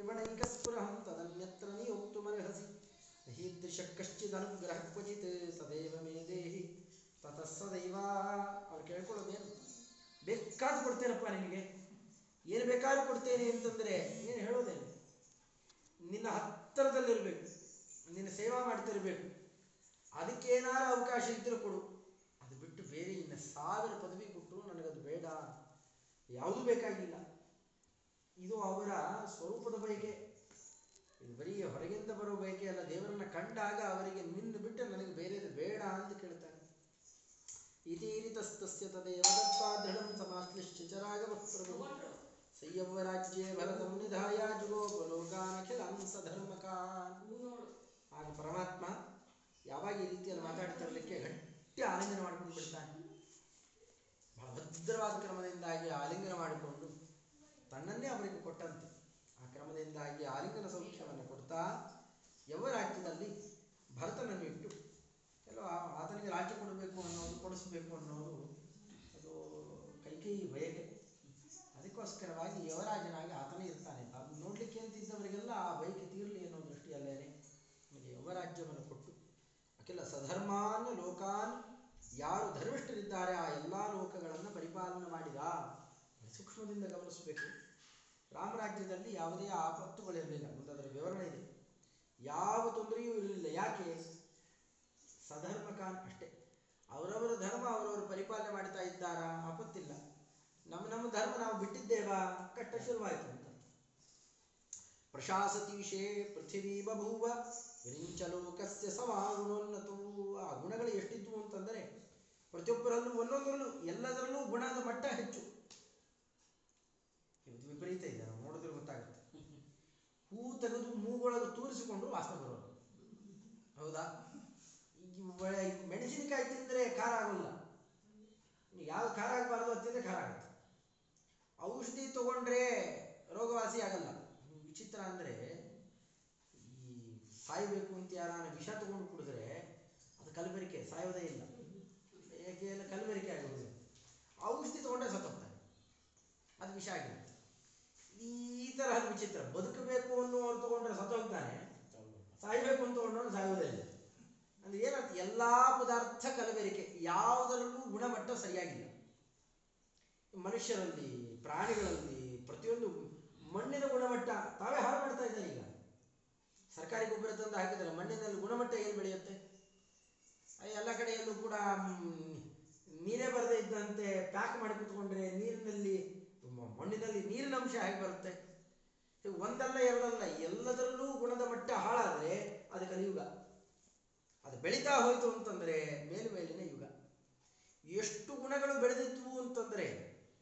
ಕಿವಣೈಕಸ್ಪೃಹಂ ತದನ್ಯತ್ರ ನಿಯೋಕ್ತುಮರ್ಹಸಿ ಹೀದೃಶ ಕಶ್ಚಿದನುಗ್ರಹ ಕ್ವಚಿತ್ ಸದೈವ ಮೇ ದೇಹಿ ತತಃ ಸದೈವ ಅವ್ರು ಕೇಳ್ಕೊಳ್ಳೋದೇನು ಬೇಕಾದ ಕೊಡ್ತೇನಪ್ಪ ನಿನಗೆ ಏನು ಬೇಕಾದ್ರೂ ಕೊಡ್ತೇನೆ ಅಂತಂದರೆ ಏನು ಹೇಳೋದೇನು? ನಿನ್ನ ಹತ್ತಿರದಲ್ಲಿರಬೇಕು. ನಿನ್ನ ಸೇವಾ ಮಾಡ್ತಿರಬೇಕು. ಅದಕ್ಕೇನಾರು ಅವಕಾಶ ಇದ್ದರೂ ಕೊಡು. ಅದು ಬಿಟ್ಟು ಬೇರೆ ಇನ್ನು ಸಾವಿರ ಪದವಿ ಕೊಟ್ಟರು ನನಗದು ಬೇಡ. ಯಾವುದೂ ಬೇಕಾಗಿಲ್ಲ. ಇದು ಅವರ ಸ್ವರೂಪದ ಬಯಕೆ ಇದು ಬರೀ ಹೊರಗಿಂದ ಬರೋ ಬಯಕೆ ಅಲ್ಲ, ದೇವರನ್ನ ಕಂಡಾಗ ಅವರಿಗೆ ನಿನ್ನ ಬಿಟ್ಟು ನನಗೆ ಬೇರೆದು ಬೇಡ ಅಂತ ಕೇಳ್ತಾನೆ ಇತೀರಿತಸ್ತಸ್ಯ ತದೇವ ದತ್ವಾ ದೃಢಂ ಸಮಾಶ್ಲಿಷ್ಯ ಚ ರಾಘವಃ ಪ್ರಭು ಸಂಯಮರಾಜ್ಯೇ ಭರತಂ ನಿಧಾಯ ಜುಗೋಪಲೋಕಾನಖಿಲಾನ್ ಸಧರ್ಮಕಾನ್. ಆಗ ಪರಮಾತ್ಮ ಯಾವಾಗ ಈ ರೀತಿಯಲ್ಲಿ ಮಾತಾಡ್ತಿರಲಿಕ್ಕೆ ಗಟ್ಟಿ ಆಲಿಂಗನ ಮಾಡ್ಕೊಂಡು ಬಿಡ್ತಾನೆ. ಬಹಳ ಭದ್ರವಾದ ಕ್ರಮದಿಂದಾಗಿ ಆಲಿಂಗನ ಮಾಡಿಕೊಂಡು ತನ್ನನ್ನೇ ಅವರಿಗೆ ಕೊಟ್ಟಂತೆ. ಆ ಕ್ರಮದಿಂದಾಗಿ ಆಲಿಂಗನ ಸೌಖ್ಯವನ್ನು ಕೊಡ್ತಾ ಯೌವರಾಜ್ಯದಲ್ಲಿ ಭರತನನ್ನು ಇಟ್ಟು ಕೆಲವು ಆತನಿಗೆ ರಾಜ್ಯ ಕೊಡಬೇಕು ಅನ್ನೋದು, ಕೊಡಿಸ್ಬೇಕು ಅನ್ನೋದು ಅದು ಕೈಕೇಯಿ ಬಯಕೆ. ಅದಕ್ಕೋಸ್ಕರವಾಗಿ ಯವರಾಜನಾಗಿ ಆತನೇ ಇರ್ತಾನೆ. ಅದು ನೋಡ್ಲಿಕ್ಕೆ ಅಂತಿದ್ದವರಿಗೆಲ್ಲ ಆ ಬಯಕೆ ತೀರಲಿ ಅನ್ನೋ ದೃಷ್ಟಿಯಲ್ಲೇನೆ ಯವರಾಜ್ಯವನ್ನು ಕೊಟ್ಟು, ಅಖಿಲ ಸಧರ್ಮಾನ್ ಲೋಕಾನ್ ಯಾರು ಧರ್ಮಿಷ್ಠರಿದ್ದಾರೆ ಆ ಎಲ್ಲ ಲೋಕಗಳನ್ನು ಪರಿಪಾಲನೆ ಮಾಡಿದ. ಸೂಕ್ಷ್ಮದಿಂದ ಗಮನಿಸಬೇಕು. ರಾಮರಾಜ್ಯದಲ್ಲಿ ಯಾವುದೇ ಆಪತ್ತುಗಳಿರಲಿಲ್ಲ. ಮುಂದೆ ಅದರ ವಿವರಣೆ ಇದೆ. ಯಾವ ತೊಂದರೆಯೂ ಇರಲಿಲ್ಲ. ಯಾಕೆ? ಸಧರ್ಮಕಾನ್ ಅಷ್ಟೇ. ಅವರವರ ಧರ್ಮ ಅವರವರು ಪರಿಪಾಲನೆ ಮಾಡ್ತಾ ಇದ್ದಾರಾ? ಆಪತ್ತಿಲ್ಲ. ನಮ್ಮ ನಮ್ಮ ಧರ್ಮ ನಾವು ಬಿಟ್ಟಿದ್ದೇವಾ? ಕಟ್ಟ ಶುರುವಾಯಿತು ಅಂತ. ಪ್ರಶಾಸತೀಶೇ ಪೃಥ್ವೀ ಬಭೂವ ವಿರಿಂಚಲೋಕಸ್ಯ ಆ ಗುಣಗಳು ಎಷ್ಟಿದ್ವು ಅಂತಂದರೆ, ಪ್ರತಿಯೊಬ್ಬರಲ್ಲೂ ಒಂದೊಂದರಲ್ಲೂ ಎಲ್ಲದರಲ್ಲೂ ಗುಣದ ಮಟ್ಟ ಹೆಚ್ಚು. ವಿಪರೀತ ಇದೆ ನಾವು ನೋಡಿದ್ರೆ ಗೊತ್ತಾಗುತ್ತೆ. ಹೂ ತೆಗೆದು ಮೂಗೊಳಗೆ ತೂರಿಸಿಕೊಂಡ್ರು ವಾಸನೆ ಬರೋದು. ಹೌದಾ? ಮೆಣಸಿನಕಾಯಿ ತಿಂದರೆ ಖಾರ ಆಗೋಲ್ಲ. ಯಾವ ಖಾರ ಆಗಬಾರ್ದು ತಿಂದರೆ ಖಾರ ಆಗುತ್ತೆ. ಔಷಧಿ ತಗೊಂಡ್ರೆ ರೋಗವಾಸಿ ಆಗಲ್ಲ. ವಿಚಿತ್ರ ಅಂದರೆ ಈ ಸಾಯಬೇಕು ಅಂತ ಯಾರ ವಿಷ ತಗೊಂಡು ಕುಡಿದ್ರೆ ಅದು ಕಲಬೆರಿಕೆ, ಸಾಯೋದೇ ಇಲ್ಲ. ಏಕೆ? ಎಲ್ಲ ಕಲಬೆರಿಕೆ ಆಗೋದು. ಔಷಧಿ ತಗೊಂಡ್ರೆ ಸತ್ತೋಗ್ತಾರೆ. ಅದು ವಿಷ ಆಗಿರುತ್ತೆ. ಈ ತರಹ ವಿಚಿತ್ರ ಬದುಕಬೇಕು ಅನ್ನುವರು ತಗೊಂಡ್ರೆ ಸತ್ತೋಗ್ತಾನೆ. ಸಾಯಬೇಕು ಅಂತ ತಗೊಂಡ್ರೆ ಸಾಯೋದೇ ಇಲ್ಲ. ಅಂದ್ರೆ ಏನಾಗ್ತದೆ? ಎಲ್ಲಾ ಪದಾರ್ಥ ಕಲಬೆರಿಕೆ ಯಾವುದರಲ್ಲೂ ಗುಣಮಟ್ಟ ಸರಿಯಾಗಿಲ್ಲ. ಮನುಷ್ಯರಲ್ಲಿ, ಪ್ರಾಣಿಗಳಲ್ಲಿ ಪ್ರತಿಯೊಂದು ಮಣ್ಣಿನ ಗುಣಮಟ್ಟ ತಾವೇ ಹಾಳು ಮಾಡ್ತಾ ಇದ್ದಾರೆ ಈಗ. ಸರ್ಕಾರಿ ಗೊಬ್ಬರ ತಂದು ಹಾಕಿದರೆ ಮಣ್ಣಿನಲ್ಲಿ ಗುಣಮಟ್ಟ ಏನು ಬೆಳೆಯುತ್ತೆ? ಎಲ್ಲ ಕಡೆಯಲ್ಲೂ ಕೂಡ ನೀರೇ ಬರದೇ ಇದ್ದಂತೆ ಪ್ಯಾಕ್ ಮಾಡಿ ಕುತ್ಕೊಂಡ್ರೆ ನೀರಿನಲ್ಲಿ ಮಣ್ಣಿನಲ್ಲಿ ನೀರಿನ ಅಂಶ ಹೇಗೆ ಬರುತ್ತೆ? ಒಂದಲ್ಲ ಎರಡಲ್ಲ, ಎಲ್ಲದರಲ್ಲೂ ಗುಣದ ಮಟ್ಟ ಹಾಳಾದ್ರೆ ಅದು ಕಲಿಯುಗ ಅದು ಬೆಳೀತಾ ಹೋಯ್ತು ಅಂತಂದ್ರೆ ಮೇಲುಮೇಲಿನ ಯುಗ. ಎಷ್ಟು ಗುಣಗಳು ಬೆಳೆದಿದ್ವು ಅಂತಂದ್ರೆ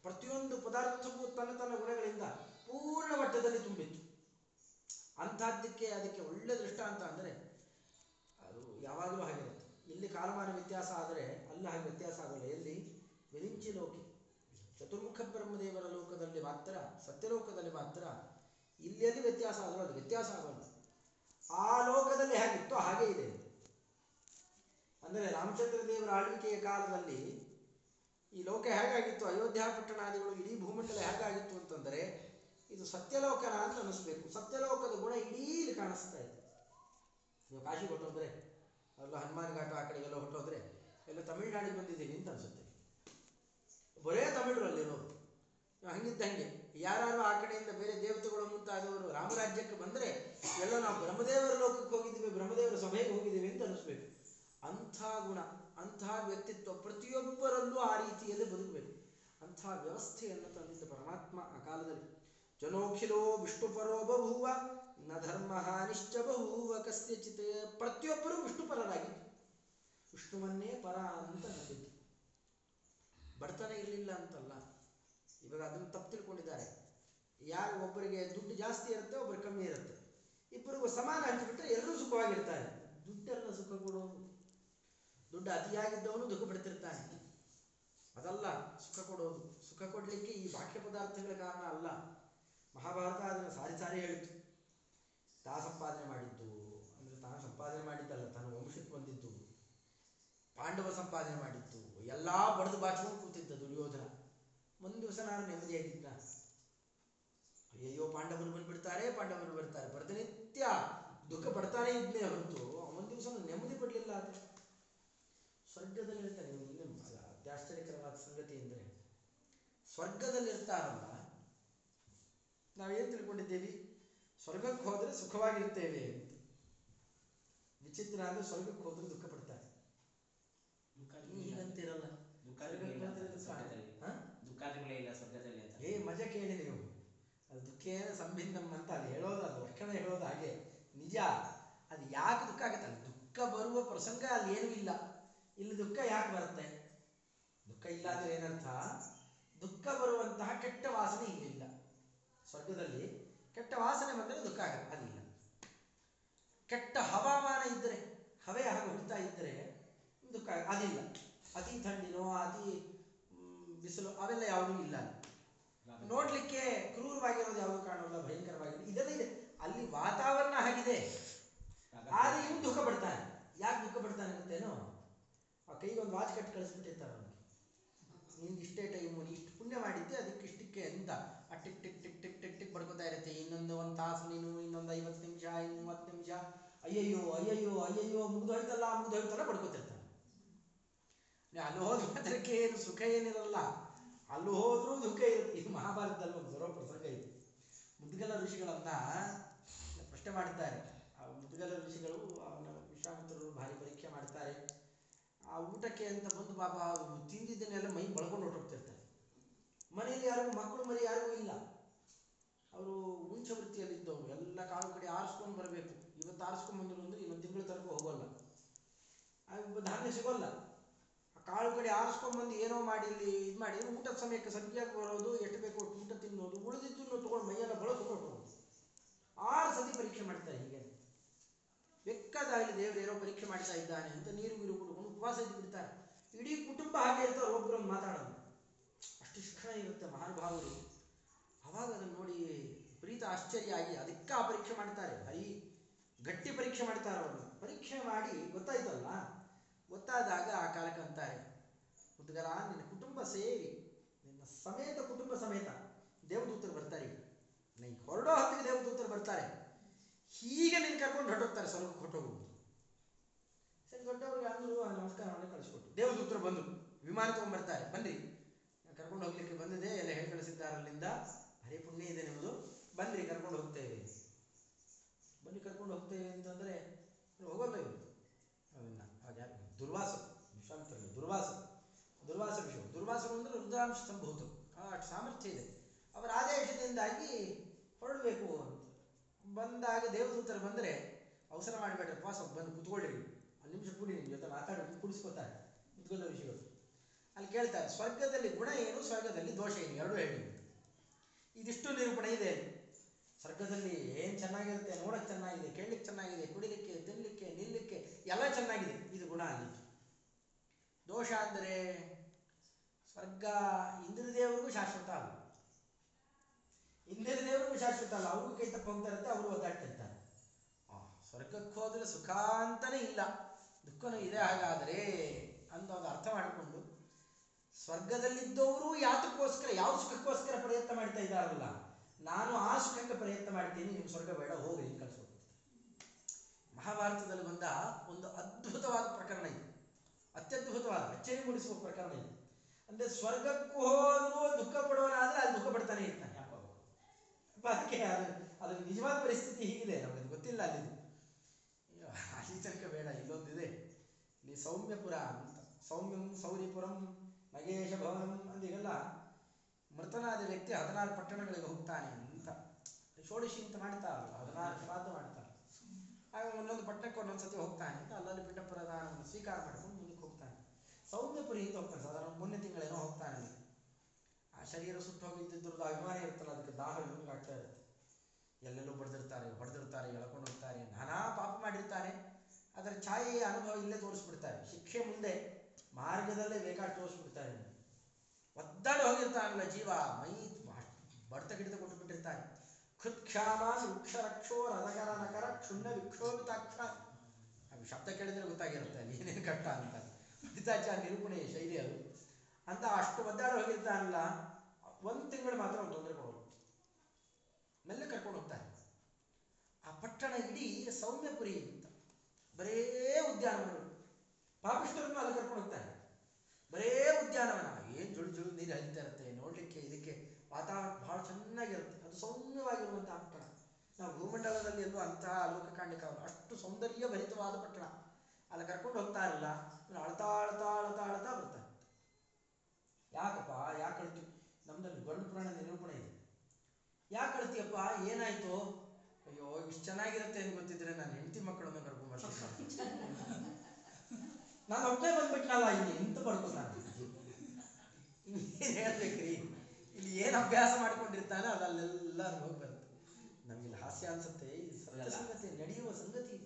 ಪ್ರತಿಯೊಂದು ಪದಾರ್ಥವೂ ತನ್ನ ತನ್ನ ಗುಣಗಳಿಂದ ಪೂರ್ಣ ಮಟ್ಟದಲ್ಲಿ ತುಂಬಿತ್ತು. ಅಂಥದ್ದಕ್ಕೆ ಅದಕ್ಕೆ ಒಳ್ಳೆ ದೃಷ್ಟಾಂತ ಅಂದರೆ ಅದು ಯಾವಾಗಲೂ ಹಾಗಿರುತ್ತೆ ಇಲ್ಲಿ ಕಾಲಮಾನ ವ್ಯತ್ಯಾಸ ಆದರೆ ಅಲ್ಲ ಹಾಗೆ ವ್ಯತ್ಯಾಸ ಆಗೋಲ್ಲ. ಎಲ್ಲಿ? ವಿರಿಂಚಿ ಲೋಕಿ ಚತುರ್ಮುಖ ಬ್ರಹ್ಮದೇವರ ಲೋಕದಲ್ಲಿ ಮಾತ್ರ, ಸತ್ಯಲೋಕದಲ್ಲಿ ಮಾತ್ರ ಇಲ್ಲಿ ಎಲ್ಲಿ ವ್ಯತ್ಯಾಸ ಆದರೂ ಅದು ವ್ಯತ್ಯಾಸ ಆಗೋಲ್ಲ. ಆ ಲೋಕದಲ್ಲಿ ಹೇಗಿತ್ತು ಹಾಗೆ ಇದೆ. ಅಂದರೆ ರಾಮಚಂದ್ರ ದೇವರ ಆಳ್ವಿಕೆಯ ಕಾಲದಲ್ಲಿ ಈ ಲೋಕ ಹೇಗಾಗಿತ್ತು? ಅಯೋಧ್ಯ ಪಟ್ಟಣಾದಿಗಳು ಇಡೀ ಭೂಮಂಡಲ ಹೇಗಾಗಿತ್ತು ಅಂತಂದರೆ ಇದು ಸತ್ಯಲೋಕನ ಅಂತ ಅನಿಸ್ಬೇಕು ಸತ್ಯಲೋಕದ ಗುಣ ಇಡೀ ಕಾಣಿಸ್ತಾ ಇದೆ. ನೀವು ಕಾಶಿ ಹೊಟ್ಟೋದ್ರೆ ಅಲ್ಲ ಹನುಮಾನ್ ಘಾಟ ಆ ಕಡೆಗೆಲ್ಲ ಹೊಟ್ಟೋದ್ರೆ ಎಲ್ಲ ತಮಿಳ್ನಾಡಿಗೆ ಬಂದಿದ್ದೀವಿ ಅಂತ ಅನ್ಸುತ್ತೆ. ಬರೇ ತಮಿಳರಲ್ಲಿರೋರು ಹಂಗಿದ್ದಂಗೆ. ಯಾರು ಆ ಕಡೆಯಿಂದ ಬೇರೆ ದೇವತೆಗಳು ಮುಂತಾದವರು ರಾಮರಾಜ್ಯಕ್ಕೆ ಬಂದರೆ ಎಲ್ಲ ನಾವು ಬ್ರಹ್ಮದೇವರ ಲೋಕಕ್ಕೆ ಹೋಗಿದ್ದೀವಿ, ಬ್ರಹ್ಮದೇವರ ಸಭೆಗೆ ಹೋಗಿದ್ದೀವಿ ಅಂತ ಅನಿಸ್ಬೇಕು. ಅಂಥ ಗುಣ, ಅಂಥ ವ್ಯಕ್ತಿತ್ವ ಪ್ರತಿಯೊಬ್ಬರಲ್ಲೂ ಆ ರೀತಿಯಲ್ಲಿ ಬದುಕಬೇಕು. ಅಂಥ ವ್ಯವಸ್ಥೆಯನ್ನು ತಂದಿದ್ದ ಪರಮಾತ್ಮ ಆ ಕಾಲದಲ್ಲಿ. ಜನೋಖಿಲೋ ವಿಷ್ಣುಪರೋ ಬಭೂವ, ನ ಧರ್ಮ ನಿಶ್ಚ ಬಭೂವ ಕಸ್ಯಚಿತ್. ಪ್ರತಿಯೊಬ್ಬರೂ ವಿಷ್ಣುಪರರಾಗಿ. ವಿಷ್ಣುವನ್ನೇ ಪರ ಅಂತ ನಂಬಿದ್ದು ಬಡತನ ಇರಲಿಲ್ಲ ಅಂತಲ್ಲ. ಇವಾಗ ಅದನ್ನು ತಪ್ಪು ತಿಳ್ಕೊಂಡಿದ್ದಾರೆ. ಯಾರು ಒಬ್ಬರಿಗೆ ದುಡ್ಡು ಜಾಸ್ತಿ ಇರುತ್ತೆ ಒಬ್ಬರಿಗೆ ಕಮ್ಮಿ ಇರುತ್ತೆ. ಇಬ್ಬರಿಗೂ ಸಮಾನ ಹಂಚಿಬಿಟ್ರೆ ಎಲ್ಲರೂ ಸುಖವಾಗಿರ್ತಾರೆ. ದುಡ್ಡೆಲ್ಲ ಸುಖ ಕೊಡೋದು ದುಡ್ಡು ಅತಿಯಾಗಿದ್ದವನು ದುಃಖ ಪಡ್ತಿರ್ತಾನೆ. ಅದಲ್ಲ, ಸುಖ ಕೊಡೋದು. ಸುಖ ಕೊಡಲಿಕ್ಕೆ ಈ ಬಾಹ್ಯ ಪದಾರ್ಥಗಳ ಕಾರಣ ಅಲ್ಲ. ಮಹಾಭಾರತ ಅದನ್ನು ಸಾರಿ ಸಾರಿ ಹೇಳಿತು ತಾ ಸಂಪಾದನೆ ಮಾಡಿದ್ದು. ಅಂದರೆ ತಾನು ಸಂಪಾದನೆ ಮಾಡಿದ್ದಲ್ಲ, ತಾನು ವಂಶಕ್ಕೆ ಬಂದಿದ್ದು. ಪಾಂಡವ ಸಂಪಾದನೆ ಮಾಡಿತ್ತು. ಎಲ್ಲ ಬಡದು ಬಾಚ್ಕೊಂಡು ಕೂತಿದ್ದ ದುರ್ಯೋಧನ. ಒಂದು ದಿವಸ ನಾನು ನೆಮ್ಮದಿಯಾಗಿದ್ದ. ಅಯ್ಯಯ್ಯೋ ಪಾಂಡವರು ಬಂದ್ಬಿಡ್ತಾರೆ ಪಾಂಡವರು ಬರ್ತಾರೆ. ಪ್ರತಿನಿತ್ಯ ದುಃಖ ಪಡ್ತಾನೆ ಇದ್ನೇ ಹೊರತು ಒಂದು ದಿವಸ ನೆಮ್ಮದಿ ಪಡಲಿಲ್ಲ ಅದು ಸ್ವರ್ಗದಲ್ಲಿ ಇರ್ತಾರೆ ನೀವು ಇನ್ನೂ ಅಲ್ಲ, ಅತ್ಯಾಶ್ಚರ್ಯಕರವಾದ ಸಂಗತಿ ಅಂದರೆ ಸ್ವರ್ಗದಲ್ಲಿರ್ತಾರಲ್ಲ ನಾವೇನು ತಿಳ್ಕೊಂಡಿದ್ದೇವೆ? ಸ್ವರ್ಗಕ್ಕೆ ಹೋದರೆ ಸುಖವಾಗಿರ್ತೇವೆ ವಿಚಿತ್ರ ಅಂದ್ರೆ ಸ್ವರ್ಗಕ್ಕೆ ಹೋದ್ರೆ ದುಃಖ ಪಡ್ತಾರೆ ಈಗಂತಿರಲ್ಲ? ದುಃಖಾದಿಗಳೇ ಇಲ್ಲ ಸ್ವರ್ಗದಲ್ಲಿ. ಅಂತ. ಏ ಮಜಾ ಕೇಳಿ ನೀವು ಅದು ದುಃಖೇನ ಸಂಭಿನ್ನಂ ಅಂತ ಅದು ಹೇಳೋದು ಅದು ಲಕ್ಷಣ ಹೇಳೋದು ಹಾಗೆ. ನಿಜ ಅದು ಯಾಕೆ ದುಃಖ ಆಗುತ್ತೆ? ಅಲ್ಲಿ ದುಃಖ ಬರುವ ಪ್ರಸಂಗ ಅಲ್ಲಿ ಏನೂ ಇಲ್ಲ. ಇಲ್ಲಿ ದುಃಖ ಯಾಕೆ ಬರುತ್ತೆ? ದುಃಖ ಇಲ್ಲ ಅಂದ್ರೆ ಏನರ್ಥ? ದುಃಖ ಬರುವಂತಹ ಕೆಟ್ಟ ವಾಸನೆ ಇಲ್ಲಿಲ್ಲ ಸ್ವರ್ಗದಲ್ಲಿ ಕೆಟ್ಟ ವಾಸನೆ ಬಂದರೆ ದುಃಖ ಆಗಲ್ಲ ಅದಿಲ್ಲ ಕೆಟ್ಟ ಹವಾಮಾನ ಇದ್ದರೆ ಹವೆ ಹಾಗೆ ಹೊಡಿತಾ ಇದ್ದರೆ ದುಃಖ ಅದಿಲ್ಲ ಅತಿ ಥಂಡಿನೋ ಅತಿ ಬಿಸಿಲು ಅವೆಲ್ಲ ಯಾವುದೂ ಇಲ್ಲ ನೋಡ್ಲಿಕ್ಕೆ ಕ್ರೂರವಾಗಿರೋದು ಯಾವುದು ಕಾಣೋಲ್ಲ ಭಯಂಕರವಾಗಿರೋದು. ಇದೆಲ್ಲ ಇದೆ. ಅಲ್ಲಿ ವಾತಾವರಣ ಆಗಿದೆ ಆದ್ರೆ ಇವನು ದುಃಖ ಪಡ್ತಾನೆ. ಯಾಕೆ ದುಃಖ ಪಡ್ತಾನೆ ಗೊತ್ತೇನೋ? ಆ ಕೈಗೆ ಒಂದು ವಾಚ್ ಕಟ್ಟಿ ಕಳಿಸ್ಬಿಟ್ಟಿರ್ತಾರೆ ಅವನಿಗೆ ನಿಂದು ಇಷ್ಟೇ ಟೈಮು ನೀ ಇಷ್ಟು ಪುಣ್ಯ ಮಾಡಿದ್ದೆ ಅದಕ್ಕೆ ಇಷ್ಟಕ್ಕೆ ಅಂತ. ಆ tick tick tick tick tick tick ಬಡ್ಕೋತಾ ಇರುತ್ತೆ. ಇನ್ನೊಂದು ಒಂದು ತಾಸು ನೀನು ಇನ್ನೊಂದು ಐವತ್ತು ನಿಮಿಷ ಇನ್ನು ಮೂವತ್ತು ನಿಮಿಷ. ಅಯ್ಯಯ್ಯೋ ಅಯ್ಯಯ್ಯೋ ಅಯ್ಯಯ್ಯೋ ಮುಗ್ದು ಹೋಯ್ತಲ್ಲ ಮುಗ್ದು ಹೋಯ್ತಲ್ಲ ಬಡ್ಕೋತಿರ್ತಾನೆ ಅಲ್ಲಿ ಹೋದ ಮಾತ್ರಕ್ಕೆ ಏನು ಸುಖ ಏನಿರಲ್ಲ. ಅಲ್ಲಿ ಹೋದ್ರೂ ದುಃಖ ಇರುತ್ತೆ ಇದು ಮಹಾಭಾರತದಲ್ಲಿ ಒಂದು ಬರೋ ಪ್ರಸಂಗ ಇದೆ. ಮುದ್ಗಲ ಋಷಿಗಳನ್ನ ಪ್ರಶ್ನೆ ಮಾಡ್ತಾರೆ ಆ ಮುದ್ಗಲ ಋಷಿಗಳು, ಅವನ ವಿಶ್ವಾಮಿತ್ರರು ಭಾರಿ ಪರೀಕ್ಷೆ ಮಾಡ್ತಾರೆ. ಆ ಊಟಕ್ಕೆ ಅಂತ ಬಂದು ಪಾಪ ತಿಂದಿದ್ದನ್ನೆಲ್ಲ ಮೈ ಬಳಕೊಂಡು ಹೊರಟೋಗ್ತಿರ್ತಾರೆ. ಮನೆಯಲ್ಲಿ ಯಾರಿಗೂ, ಮಕ್ಕಳು ಮರಿ ಯಾರಿಗೂ ಇಲ್ಲ. ಅವರು ಮುಂಚೆ ವೃತ್ತಿಯಲ್ಲಿದ್ದವರು ಎಲ್ಲ ಕಾಲು ಕಡೆ ಆರಿಸ್ಕೊಂಡು ಬರಬೇಕು. ಇವತ್ತು ಆರಿಸ್ಕೊಂಡು ಬಂದರು ಅಂದ್ರೆ ಇನ್ನೊಂದು ತಿಂಗಳ ತನಕ ಹೋಗೋಲ್ಲ. ಧಾನ್ಯ ಸಿಗೋಲ್ಲ. ಕಾಳು ಕಡೆ ಆರಿಸ್ಕೊಂಡ್ಬಂದು ಏನೋ ಮಾಡಿ ಇಲ್ಲಿ ಇದು ಮಾಡಿ, ಊಟದ ಸಮಯಕ್ಕೆ ಸದ್ಯಕ್ಕೆ ಬರೋದು, ಎಷ್ಟು ಬೇಕು ಊಟ ತಿನ್ನೋದು ಉಳಿದಿದ್ದನ್ನು ತೊಗೊಂಡು ಮೈಯೆಲ್ಲ ಬಳಸ್ಕೊಂಡು ಆರು ಸತಿ ಪರೀಕ್ಷೆ ಮಾಡ್ತಾರೆ ಹೀಗೆ. ಬೆಕ್ಕದಾಗಲಿ ದೇವರು ಏನೋ ಪರೀಕ್ಷೆ ಮಾಡ್ತಾ ಇದ್ದಾನೆ ಅಂತ ನೀರು ಗೀರು ಕುಡ್ಕೊಂಡು ಉಪವಾಸ ಇದ್ದು ಬಿಡ್ತಾರೆ. ಇಡೀ ಕುಟುಂಬ ಹಾಗೆ ಇರ್ತಾರೆ ಒಬ್ಬರೊಂದು ಮಾತಾಡೋದು. ಅಷ್ಟು ಶಿಕ್ಷಣ ಇರುತ್ತೆ ಮಹಾನುಭಾವರು. ಅವಾಗ ಅದನ್ನು ನೋಡಿ ಪ್ರೀತ ಆಶ್ಚರ್ಯ ಆಗಿ ಅದಕ್ಕೆ ಆ ಪರೀಕ್ಷೆ ಮಾಡ್ತಾರೆ. ಬರೀ ಗಟ್ಟಿ ಪರೀಕ್ಷೆ ಮಾಡ್ತಾರೆ ಅವರು. ಪರೀಕ್ಷೆ ಮಾಡಿ ಗೊತ್ತಾಯ್ತಲ್ಲ? ಗೊತ್ತಾದಾಗ ಆ ಕಾಲಕ್ಕೆ ಅಂತಾರೆ ಮುದ್ಗಲ ನಿನ್ನ ಕುಟುಂಬ ಸೇರಿ, ನಿನ್ನ ಸಮೇತ ಕುಟುಂಬ ಸಮೇತ ದೇವದೂತರು ಬರ್ತಾರೆ ನೀ ಹೊರಡೋ ಹೊತ್ತಿಗೆ ದೇವದೂತರು ಬರ್ತಾರೆ. ಹೀಗೆ ನೀನು ಕರ್ಕೊಂಡು ಹೊರಟೋಗ್ತಾರೆ ಸ್ವಲ್ಪ ಹೊರಟೋಗುವುದು. ಸರಿ, ದೊಡ್ಡವ್ರಿಗೆ ಅಂದ್ರು ಮಾಡಿ ಕಳಿಸ್ಕೊಟ್ಟು ದೇವದೂತರು ಬಂದು ವಿಮಾನ ತಗೊಂಡ್ಬರ್ತಾರೆ ಬನ್ನಿ ಕರ್ಕೊಂಡು ಹೋಗ್ಲಿಕ್ಕೆ ಬಂದಿದೆ ಎಲ್ಲ ಹೇಳಿ ಕಳಿಸಿದ್ದಾರೆ ಅಲ್ಲಿಂದ ಹರಿ ಪುಣ್ಯ ಇದೆ ನಿಮ್ಮದು. ಬನ್ನಿ ಕರ್ಕೊಂಡು ಹೋಗ್ತೇವೆ. ಬನ್ನಿ ಕರ್ಕೊಂಡು ಹೋಗ್ತೇವೆ ಅಂತಂದ್ರೆ, ಹೋಗೋಲ್ಲ ಇವರು. ದುರ್ವಾಸ ವಿಶ್ವಾಮಿತ್ರರು ದುರ್ವಾಸ. ದುರ್ವಾಸ ವಿಷಯ. ದುರ್ವಾಸರು ಅಂದ್ರೆ ರುದ್ರಾಂಶ ಸಂಭೂತರು ಅಷ್ಟು ಸಾಮರ್ಥ್ಯ ಇದೆ. ಅವರ ಆದೇಶದಿಂದಾಗಿ ಹೊರಡಬೇಕು ಅಂತ. ಬಂದಾಗ ದೇವದೂತರು ಬಂದರೆ ಅವಸರ ಮಾಡಬೇಡ್ರಪ್ಪ ಸ್ವಲ್ಪ ಬಂದು ಕುತ್ಕೊಳ್ಳಿ ಒಂದು ನಿಮಿಷ ಕೂಡಿ ನಿಮ್ಮ ಜೊತೆ ಮಾತಾಡಿ ಕುಡಿಸ್ಕೊತಾರೆ. ಕುತ್ಕೊಳ್ಳೋ ವಿಷಯಗಳು. ಅಲ್ಲಿ ಕೇಳ್ತಾರೆ, ಸ್ವರ್ಗದಲ್ಲಿ ಗುಣ ಏನು, ಸ್ವರ್ಗದಲ್ಲಿ ದೋಷ ಏನು? ಎರಡೂ ಹೇಳಿ ಇದಿಷ್ಟು ನಿರೂಪಣೆ ಇದೆ. ಅಲ್ಲಿ. ಸ್ವರ್ಗದಲ್ಲಿ ಏನು ಚೆನ್ನಾಗಿರುತ್ತೆ ನೋಡೋಕ್ಕೆ ಚೆನ್ನಾಗಿದೆ, ಕೇಳಲಿಕ್ಕೆ ಚೆನ್ನಾಗಿದೆ, ಕುಡಿಲಿಕ್ಕೆ ತಿನ್ನಲಿಕ್ಕೆ ನಿಲ್ಲಲಿಕ್ಕೆ ಎಲ್ಲ ಚೆನ್ನಾಗಿದೆ. ಇದು ಗುಣ ಅಲ್ಲಿ. ದೋಷ ಅಂದರೆ ಸ್ವರ್ಗ ಇಂದ್ರದೇವರಿಗೂ ಶಾಶ್ವತ ಅಲ್ಲ. ಇಂದ್ರದೇವರಿಗೂ ಶಾಶ್ವತ ಅಲ್ಲ. ಅವ್ರಿಗೂ ಕೈ ತಪ್ಪ ಹೋಗ್ತಾ ಇರುತ್ತೆ ಅವರು ಒದ್ದಾಡ್ತಿರ್ತಾರೆ ಸ್ವರ್ಗಕ್ಕೆ ಹೋದ್ರೆ ಸುಖ ಅಂತಾನೆ ಇಲ್ಲ. ದುಃಖನೂ ಇದೆ ಹಾಗಾದರೆ ಅಂತ ಒಂದು ಅರ್ಥ ಮಾಡಿಕೊಂಡು, ಸ್ವರ್ಗದಲ್ಲಿದ್ದವರು ಯಾತಕ್ಕೋಸ್ಕರ ಯಾವ ಸುಖಕ್ಕೋಸ್ಕರ ಪ್ರಯತ್ನ ಮಾಡ್ತಾ ಇದ್ದಾರಲ್ಲ ನಾನು ಆ ಸುಖಕ್ಕೆ ಪ್ರಯತ್ನ ಮಾಡ್ತೀನಿ ನಿಮ್ಗೆ ಸ್ವರ್ಗ ಬೇಡ ಹೋಗಿ ಕಳಿಸೋದು ಮಹಾಭಾರತದಲ್ಲಿ ಬಂದ ಒಂದು ಅದ್ಭುತವಾದ ಪ್ರಕರಣ ಇದೆ. ಅತ್ಯದ್ಭುತವಾದ ಅಚ್ಚರಿ ಮೂಡಿಸುವ ಪ್ರಕರಣ ಇದೆ. ಅಂದ್ರೆ ಸ್ವರ್ಗಕ್ಕೂ ಹೋದ್ರೂ, ದುಃಖ ಪಡುವನಾದ್ರೆ ಅಲ್ಲಿ ದುಃಖ ಪಡ್ತಾನೆ ಇರ್ತಾನೆ ಯಾಕೋ ಅದಕ್ಕೆ ಅದು ನಿಜವಾದ ಪರಿಸ್ಥಿತಿ ಹೀಗಿದೆ ನಮಗೆ ಗೊತ್ತಿಲ್ಲ ಅಲ್ಲಿ ತನಕ ಬೇಡ, ಇಲ್ಲೊಂದಿದೆ. ಇಲ್ಲಿ ಸೌಮ್ಯಪುರ ಅಂತ. ಸೌಮ್ಯಂ ಸೌರಿಪುರಂ, ನಗೇಶ ಭವನಂ ಅಂದೀಗೆಲ್ಲ ಮೃತನಾದ ವ್ಯಕ್ತಿ ಹದಿನಾರು ಪಟ್ಟಣಗಳಿಗೆ ಹೋಗ್ತಾನೆ ಅಂತ. ಷೋಡಶಿ ಅಂತ ಮಾಡ್ತಾರ ಹದಿನಾರು ಶ್ರಾದ್ದ ಮಾಡ್ತಾರೆ. ಆಗ ಒಂದೊಂದು ಪಟ್ಟಣಕ್ಕೆ ಒಂದೊಂದು ಸತಿ ಹೋಗ್ತಾನೆ ಅಂತ ಅಲ್ಲಲ್ಲಿ ಪಿಂಡ ಪ್ರಧಾನವನ್ನು ಸ್ವೀಕಾರ ಮಾಡ್ಕೊಂಡು ಮುಂದಕ್ಕೆ ಹೋಗ್ತಾನೆ. ಸೌಮ್ಯಪುರಿ ಅಂತ ಹೋಗ್ತಾನೆ, ಸಾಧಾರಣ ಮೊನ್ನೆ ತಿಂಗಳೇನೋ ಹೋಗ್ತಾನೆ. ಆ ಶರೀರ ಸುಟ್ಟು ಹೋಗಿದ್ದಿದ್ರದ್ದು ಅಭಿಮಾನ ಇರುತ್ತಲ್ಲ, ಅದಕ್ಕೆ ದಾಹ ಆಗ್ತಾ ಇರುತ್ತೆ. ಎಲ್ಲೆಲ್ಲೂ ಬಡ್ದಿರ್ತಾರೆ ಹೊಡೆದಿರ್ತಾರೆ ಎಳ್ಕೊಂಡು ಹೋಗ್ತಾರೆ, ನಾನಾ ಪಾಪ ಮಾಡಿರ್ತಾರೆ. ಅದರ ಛಾಯೆಯ ಅನುಭವ ಇಲ್ಲೇ ತೋರಿಸ್ಬಿಡ್ತಾರೆ. ಶಿಕ್ಷೆ ಮುಂದೆ ಮಾರ್ಗದಲ್ಲೇ ಬೇಕಾಗಿ ತೋರಿಸ್ಬಿಡ್ತಾರೆ. ಒದ್ದಾಡಿ ಹೋಗಿರ್ತಾನಲ್ಲ ಜೀವ. ಮೈ ಬಡ್ತ ಗಿಡದ ಕೊಟ್ಟು ಬಿಟ್ಟಿರ್ತಾನೆ ವೃಕ್ಷ ವೃಕ್ಷರಕ್ಷೋ ರಥಕರ ನಕರ ಕ್ಷುಣ್ಣ ವಿಕ್ಷೋಭಿತಾಕ್ಷ ಶಬ್ದ ಕೇಳಿದ್ರೆ ಗೊತ್ತಾಗಿರುತ್ತೆ ಅಲ್ಲಿ ಏನೇನು ಕಟ್ಟ ಅಂತ. ಹಿತಾಚಾರ ನಿರೂಪಣೆಯ ಶೈಲಿ ಅದು. ಅಂತ ಅಷ್ಟು ಒದ್ದಾಡಿ ಹೋಗಿರ್ತಾನಲ್ಲ, ಒಂದು ತಿಂಗಳು ಮಾತ್ರ ಅವ್ನು ತೊಂದರೆ ಕೊಡೋದು. ಮೆಲ್ಲ ಕರ್ಕೊಂಡು ಇಲ್ಲಿ ಸೌಮ್ಯಪುರಿ ಅಂತ. ಬರೇ ಉದ್ಯಾನಗಳು ಪಾಪಿಷ್ಟರನ್ನು ಅಲ್ಲಿ ಕರ್ಕೊಂಡು ಹೋಗ್ತಾರೆ ಬರೇ ಉದ್ಯಾನವನ. ಏನು ಜುಳು ಜುಳು ನೀರು ಹರಿತಾ ಇರುತ್ತೆ, ನೋಡಲಿಕ್ಕೆ ಇದಕ್ಕೆ ವಾತಾವರಣ ಬಹಳ ಚೆನ್ನಾಗಿರುತ್ತೆ. ಅದು ಸೌಮ್ಯವಾಗಿರುವಂತಹ ಪಟ್ಟಣ. ನಾವು ಭೂಮಂಡಲದಲ್ಲಿ ಎಲ್ಲೋ ಅಂತಹ ಲೋಕ ಕಾಣ್ಲಿಕ್ಕೆ ಆಗಲ್ಲ ಅಷ್ಟು ಸೌಂದರ್ಯ ಭರಿತವಾದ ಪಟ್ಟಣ. ಅಲ್ಲಿ ಕರ್ಕೊಂಡು ಹೋಗ್ತಾ ಇರಲ್ಲ ಅಳ್ತಾ ಅಳ್ತಾ ಅಳ್ತಾ ಅಳ್ತಾ ಬರ್ತಾನೆ ಯಾಕಪ್ಪ, ಯಾಕೆ ಅಳ್ತು? ನಮ್ದಲ್ಲಿ ಗರುಡ ಪುರಾಣ ನಿರೂಪಣೆ ಇದೆ. ಯಾಕೆ ಅಳ್ತೀಯಪ್ಪ? ಏನಾಯ್ತು? ಅಯ್ಯೋ, ಇಷ್ಟು ಚೆನ್ನಾಗಿರುತ್ತೆ ಅಂತ ಗೊತ್ತಿದ್ರೆ, ನಾನು ಹೆಂಡತಿ ಮಕ್ಕಳನ್ನು ಕರ್ಕೊಂಡ್ ಬರ್ತೀನಿ ನಾನು ಒಬ್ಬನೇ ಬಂದ್ಬಿಟ್ನಲ್ಲ ಇಲ್ಲಿ ನಿಂತು ಬರ್ತು ನಾನು. ಹೇಳ್ಬೇಕ್ರಿ ಇಲ್ಲಿ ಏನು ಅಭ್ಯಾಸ ಮಾಡ್ಕೊಂಡಿರ್ತಾನೆ ಅದು ಅಲ್ಲೆಲ್ಲ ಹೋಗಿ ಬರುತ್ತೆ. ನಮ್ಗೆ ಹಾಸ್ಯ ಅನ್ಸುತ್ತೆ. ಸಂಗತಿ ನಡೆಯುವ ಸಂಗತಿ.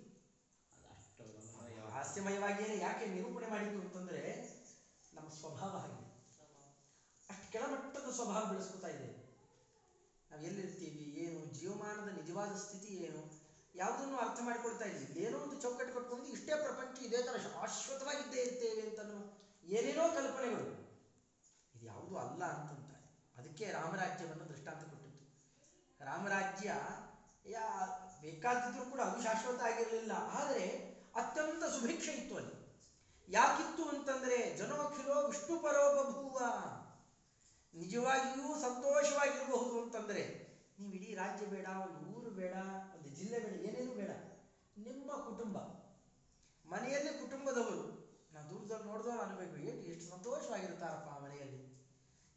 ಹಾಸ್ಯಮಯವಾಗಿ ಯಾಕೆ ನಿರೂಪಣೆ ಮಾಡಿದ್ದು ಅಂತಂದ್ರೆ ನಮ್ಮ ಸ್ವಭಾವ ಹಾಗೆ. ಅಷ್ಟು ಕೆಳಮಟ್ಟದ ಸ್ವಭಾವ ಬೆಳೆಸ್ಕೊತಾ ಇದೆ. ನಾವು ಎಲ್ಲಿರ್ತೀವಿ ಏನು ಜೀವಮಾನದ ನಿಜವಾದ ಸ್ಥಿತಿ ಏನು? ಯಾವುದನ್ನು ಅರ್ಥ ಮಾಡಿಕೊಳ್ತಾ ಇಲ್ಲ ಏನೋ ಒಂದು ಚೌಕಟ್ಟು ಕಟ್ಕೊಂಡು ಇಷ್ಟೇ ಪ್ರಪಂಚ ಇದೇ ಥರ ಶಾಶ್ವತವಾಗಿದ್ದೇ ಇರ್ತೇವೆ ಅಂತ ಅನ್ನೋ ಏನೇನೋ ಕಲ್ಪನೆಗಳು. ಇದು ಯಾವುದೂ ಅಲ್ಲ ಅಂತಂತಾರೆ. ಅದಕ್ಕೆ ರಾಮರಾಜ್ಯವನ್ನು ದೃಷ್ಟಾಂತ ಕೊಟ್ಟಿತ್ತು ರಾಮರಾಜ್ಯ ಯಾ ಕೂಡ ಅದು ಶಾಶ್ವತ ಆಗಿರಲಿಲ್ಲ. ಆದರೆ ಅತ್ಯಂತ ಸುಭಿಕ್ಷೆ ಇತ್ತು ಅಲ್ಲಿ. ಯಾಕಿತ್ತು ಅಂತಂದ್ರೆ ಜನೋಖಿಲೋ ವಿಷ್ಣು ಪರೋ ಬಭೂವ. ನಿಜವಾಗಿಯೂ ಸಂತೋಷವಾಗಿರಬಹುದು ಅಂತಂದ್ರೆ ನೀವು ಇಡೀ ರಾಜ್ಯ ಬೇಡ, ಒಂದು ಊರು ಬೇಡ ಜಿಲ್ಲೆ ಬೇಡ ಏನೇನು ಬೇಡ. ನಿಮ್ಮ ಕುಟುಂಬ, ಮನೆಯಲ್ಲಿ ಕುಟುಂಬದವರು, ನಾವು ದೂರದಲ್ಲಿ ನೋಡಿದವ್ರು ಅನ್ಬೇಕು ಏನು ಎಷ್ಟು ಸಂತೋಷವಾಗಿರುತ್ತಾರಪ್ಪ ಆ ಮನೆಯಲ್ಲಿ.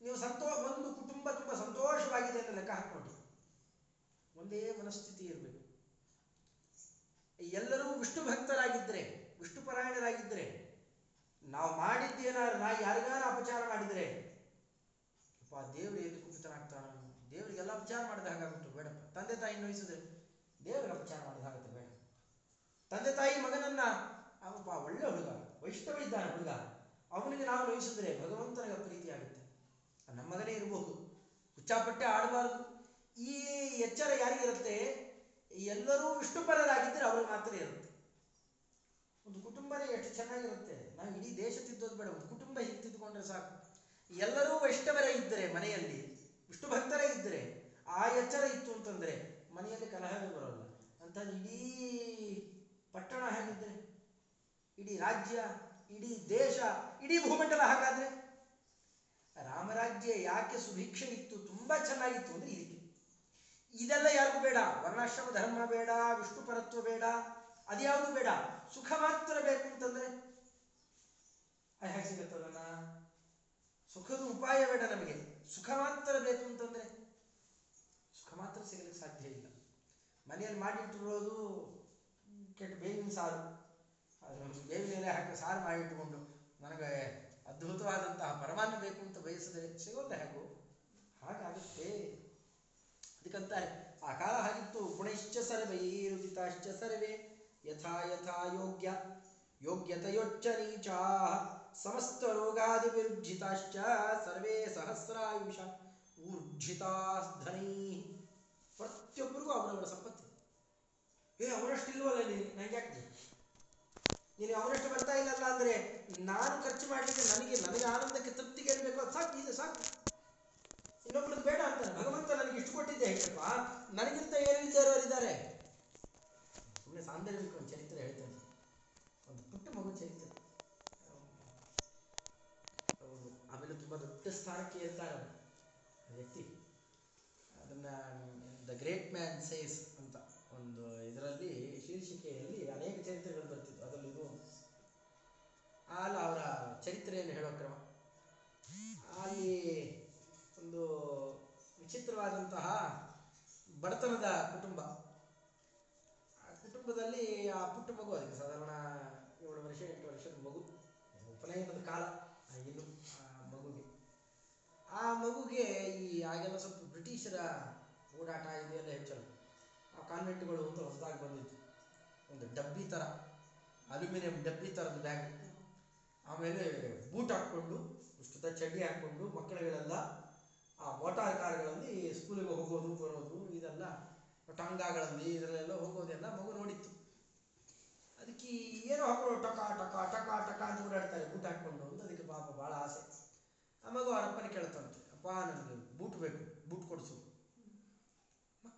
ನೀವು ಸಂತೋಷ ಒಂದು ಕುಟುಂಬ ತುಂಬ ಸಂತೋಷವಾಗಿದೆ ಅಂತ ಲೆಕ್ಕ ಹಾಕ್ಕೊಂಡು ಒಂದೇ ಮನಸ್ಥಿತಿ ಇರಬೇಕು. ಎಲ್ಲರೂ ವಿಷ್ಣು ಭಕ್ತರಾಗಿದ್ದರೆ ವಿಷ್ಣು ಪರಾಯಣರಾಗಿದ್ದರೆ ನಾವು ಮಾಡಿದ್ದೇನಾದ್ರು, ನಾ ಯಾರಿಗಾರ ಅಪಚಾರ ಮಾಡಿದರೆ ಅಪ್ಪ ದೇವರು ಎಲ್ಲಿ ಕುಪಿತನಾಗ್ತಾನ, ದೇವರಿಗೆಲ್ಲ ಅಪಚಾರ ಮಾಡಿದ ಹಾಗಾಗುತ್ತೆ ಬೇಡಪ್ಪ. ತಂದೆ ತಾಯಿ ನೋಯಿಸಿದ್ರೆ ದೇವರಿಗೆ ಉಪಚಾರ ಮಾಡಿದ ಹಾಗುತ್ತೆ ಬೇಡ. ತಂದೆ ತಾಯಿ ಮಗನನ್ನ ಅವಪ್ಪ ಒಳ್ಳೆ ಹುಡುಗ, ವೈಷ್ಣವ ಇದ್ದಾನೆ ಹುಡುಗ. ಅವನಿಗೆ ನಾವು ನೋಯಿಸಿದ್ರೆ ಭಗವಂತನಿಗೆ ಪ್ರೀತಿ ಆಗುತ್ತೆ ನಮ್ಮ ಮಗನೇ ಇರಬಹುದು ಹುಚ್ಚಾಪಟ್ಟೆ ಆಡಬಾರದು. ಈ ಎಚ್ಚರ ಯಾರಿಗಿರುತ್ತೆ? ಎಲ್ಲರೂ ವಿಷ್ಣುಪರರಾಗಿದ್ದರೆ ಅವ್ರಿಗೆ ಮಾತ್ರ ಇರುತ್ತೆ. ಒಂದು ಕುಟುಂಬನೇ ಎಷ್ಟು ಚೆನ್ನಾಗಿರುತ್ತೆ. ನಾವು ಇಡೀ ದೇಶ ತಿದ್ದೋದು ಬೇಡ, ಒಂದು ಕುಟುಂಬ ಹೀಗೆ ತಿದ್ದುಕೊಂಡ್ರೆ ಸಾಕು. ಎಲ್ಲರೂ ವೈಷ್ಣವರೇ ಇದ್ದರೆ ಮನೆಯಲ್ಲಿ, ವಿಷ್ಣು ಭಕ್ತರೇ ಇದ್ದರೆ ಆ ಎಚ್ಚರ ಇತ್ತು ಅಂತಂದ್ರೆ ಮನೆಯಲ್ಲಿ ಕಲಹವೇ ಬರೋಲ್ಲ. ಅಂತ ಇಡೀ ಪಟ್ಟಣ ಹೇಗಿದ್ರೆ? ಇಡೀ ರಾಜ್ಯ, ಇಡೀ ದೇಶ, ಇಡೀ ಭೂಮಂಡಲ ಹಾಗಾದ್ರೆ? ರಾಮರಾಜ್ಯ ಯಾಕೆ ಸುಭಿಕ್ಷೆ ಇತ್ತು? ತುಂಬಾ ಚೆನ್ನಾಗಿತ್ತು ಅಂದ್ರೆ ಇದಕ್ಕೆ. ಇದೆಲ್ಲ ಯಾರಿಗೂ ಬೇಡ. ವರ್ಣಾಶ್ರಮ ಧರ್ಮ ಬೇಡ, ವಿಷ್ಣು ಪರತ್ವ ಬೇಡ, ಅದ್ಯಾವುದು ಬೇಡ. ಸುಖ ಮಾತ್ರ ಬೇಕು ಅಂತಂದ್ರೆ? ಹೇಗೆ ಸಿಗುತ್ತದನ್ನ ಸುಖದ ಉಪಾಯ ಬೇಡ ನಮಗೆ. ಸುಖ ಮಾತ್ರ ಬೇಕು ಅಂತಂದ್ರೆ? ಸುಖ ಮಾತ್ರ ಸಿಗಲಿಕ್ಕೆ ಸಾಧ್ಯ ಮನೆಯಲ್ಲಿ ಮಾಡಿಟ್ಟಿರೋದು ಕೆಟ್ಟ ಬೇವಿನ ಸಾರು. ಅದು ಬೇವಿನ ಎಲೆ ಹಾಕಿ ಸಾರು ಮಾಡಿಟ್ಟುಕೊಂಡು ನನಗೆ ಅದ್ಭುತವಾದಂತಹ ಪರಮಾನ್ನ ಬೇಕು ಅಂತ ಬಯಸಿದ್ರೆ ಸಿಗೋಲ್ಲ ಹೇಗೂ? ಹಾಗಾಗುತ್ತೆ. ಅದಕ್ಕಂತಾರೆ, ಆ ಕಾಲ ಹಾಗಿತ್ತು ಗುಣಶ್ಚ ಸರ್ವೇ ರುದಿತಾಶ್ಚ ಸರ್ವೇ ಯಥಾ ಯಥಾ ಯೋಗ್ಯ. ಯೋಗ್ಯತೆಯೊಚ್ಚ ನೀಚಾ ಸಮಸ್ತ ರೋಗಾದಿ ವಿರುಜ್ಜಿತಾಶ್ಚ ಸರ್ವೇ ಸಹಸ್ರಾಯುಷ. ಊರ್ಜಿತಾಧನೈ ಪ್ರತಿಯೊಬ್ಬರಿಗೂ ಅವರವರ ಸಂಪತ್ತು. ಏ ಅವರಷ್ಟು ಇಲ್ವಲ್ಲ ನೀನು? ನನಗೆ ಯಾಕೆ? ನೀನು ಅವರಷ್ಟು ಬರ್ತಾ ಇಲ್ಲಲ್ಲ ಅಂದರೆ ನಾನು ಖರ್ಚು ಮಾಡಲಿಕ್ಕೆ ನನಗೆ ನನಗೆ ಆನಂದಕ್ಕೆ ತೃಪ್ತಿಗೆ ಇರಬೇಕು ಅದು ಸಾಕು, ಇದು ಸಾಕು. ಇನ್ನೊಬ್ರದ್ದು ಬೇಡ ಅಂತ. ಭಗವಂತ ನನಗೆ ಇಷ್ಟು ಕೊಟ್ಟಿದ್ದೆ, ಹೇಳಪ್ಪ. ನನಗಿಂತ ಏನಿದ್ದಾರೋ ಇದ್ದಾರೆ ಸುಮ್ಮನೆ ಸಾಂದರ್ಭಿಕ ಒಂದು ಚರಿತ್ರೆ ಹೇಳ್ತೇನೆ. ಒಂದು ಪುಟ್ಟ ಮಗು ಚರಿತ್ರೆ. ಆಮೇಲೆ ತುಂಬ ದೊಡ್ಡ ಸ್ಥಾನಕ್ಕೆ ಇರ್ತಾರೆ ವ್ಯಕ್ತಿ. ಅದನ್ನ ದ ಗ್ರೇಟ್ ಮ್ಯಾನ್ ಸೇಸ್ ಅಂತ ಒಂದು ಇದರಲ್ಲಿ, ಶೀರ್ಷಿಕೆಯಲ್ಲಿ ಅನೇಕ ಚರಿತ್ರೆಗಳು ಬರ್ತಿತ್ತು ಅದರಲ್ಲಿ ಇದು ಅಲ್ಲ ಅವರ ಚರಿತ್ರೆಯನ್ನು ಹೇಳೋ ಕ್ರಮ. ಅಲ್ಲಿ ಒಂದು ವಿಚಿತ್ರವಾದಂತಹ ಬಡತನದ ಕುಟುಂಬ. ಆ ಕುಟುಂಬದಲ್ಲಿ ಆ ಪುಟ್ಟ ಮಗು, ಅದಕ್ಕೆ ಸಾಧಾರಣ ಏಳು ವರ್ಷ, ಎಂಟು ವರ್ಷದ ಮಗು ಉಪನಯನದ ಕಾಲ ಆ ಇನ್ನು ಆ ಮಗುಗೆ. ಆ ಮಗುಗೆ ಈ ಆಗೆಲ್ಲ ಸ್ವಲ್ಪ ಬ್ರಿಟಿಷರ ಓಡಾಟ ಇದೆಲ್ಲ ಹೆಚ್ಚಳ. ಆ ಕಾನ್ವೆಂಟ್ಗಳು ಅಂತ ಹೊಸದಾಗಿ ಬಂದಿತ್ತು. ಒಂದು ಡಬ್ಬಿ ಥರ ಅಲ್ಯೂಮಿನಿಯಂ ಡಬ್ಬಿ ಥರದ ಬ್ಯಾಗ್ ಆಮೇಲೆ ಬೂಟ್ ಹಾಕ್ಕೊಂಡು ಉಷ್ಟದ ಚಡ್ಡಿ ಹಾಕ್ಕೊಂಡು ಮಕ್ಕಳುಗಳೆಲ್ಲ ಆ ಮೋಟಾರ್ ಕಾರ್ಗಳಲ್ಲಿ ಸ್ಕೂಲಿಗೆ ಹೋಗೋದು, ಬರೋದು, ಇದೆಲ್ಲ ಟಂಗಾಗಳಲ್ಲಿ ಇದರಲ್ಲೆಲ್ಲ ಹೋಗೋದೆಲ್ಲ ಮಗು ನೋಡಿತ್ತು. ಅದಕ್ಕೆ ಏನೋ ಹಾಕೊಂಡು ಟಕ ಟಕ ಟಕ ಟಕ ಅಂತ ಓಡಾಡ್ತಾರೆ ಬೂಟ್ ಹಾಕ್ಕೊಂಡು ಅಂತ ಅದಕ್ಕೆ ಪಾಪ ಭಾಳ ಆಸೆ. ಆ ಮಗು ಅವ್ರ ಅಪ್ಪನ ಕೇಳ್ತಂತೆ ಅಪ್ಪ, ನನಗೆ ಬೂಟ್ ಬೇಕು, ಬೂಟ್ ಕೊಡಿಸು.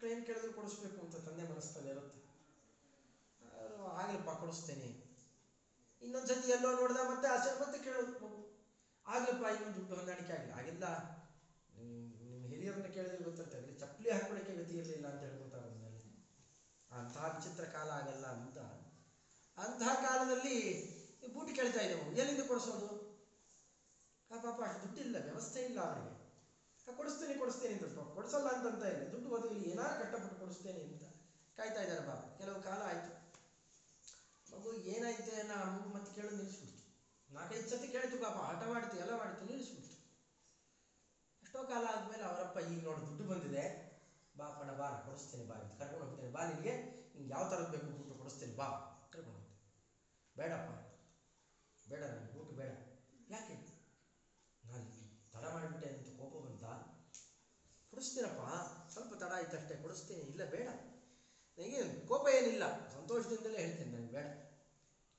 ಏನು ಕೇಳಿದ್ರು ಕೊಡಿಸ್ಬೇಕು ಅಂತ ತಂದೆ ಮನಸ್ಸಲ್ಲಿ ಇರುತ್ತೆ. ಆಗ್ಲಪ್ಪ, ಕೊಡಿಸ್ತೇನೆ. ಇನ್ನೊಂದ್ಸತಿ ಎಲ್ಲೋ ನೋಡ್ದ ಮತ್ತೆ ಆಸೆ ಮತ್ತೆ ಕೇಳೋದು ಮಗು ಆಗ್ಲಪ್ಪ, ಇನ್ನೊಂದು ದುಡ್ಡು ಹೊಂದಾಣಿಕೆ ಆಗಿಲ್ಲ ಆಗಿಲ್ಲ ನಿಮ್ಮ ಹಿರಿಯರನ್ನ ಕೇಳಿದ್ರೆ ಗೊತ್ತಿರ್ತದೆ ಅಲ್ಲಿ ಚಪ್ಪಲಿ ಹಾಕೊಳ್ಳಿಕ್ಕೆ ಗತಿ ಇರಲಿಲ್ಲ ಅಂತ ಹೇಳ್ಕೊತಾರೆ ಅದನ್ನೆಲ್ಲ ಅಂತಹ ವಿಚಿತ್ರ ಕಾಲ ಆಗಲ್ಲ ಅಂತ. ಅಂತಹ ಕಾಲದಲ್ಲಿ ಬೂಟಿ ಕೇಳ್ತಾ ಇದ್ದೆವು. ಎಲ್ಲಿಂದ ಕೊಡಿಸೋದು? ಪಾಪ ದುಡ್ಡಿಲ್ಲ, ವ್ಯವಸ್ಥೆ ಇಲ್ಲ ಅವರಿಗೆ. ಕೊಡಿಸ್ತೇನೆ ಕೊಡಿಸ್ತೇನೆ ಅಂತ ಕೊಡಿಸಲ್ಲ ಅಂತ ಇಲ್ಲ, ದುಡ್ಡು ಬದಲು ಏನಾರು ಕಷ್ಟಪಟ್ಟು ಕೊಡಿಸ್ತೇನೆ ಅಂತ ಕಾಯ್ತಾ ಇದ್ದಾರೆ ಬಾಬು ಕೆಲವು ಕಾಲ ಆಯ್ತು. ಮಗು ಏನಾಯ್ತು ನಾ ಮಗು ಮತ್ತೆ ಕೇಳೋದು ನಿಲ್ಲಿಸ್ಬಿಡ್ತು. ನಾಲ್ಕೈದು ಸತಿ ಕೇಳ್ತು ಪಾಪ ಆಟ ಮಾಡ್ತು, ಎಲ್ಲ ಮಾಡ್ತು, ನಿಲ್ಲಿಸ್ಬಿಡ್ತು. ಎಷ್ಟೋ ಕಾಲ ಆದ್ಮೇಲೆ ಅವರಪ್ಪ, ಈಗ ನೋಡಿ, ದುಡ್ಡು ಬಂದಿದೆ. ಬಾ ಬಾ ಕೊಡಿಸ್ತೇನೆ, ಬಾ ಅಂತ ಕರ್ಕೊಂಡು ಹೋಗ್ತೇನೆ, ಬಾ ನಿಮಗೆ ನಿಂಗೆ ಯಾವ ಥರದ್ದು ಬೇಕು ಊಟ ಕೊಡಿಸ್ತೇನೆ, ಬಾ. ಕರ್ಕೊಂಡು ಹೋಗ್ತೇನೆ. ಬೇಡಪ್ಪ, ಬೇಡ ನನಗೆ ಬೂಟು ಬೇಡ. ಯಾಕೆ? ನಾನು ತಡ ಮಾಡಿಬಿಟ್ಟೆ ಅಂತ ಕೊಡಿಸ್ತೀನಪ್ಪ. ಸ್ವಲ್ಪ ತಡ ಆಯ್ತು ಅಷ್ಟೇ ಕೊಡಿಸ್ತೀನಿ. ಇಲ್ಲ ಬೇಡ. ನನಗೆ ಕೋಪ ಏನಿಲ್ಲ. ಸಂತೋಷದಿಂದಲೇ ಹೇಳ್ತೀನಿ ನನಗೆ ಬೇಡ.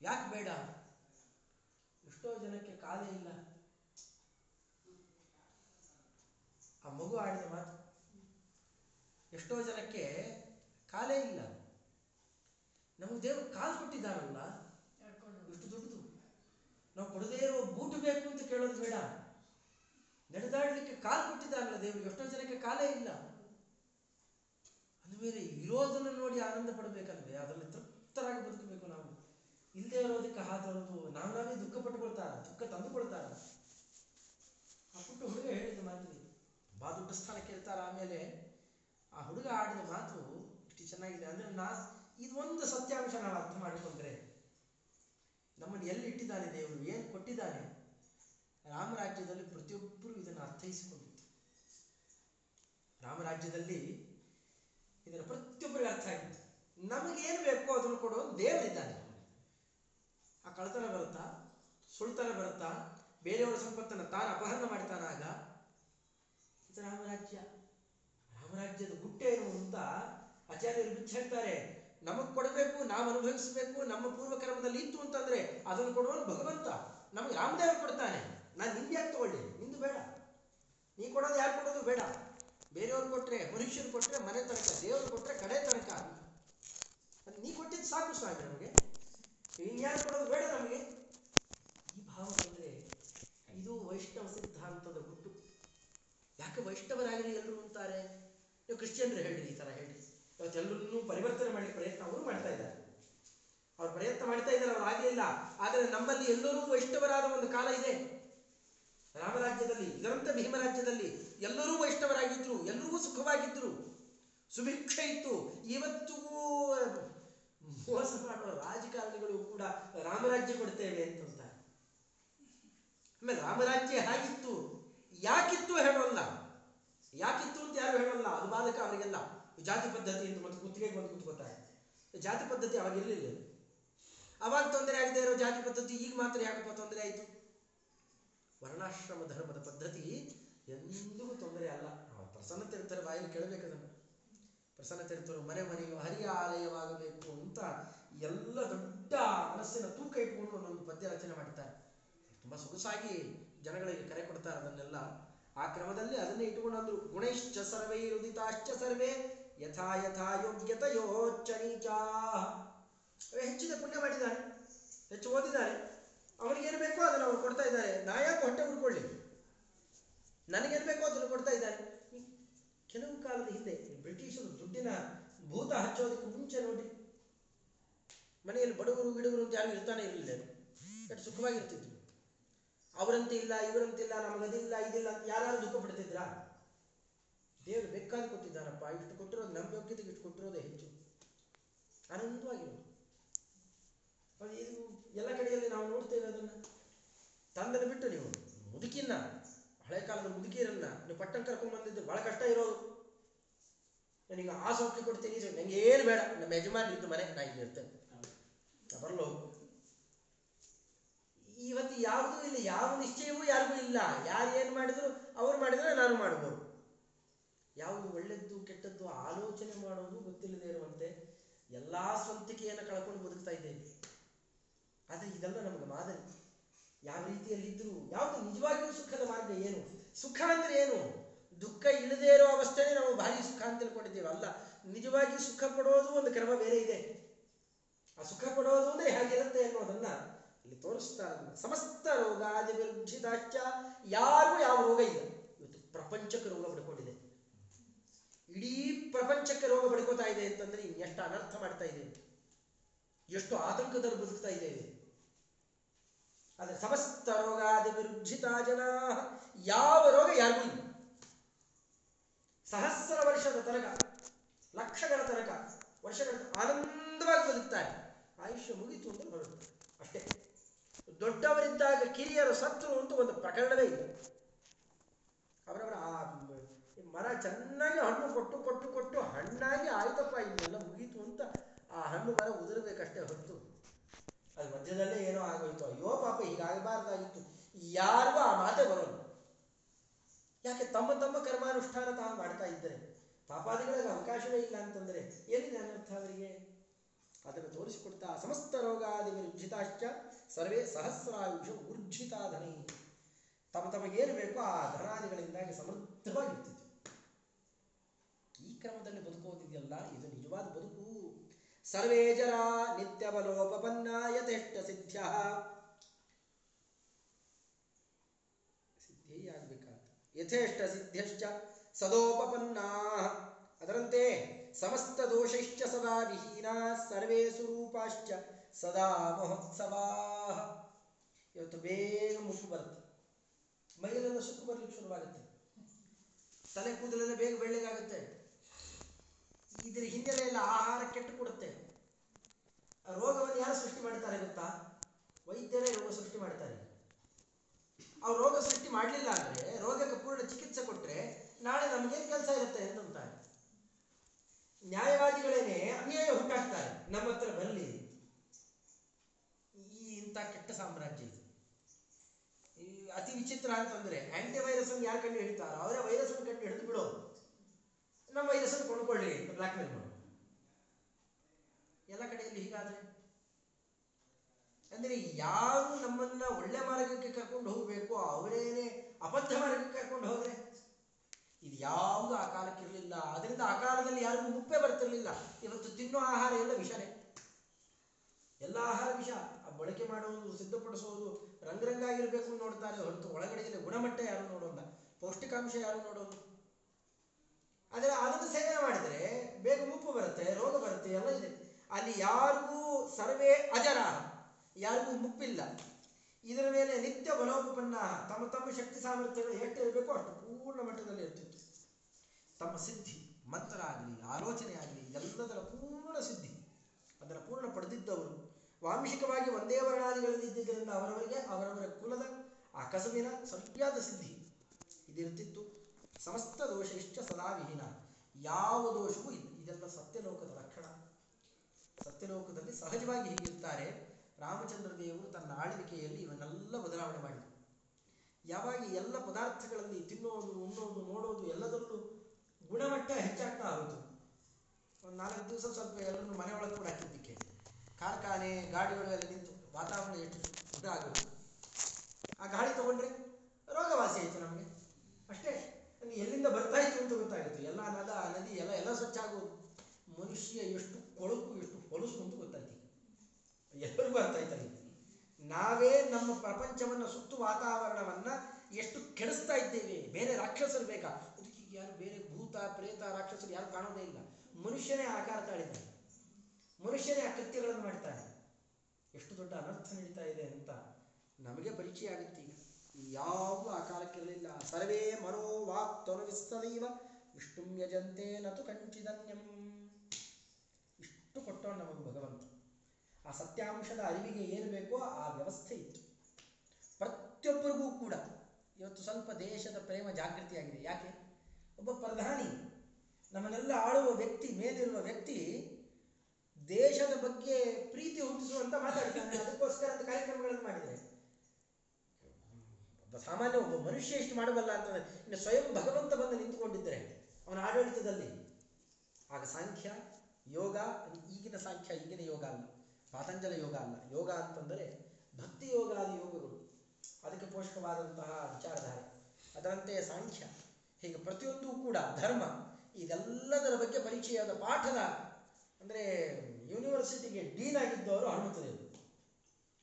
ಯಾಕೆ ಬೇಡ? ಎಷ್ಟೋ ಜನಕ್ಕೆ ಕಾಲೇ ಇಲ್ಲ. ಆ ಮಗು ಆಡಿದ ಮಾತು. ಎಷ್ಟೋ ಜನಕ್ಕೆ ಕಾಲೇ ಇಲ್ಲ. ನಮಗೆ ದೇವರು ಕಾಲು ಕೊಟ್ಟಿದ್ದಾರಲ್ಲ ಇಷ್ಟು ದೊಡ್ಡದು ನಾವು ಕೊಡದೇ ಇರೋ ಬೂಟು ಬೇಕು ಅಂತ ಕೇಳೋದು ಬೇಡ. ನಡೆದಾಡ್ಲಿಕ್ಕೆ ಕಾಲು ಕೊಟ್ಟಿದ್ದಾಗಲ್ಲ ದೇವರು, ಎಷ್ಟೋ ಜನಕ್ಕೆ ಕಾಲೇ ಇಲ್ಲ. ಅಂದಮೇಲೆ ಇರೋದನ್ನು ನೋಡಿ ಆನಂದ ಪಡಬೇಕಲ್ವೇ? ಅದರಲ್ಲಿ ತೃಪ್ತರಾಗಿ ಬದುಕಬೇಕು ನಾವು. ಇಲ್ಲದೆ ಇರೋದಕ್ಕೆ ಹಾದರದು ನಾವು ನಾವೇ ದುಃಖ ಪಟ್ಟುಕೊಳ್ತಾರ ದುಃಖ ತಂದುಕೊಳ್ತಾರ ಆ ಪುಟ್ಟ ಹುಡುಗ ಹೇಳಿದ ಮಾತು. ಬಾ ದೊಡ್ಡ ಸ್ಥಾನಕ್ಕೆ ಇರ್ತಾರ. ಆಮೇಲೆ ಆ ಹುಡುಗ ಆಡಿದ ಮಾತು ಇಷ್ಟು ಚೆನ್ನಾಗಿದೆ. ಅಂದ್ರೆ ನಾ ಇದೊಂದು ಸತ್ಯಾಂಶ ನಾವು ಅರ್ಥ ಮಾಡಿಕೊಂಡ್ರೆ, ನಮ್ಮನ್ನು ಎಲ್ಲಿ ಇಟ್ಟಿದ್ದಾನೆ ದೇವರು, ಏನು ಕೊಟ್ಟಿದ್ದಾನೆ? ರಾಮರಾಜ್ಯದಲ್ಲಿ ಪ್ರತಿಯೊಬ್ಬರು ಇದನ್ನು ಅರ್ಥೈಸಿಕೊಂಡಿತ್ತು ರಾಮರಾಜ್ಯದಲ್ಲಿ ಇದನ್ನು ಪ್ರತಿಯೊಬ್ಬರಿಗೆ ಅರ್ಥ ಆಗಿತ್ತು. ನಮಗೇನು ಬೇಕೋ ಅದನ್ನು ಕೊಡೋ ದೇವರಿದ್ದಾನೆ ಆ ಕಳ್ತನ ಬರುತ್ತಾ? ಸುಳ್ತನ ಬರುತ್ತಾ? ಬೇರೆಯವರ ಸಂಪತ್ತನ್ನು ತಾನು ಅಪಹರಣ ಮಾಡ್ತಾನಾಗ ಇದು ರಾಮರಾಜ್ಯ. ರಾಮರಾಜ್ಯದ ಗುಟ್ಟೇನು ಅಂತ ಆಚಾರ್ಯರು ಬಿಚ್ಚ ನಮಗ್ ಕೊಡಬೇಕು, ನಾವು ಅನುಭವಿಸಬೇಕು, ನಮ್ಮ ಪೂರ್ವ ಕರ್ಮದಲ್ಲಿ ಇತ್ತು ಅಂತಂದ್ರೆ ಅದನ್ನು ಕೊಡುವನು ಭಗವಂತ. ನಮಗೆ ರಾಮದೇವರು ಕೊಡ್ತಾನೆ. ನಾನು ನಿಂದು ಯಾಕೆ ತಗೊಳ್ಳಿ? ನಿಂದು ಬೇಡ. ನೀ ಕೊಡೋದು ಯಾರು ಕೊಡೋದು ಬೇಡ. ಬೇರೆಯವ್ರು ಕೊಟ್ಟರೆ ಮನುಷ್ಯರು ಕೊಟ್ಟರೆ ಮನೆ ತನಕ, ದೇವರು ಕೊಟ್ಟರೆ ಕಡೆ ತನಕ. ನೀ ಕೊಟ್ಟಿದ್ದು ಸಾಕು ಸ್ವಾಮಿ ನಮಗೆ. ಇನ್ಯಾರು ಕೊಡೋದು ಬೇಡ ನಮಗೆ. ಈ ಭಾವ ಬಂದರೆ ಇದು ವೈಷ್ಣವ ಸಿದ್ಧಾಂತದ ಗುಟ್ಟು. ಯಾಕೆ ವೈಷ್ಣವರಾಗಲಿ ಎಲ್ಲರೂ ಅಂತಾರೆ? ನೀವು ಕ್ರಿಶ್ಚಿಯನ್ರು ಹೇಳಿ ಈ ಥರ ಹೇಳಿ ಇವತ್ತು ಎಲ್ಲರನ್ನೂ ಪರಿವರ್ತನೆ ಮಾಡಿ ಪ್ರಯತ್ನ ಅವರು ಮಾಡ್ತಾ ಇದ್ದಾರೆ. ಅವ್ರು ಪ್ರಯತ್ನ ಮಾಡ್ತಾ ಇದ್ದಾರೆ, ಅವ್ರು ಆಗಲಿಲ್ಲ ಆದರೆ ನಮ್ಮಲ್ಲಿ ಎಲ್ಲರೂ ವೈಷ್ಣವರಾದ ಒಂದು ಕಾಲ ಇದೆ. ರಾಮರಾಜ್ಯದಲ್ಲಿ ಇದರಂತೆ ಭೀಮರಾಜ್ಯದಲ್ಲಿ ಎಲ್ಲರೂ ವೈಷ್ಣವರಾಗಿದ್ದರು ಎಲ್ಲರಿಗೂ ಸುಖವಾಗಿದ್ದರು ಸುಭಿಕ್ಷೆ ಇತ್ತು. ಇವತ್ತಿಗೂ ಮೋಸ ಮಾಡುವ ರಾಜಕಾರಣಿಗಳು ಕೂಡ ರಾಮರಾಜ್ಯ ಕೊಡ್ತೇವೆ ಅಂತಂತಾರೆ ಆಮೇಲೆ ರಾಮರಾಜ್ಯ ಹೇಗಿತ್ತು? ಯಾಕಿತ್ತು ಹೇಳೋಲ್ಲ. ಯಾಕಿತ್ತು ಅಂತ ಯಾರು ಹೇಳೋಲ್ಲ. ಅದು ಬಾಧಕ ಅವರಿಗೆಲ್ಲ. ಜಾತಿ ಪದ್ಧತಿ ಅಂತ ಮತ್ತೆ ಕುತ್ತಿಗೆಗೆ ಬಂದು ಕುತ್ಕೋತಾರೆ ಜಾತಿ ಪದ್ಧತಿ ಅವಾಗ ಇರಲಿಲ್ಲ. ಅವಾಗ ತೊಂದರೆ ಆಗದೆ ಇರೋ ಜಾತಿ ಪದ್ಧತಿ ಈಗ ಮಾತ್ರ ಯಾಕಪ್ಪ ತೊಂದರೆ ಆಯಿತು? ವರ್ಣಾಶ್ರಮ ಧರ್ಮದ ಪದ್ಧತಿ ಎಂದೂ ತೊಂದರೆ ಅಲ್ಲ. ಪ್ರಸನ್ನ ತೀರ್ಥರ ಬಾಯಲ್ಲಿ ಕೇಳಬೇಕದನ್ನು ಪ್ರಸನ್ನ ತೀರ್ಥರು ಮನೆ ಮನೆಯು ಹರಿಯ ಆಲಯವಾಗಬೇಕು ಅಂತ ಎಲ್ಲ ದೊಡ್ಡ ಮನಸ್ಸಿನ ತೂಕ ಇಟ್ಕೊಂಡು ಒಂದೊಂದು ಪದ್ಯ ರಚನೆ ಮಾಡ್ತಾರೆ. ತುಂಬಾ ಸೊಗಸಾಗಿ ಜನಗಳಿಗೆ ಕರೆ ಕೊಡ್ತಾರೆ ಅದನ್ನೆಲ್ಲ. ಆ ಕ್ರಮದಲ್ಲಿ ಅದನ್ನೇ ಇಟ್ಟುಕೊಂಡು ಅಂದ್ರು ಗುಣೈಶ್ಚ ಸರ್ವೇ ರುದಿತಾಶ್ಚ ಸರ್ವೇ ಯಥಾ ಯಥಾ ಯೋಗ್ಯತೆಯೋಚ್ಚ ನೀಚಾ ಹೆಚ್ಚಿನ ಪುಣ್ಯ ಮಾಡಿದ್ದಾನೆ ಹೆಚ್ಚು ಓದಿದ್ದಾನೆ ಅವನಿಗೇನು ಬೇಕೋ ಅದನ್ನು ಅವ್ರು ಕೊಡ್ತಾ ಇದ್ದಾರೆ. ನಾ ಯಾಕೆ ಹೊಟ್ಟೆ ಉಳ್ಕೊಳ್ಳಿ ನನಗೇನು ಬೇಕೋ ಅದನ್ನು ಕೊಡ್ತಾ ಇದ್ದಾರೆ? ಕೆಲವು ಕಾಲದ ಹಿಂದೆ ಬ್ರಿಟಿಷರು ದುಡ್ಡಿನ ಭೂತ ಹಚ್ಚೋದಕ್ಕೆ ಮುಂಚೆ ನೋಡಿ, ಮನೆಯಲ್ಲಿ ಬಡವರು ಗಿಡವರು ಅಂತ ಯಾರು ಇರ್ತಾನೆ ಇರಲಿಲ್ಲ. ಎಷ್ಟು ಸುಖವಾಗಿರ್ತಿದ್ರು. ಅವರಂತೆ ಇಲ್ಲ, ಇವರಂತೆ ಇಲ್ಲ, ನಮಗದಿಲ್ಲ, ಇದಿಲ್ಲ ಅಂತ ಯಾರು ದುಃಖ ಪಡ್ತಿದ್ರಾ? ದೇವರು ಬೇಕಾದ ಕೊಟ್ಟಿದ್ದಾನಪ್ಪ ಇಷ್ಟು ಕೊಟ್ಟಿರೋದು ನಮ್ಮ ಯೋಗ್ಯತೆಗೆ ಇಷ್ಟು ಕೊಟ್ಟಿರೋದೇ ಹೆಚ್ಚು. ಆನಂದವಾಗಿರೋದು ಇದು ಎಲ್ಲ ಕಡೆಯಲ್ಲಿ ನಾವು ನೋಡ್ತೇವೆ ಅದನ್ನು ತಂದನ್ನು ಬಿಟ್ಟು ನೀವು ಮುದುಕಿನ್ನ ಹಳೆ ಕಾಲದ ಮುದುಕಿಯರನ್ನ ನೀವು ಪಟ್ಟಣ ಕರ್ಕೊಂಡ್ಬಂದಿದ್ದು ಬಂದಿದ್ದು ಕಷ್ಟ ಇರೋದು. ನನಗೆ ಆ ಸೌಖ್ಯ ಕೊಡ್ತೀನಿ ನನಗೆ ನಂಗೆ ಏನು ಬೇಡ. ನಮ್ಮ ಯಜಮಾನ್ ಇದ್ದು ಮನೆ, ನಾ ಇಲ್ಲಿ ಇರ್ತೇನೆ. ಬರಲು. ಇವತ್ತು ಯಾವುದೂ ಇಲ್ಲ, ಯಾವ ನಿಶ್ಚಯವೂ ಯಾರಿಗೂ ಇಲ್ಲ. ಯಾರು ಏನು ಮಾಡಿದ್ರು ಅವ್ರು ಮಾಡಿದ್ರೆ ನಾನು ಮಾಡ್ಬೋದು. ಯಾವುದು ಒಳ್ಳೆದ್ದು, ಕೆಟ್ಟದ್ದು ಆಲೋಚನೆ ಮಾಡೋದು ಗೊತ್ತಿಲ್ಲದೆ ಇರುವಂತೆ ಎಲ್ಲಾ ಸ್ವಂತಿಕೆಯನ್ನು ಕಳ್ಕೊಂಡು ಬದುಕ್ತಾ ಇದ್ದೇವೆ ಆದರೆ ಇದೆಲ್ಲ ನಮಗೆ ಮಾದರಿ. ಯಾವ ರೀತಿಯಲ್ಲಿದ್ದರೂ ಯಾವುದು ನಿಜವಾಗಿಯೂ ಸುಖದ ಮಾರ್ಗ ಏನು? ಸುಖ ಅಂದ್ರೆ ಏನು? ದುಃಖ ಇಲ್ಲದೇ ಇರೋ ಅವಸ್ಥೆನೇ ನಾವು ಭಾರಿ ಸುಖ ಅಂತ ತಿಳ್ಕೊಂಡಿದ್ದೇವೆ. ಅಲ್ಲ, ನಿಜವಾಗಿ ಸುಖ ಪಡೋದು ಒಂದು ಕ್ರಮ ಬೇರೆ ಇದೆ. ಆ ಸುಖ ಪಡೋದು ಅಂದರೆ ಹೇಗಿರುತ್ತೆ ಅನ್ನೋದನ್ನ ಇಲ್ಲಿ ತೋರಿಸ್ತಾ ಸಮಸ್ತ ರೋಗಾದಿ ವಿರುದ್ಧಿತಾಶ್ಚ ಯಾರಿಗೂ ಯಾವ ರೋಗ ಇಲ್ಲ. ಇವತ್ತು ಪ್ರಪಂಚಕ್ಕೆ ರೋಗ ಪಡ್ಕೊಂಡಿದೆ. ಇಡೀ ಪ್ರಪಂಚಕ್ಕೆ ರೋಗ ಪಡ್ಕೋತಾ ಇದೆ ಅಂತಂದ್ರೆ ಎಷ್ಟು ಅನರ್ಥ ಮಾಡ್ತಾ ಇದೆ. ಎಷ್ಟು ಆತಂಕದಲ್ಲಿ ಬದುಕ್ತಾ ಇದೆ ಇದು. ಆದ್ರೆ ಸಮಸ್ತ ರೋಗಾದಿ ವಿರುದ್ಧಿತ ಜನ ಯಾವ ರೋಗ ಯಾರಿಗೂ ಇಲ್ಲ. ಸಹಸ್ರ ವರ್ಷದ ತನಕ, ಲಕ್ಷಗಳ ತನಕ, ವರ್ಷಗಳ ಆನಂದವಾಗಿ ಬದುಕ್ತಾರೆ. ಆಯುಷ್ಯ ಮುಗಿತು ಅಂತ ಹೊರಡುತ್ತೆ ಅಷ್ಟೇ. ದೊಡ್ಡವರಿದ್ದಾಗ ಕಿರಿಯರು ಸತ್ತು ಅಂತ ಒಂದು ಪ್ರಕರಣವೇ ಇದೆ ಅವರವರ ಆ ಮರ ಚೆನ್ನಾಗಿ ಹಣ್ಣು ಕೊಟ್ಟು ಕೊಟ್ಟು ಕೊಟ್ಟು ಹಣ್ಣಾಗಿ ಆಯ್ತಪ್ಪ, ಇನ್ನೆಲ್ಲ ಮುಗೀತು ಅಂತ ಆ ಹಣ್ಣು ಮರ ಉದುರಬೇಕಷ್ಟೇ ಅದು ಮಧ್ಯದಲ್ಲೇ ಏನೋ ಆಗೋಯ್ತು. ಅಯ್ಯೋ ಪಾಪ, ಹೀಗಾಗಬಾರ್ದಾಗಿತ್ತು. ಯಾರಿಗೂ ಆ ಮಾತೆ ಬರೋಲ್ಲ ಯಾಕೆ ತಮ್ಮ ತಮ್ಮ ಕರ್ಮಾನುಷ್ಠಾನ ತಾವು ಮಾಡ್ತಾ ಇದ್ದರೆ? ಪಾಪಾದಿಗಳಿಗೆ ಅವಕಾಶವೇ ಇಲ್ಲ ಅಂತಂದ್ರೆ ಏನಿದೆ ಅನರ್ಥ ಅವರಿಗೆ? ಅದನ್ನು ತೋರಿಸಿಕೊಡ್ತಾ ಸಮಸ್ತ ರೋಗಾದಿ ಉರ್ಜಿತಾಶ್ಚ ಸರ್ವೇ ಸಹಸ್ರಾಯುಷ ಊರ್ಜಿತಾಧನಿ. ತಮ್ಮ ತಮಗೇನು ಬೇಕೋ ಆ ಧನಾದಿಗಳಿಂದಾಗಿ ಸಮೃದ್ಧವಾಗಿರ್ತಿತ್ತು. ಈ ಕ್ರಮದಲ್ಲಿ ಬದುಕೋದಿದೆಯಲ್ಲ ಇದು ನಿಜವಾದ ಬದುಕು. ಸರ್ವೇ ಜನ ನಿತ್ಯವಲೋಪನ್ನಾಯ ಯಥೇಷ್ಟ ಸಿದ್ಧಿ ಆಗ್ಬೇಕಾದ ಯಥೇಷ್ಟ ಸಿದ್ಧಶ್ಚ ಸದೋಪಪನ್ನ. ಅದರಂತೆ ಸಮಸ್ತ ದೋಷೈಶ್ಚ ಸದಾ ವಿಹೀನ ಸರ್ವೇ ಸ್ವರೂಪಾಶ್ಚ ಸದಾ ಮಹೋತ್ಸವಾ. ಇವತ್ತು ಬೇಗ ಮುಸು ಬರುತ್ತೆ. ಮೈಲೆಲ್ಲ ಸುಕ್ಕು ಬರಲಿಕ್ಕೆ ಶುರುವಾಗುತ್ತೆ. ತಲೆ ಕೂದಲೆಲ್ಲ ಬೇಗ ಬೆಳ್ಳಗಾಗುತ್ತೆ. ಇದ್ರ ಹಿನ್ನೆಲೆಯಲ್ಲಿ ಆಹಾರ ಕೆಟ್ಟು ಕೊಡುತ್ತೆ. ರೋಗವನ್ನು ಯಾರು ಸೃಷ್ಟಿ ಮಾಡ್ತಾರೆ ಗೊತ್ತಾ? ವೈದ್ಯರೇ ರೋಗ ಸೃಷ್ಟಿ ಮಾಡ್ತಾರೆ. ಅವ್ರು ರೋಗ ಸೃಷ್ಟಿ ಮಾಡಲಿಲ್ಲ ಅಂದ್ರೆ, ರೋಗಕ್ಕೆ ಪೂರ್ಣ ಚಿಕಿತ್ಸೆ ಕೊಟ್ಟರೆ ನಾಳೆ ನಮಗೇನು ಕೆಲಸ ಇರುತ್ತೆ ಅಂತಂತಾರೆ ನ್ಯಾಯವಾದಿಗಳೇನೆ ಅನ್ಯಾಯ ಹುಟ್ಟಾಕ್ತಾರೆ ನಮ್ಮ ಹತ್ರ ಬರಲಿ ಈ ಇಂಥ ಕೆಟ್ಟ ಸಾಮ್ರಾಜ್ಯ ಇದು. ಅತಿ ವಿಚಿತ್ರ ಅಂತಂದ್ರೆ ಆಂಟಿ ವೈರಸ್ ಅನ್ನು ಯಾರು ಕಂಡು ಹಿಡಿತಾರೋ, ಅವರೇ ವೈರಸ್ ಅನ್ನು ಕಂಡು ಹಿಡಿದು ಬಿಡೋದು ನಮ್ಮ ಇದನ್ನು ಕೊಂಡುಕೊಳ್ಳಿ ಕೊಂಡ್ಕೊಳ್ಳಿ ಬ್ಲಾಕ್ ಮೇಲ್ ಮಾಡೋದು ಎಲ್ಲ ಕಡೆಯಲ್ಲಿ ಹೀಗಾದ್ರೆ? ಅಂದ್ರೆ ಯಾರು ನಮ್ಮನ್ನ ಒಳ್ಳೆ ಮಾರ್ಗಕ್ಕೆ ಕರ್ಕೊಂಡು ಹೋಗಬೇಕು ಅವರೇನೆ ಅಬದ್ಧ ಮಾರ್ಗಕ್ಕೆ ಕರ್ಕೊಂಡು ಹೋದ್ರೆ? ಇದು ಯಾವುದು ಆ ಕಾಲಕ್ಕೆ ಇರಲಿಲ್ಲ ಅದರಿಂದ ಆ ಕಾಲದಲ್ಲಿ ಯಾರಿಗೂ ಮುಪ್ಪೆ ಬರ್ತಿರಲಿಲ್ಲ. ಇವತ್ತು ತಿನ್ನೋ ಆಹಾರ ಎಲ್ಲ ವಿಷನೇ. ಎಲ್ಲ ಆಹಾರ ವಿಷ. ಬಳಕೆ ಮಾಡುವುದು ಸಿದ್ಧಪಡಿಸೋದು ರಂಗರಂಗಾಗಿರ್ಬೇಕು ನೋಡ್ತಾರೆ ಹೊರತು ಒಳಗಡೆ ಗುಣಮಟ್ಟ ಯಾರು ನೋಡೋಲ್ಲ. ಪೌಷ್ಟಿಕಾಂಶ ಯಾರು ನೋಡೋಲ್ಲ. ಆದರೆ ಅದನ್ನು ಸೇವನೆ ಮಾಡಿದರೆ ಬೇಗ ಮುಪ್ಪು ಬರುತ್ತೆ, ರೋಗ ಬರುತ್ತೆ, ಎಲ್ಲ ಇದೆ. ಅಲ್ಲಿ ಯಾರಿಗೂ ಸರ್ವೇ ಅಜರ, ಯಾರಿಗೂ ಮುಪ್ಪಿಲ್ಲ. ಇದರ ಮೇಲೆ ನಿತ್ಯ ಬಲೋಪನ್ನ ತಮ್ಮ ತಮ್ಮ ಶಕ್ತಿ ಸಾಮರ್ಥ್ಯಗಳು ಎಷ್ಟು ಇರಬೇಕು ಅಷ್ಟು ಪೂರ್ಣ ಮಟ್ಟದಲ್ಲಿ ಇರ್ತಿತ್ತು ತಮ್ಮ ಸಿದ್ಧಿ ಮಂತ್ರ ಆಗಲಿ ಆಲೋಚನೆ ಆಗಲಿ ಎಲ್ಲದರ ಪೂರ್ಣ ಸಿದ್ಧಿ, ಅದರ ಪೂರ್ಣ ಪಡೆದಿದ್ದವರು, ವಾಂಶಿಕವಾಗಿ ಒಂದೇ ವರ್ಣಾದಿಗಳಲ್ಲಿದ್ದರಿಂದ ಅವರವರಿಗೆ, ಅವರವರ ಕುಲದ ಆ ಕಸುಬಿನ ಸರಿಯಾದ ಸಿದ್ಧಿ ಇದಿರ್ತಿತ್ತು. ಸಮಸ್ತ ದೋಷಿಶ್ಚ ಸದಾ ವಿಹೀನ. ಯಾವ ದೋಷವೂ ಇಲ್ಲ ಇದೆಲ್ಲ ಸತ್ಯಲೋಕದ ಲಕ್ಷಣ. ಸತ್ಯಲೋಕದಲ್ಲಿ ಸಹಜವಾಗಿ ಹೀಗಿರ್ತಾರೆ. ರಾಮಚಂದ್ರ ದೇವರು ತನ್ನ ಆಳ್ವಿಕೆಯಲ್ಲಿ ಇವನ್ನೆಲ್ಲ ಬದಲಾವಣೆ ಮಾಡಿದ. ಯಾವಾಗ ಎಲ್ಲ ಪದಾರ್ಥಗಳಲ್ಲಿ ತಿನ್ನೋದು, ಉಣ್ಣೋದು, ನೋಡೋದು ಎಲ್ಲದರಲ್ಲೂ ಗುಣಮಟ್ಟ ಹೆಚ್ಚಾಗ್ತಾ ಆಗೋದು ಒಂದು ನಾಲ್ಕು ದಿವಸ ಸ್ವಲ್ಪ ಎಲ್ಲರನ್ನು ಮನೆ ಒಳಗೆ ಕೂಡ ಹಾಕಿದ್ದಕ್ಕೆ. ಕಾರ್ಖಾನೆ, ಗಾಡಿಗಳು ಎಲ್ಲ ನಿಂತು ವಾತಾವರಣ ಎಷ್ಟು ಶುದ್ಧ ಆಗೋದು. ಆ ಗಾಡಿ ತಗೊಂಡ್ರೆ ರೋಗವಾಸಿ ಆಯಿತು ನಮಗೆ. ಅಷ್ಟೇ. ಎಲ್ಲಿಂದ ಬರ್ತಾ ಇತ್ತು ಅಂತ ಗೊತ್ತಾಗುತ್ತೆ. ಎಲ್ಲ ನದ, ನದಿ, ಎಲ್ಲ ಎಲ್ಲ ಸ್ವಚ್ಛ ಆಗೋದು ಮನುಷ್ಯ ಎಷ್ಟು ಕೊಳಕು, ಎಷ್ಟು ಹೊಲಸು ಅಂತ ಗೊತ್ತಾಯ್ತು. ಎಲ್ಲರಿಗೂ ಅರ್ಥ ಆಯ್ತಲ್ಲ. ನಾವೇ ನಮ್ಮ ಪ್ರಪಂಚವನ್ನ, ಸುತ್ತು ವಾತಾವರಣವನ್ನ ಎಷ್ಟು ಕೆಡಿಸ್ತಾ ಇದ್ದೇವೆ. ಬೇರೆ ರಾಕ್ಷಸರು ಬೇಕಾ? ಅದಕ್ಕೆ ಯಾರು ಬೇರೆ ಭೂತ, ಪ್ರೇತ, ರಾಕ್ಷಸರು ಯಾರು ಕಾಣೋದೇ ಇಲ್ಲ. ಮನುಷ್ಯನೇ ಆಕಾರ ತಾಳಿದ್ದಾನೆ. ಮನುಷ್ಯನೇ ಆ ಕೃತ್ಯಗಳನ್ನು ಮಾಡ್ತಾನೆ. ಎಷ್ಟು ದೊಡ್ಡ ಅನರ್ಥ ನಡೀತಾ ಇದೆ ಅಂತ ನಮಗೆ ಪರಿಚಯ ಆಗುತ್ತೆ ಈಗ. ಯಾವುದು ಆ ಕಾಲಕ್ಕಿರಲಿಲ್ಲ. ಸರ್ವೇ ಮರೋ ವಾಕ್ ತೊಲಗಿಸ್ತದೈವ ವಿಷ್ಣು ಯಜಂತೆ ನತು ಕಂಚಿದನ್ಯಂ. ಇಷ್ಟು ಕೊಟ್ಟವ ನಮಗೆ ಭಗವಂತ. ಆ ಸತ್ಯಾಂಶದ ಅರಿವಿಗೆ ಏನು ಬೇಕೋ ಆ ವ್ಯವಸ್ಥೆ ಇತ್ತು. ಪ್ರತಿಯೊಬ್ಬರಿಗೂ ಕೂಡ ಇವತ್ತು ಸ್ವಲ್ಪ ದೇಶದ ಪ್ರೇಮ ಜಾಗೃತಿಯಾಗಿದೆ. ಯಾಕೆ? ಒಬ್ಬ ಪ್ರಧಾನಿ, ನಮ್ಮನ್ನೆಲ್ಲ ಆಳುವ ವ್ಯಕ್ತಿ, ಮೇಲಿರುವ ವ್ಯಕ್ತಿ ದೇಶದ ಬಗ್ಗೆ ಪ್ರೀತಿ ಹುಟ್ಟಿಸುವಂತ ಮಾತಾಡ್ತಾನೆ. ಅದಕ್ಕೋಸ್ಕರ ಕಾರ್ಯಕ್ರಮಗಳನ್ನು ಮಾಡಿದರೆ ಒಬ್ಬ ಸಾಮಾನ್ಯ ಒಬ್ಬ ಮನುಷ್ಯ ಇಷ್ಟು ಮಾಡಬಲ್ಲ ಅಂತಂದ್ರೆ, ಇನ್ನು ಸ್ವಯಂ ಭಗವಂತ ಬಂದು ನಿಂತುಕೊಂಡಿದ್ದರೆ ಅವನ ಆಡಳಿತದಲ್ಲಿ, ಆಗ ಸಾಂಖ್ಯ, ಯೋಗ ಈಗಿನ ಸಾಂಖ್ಯ, ಈಗಿನ ಯೋಗ ಅಲ್ಲ, ಪಾತಂಜಲ ಯೋಗ ಅಲ್ಲ. ಯೋಗ ಅಂತಂದರೆ ಭಕ್ತಿ ಯೋಗ ಆದ ಯೋಗಗಳು. ಅದಕ್ಕೆ ಪೋಷಕವಾದಂತಹ ವಿಚಾರಧಾರೆ. ಅದರಂತೆ ಸಾಂಖ್ಯ, ಹೀಗೆ ಪ್ರತಿಯೊಂದು ಕೂಡ ಧರ್ಮ, ಇದೆಲ್ಲದರ ಬಗ್ಗೆ ಪರಿಚಯದ ಪಾಠದ, ಅಂದರೆ ಯೂನಿವರ್ಸಿಟಿಗೆ ಡೀನ್ ಆಗಿದ್ದವರು ಹನುಮಂತದೇವರು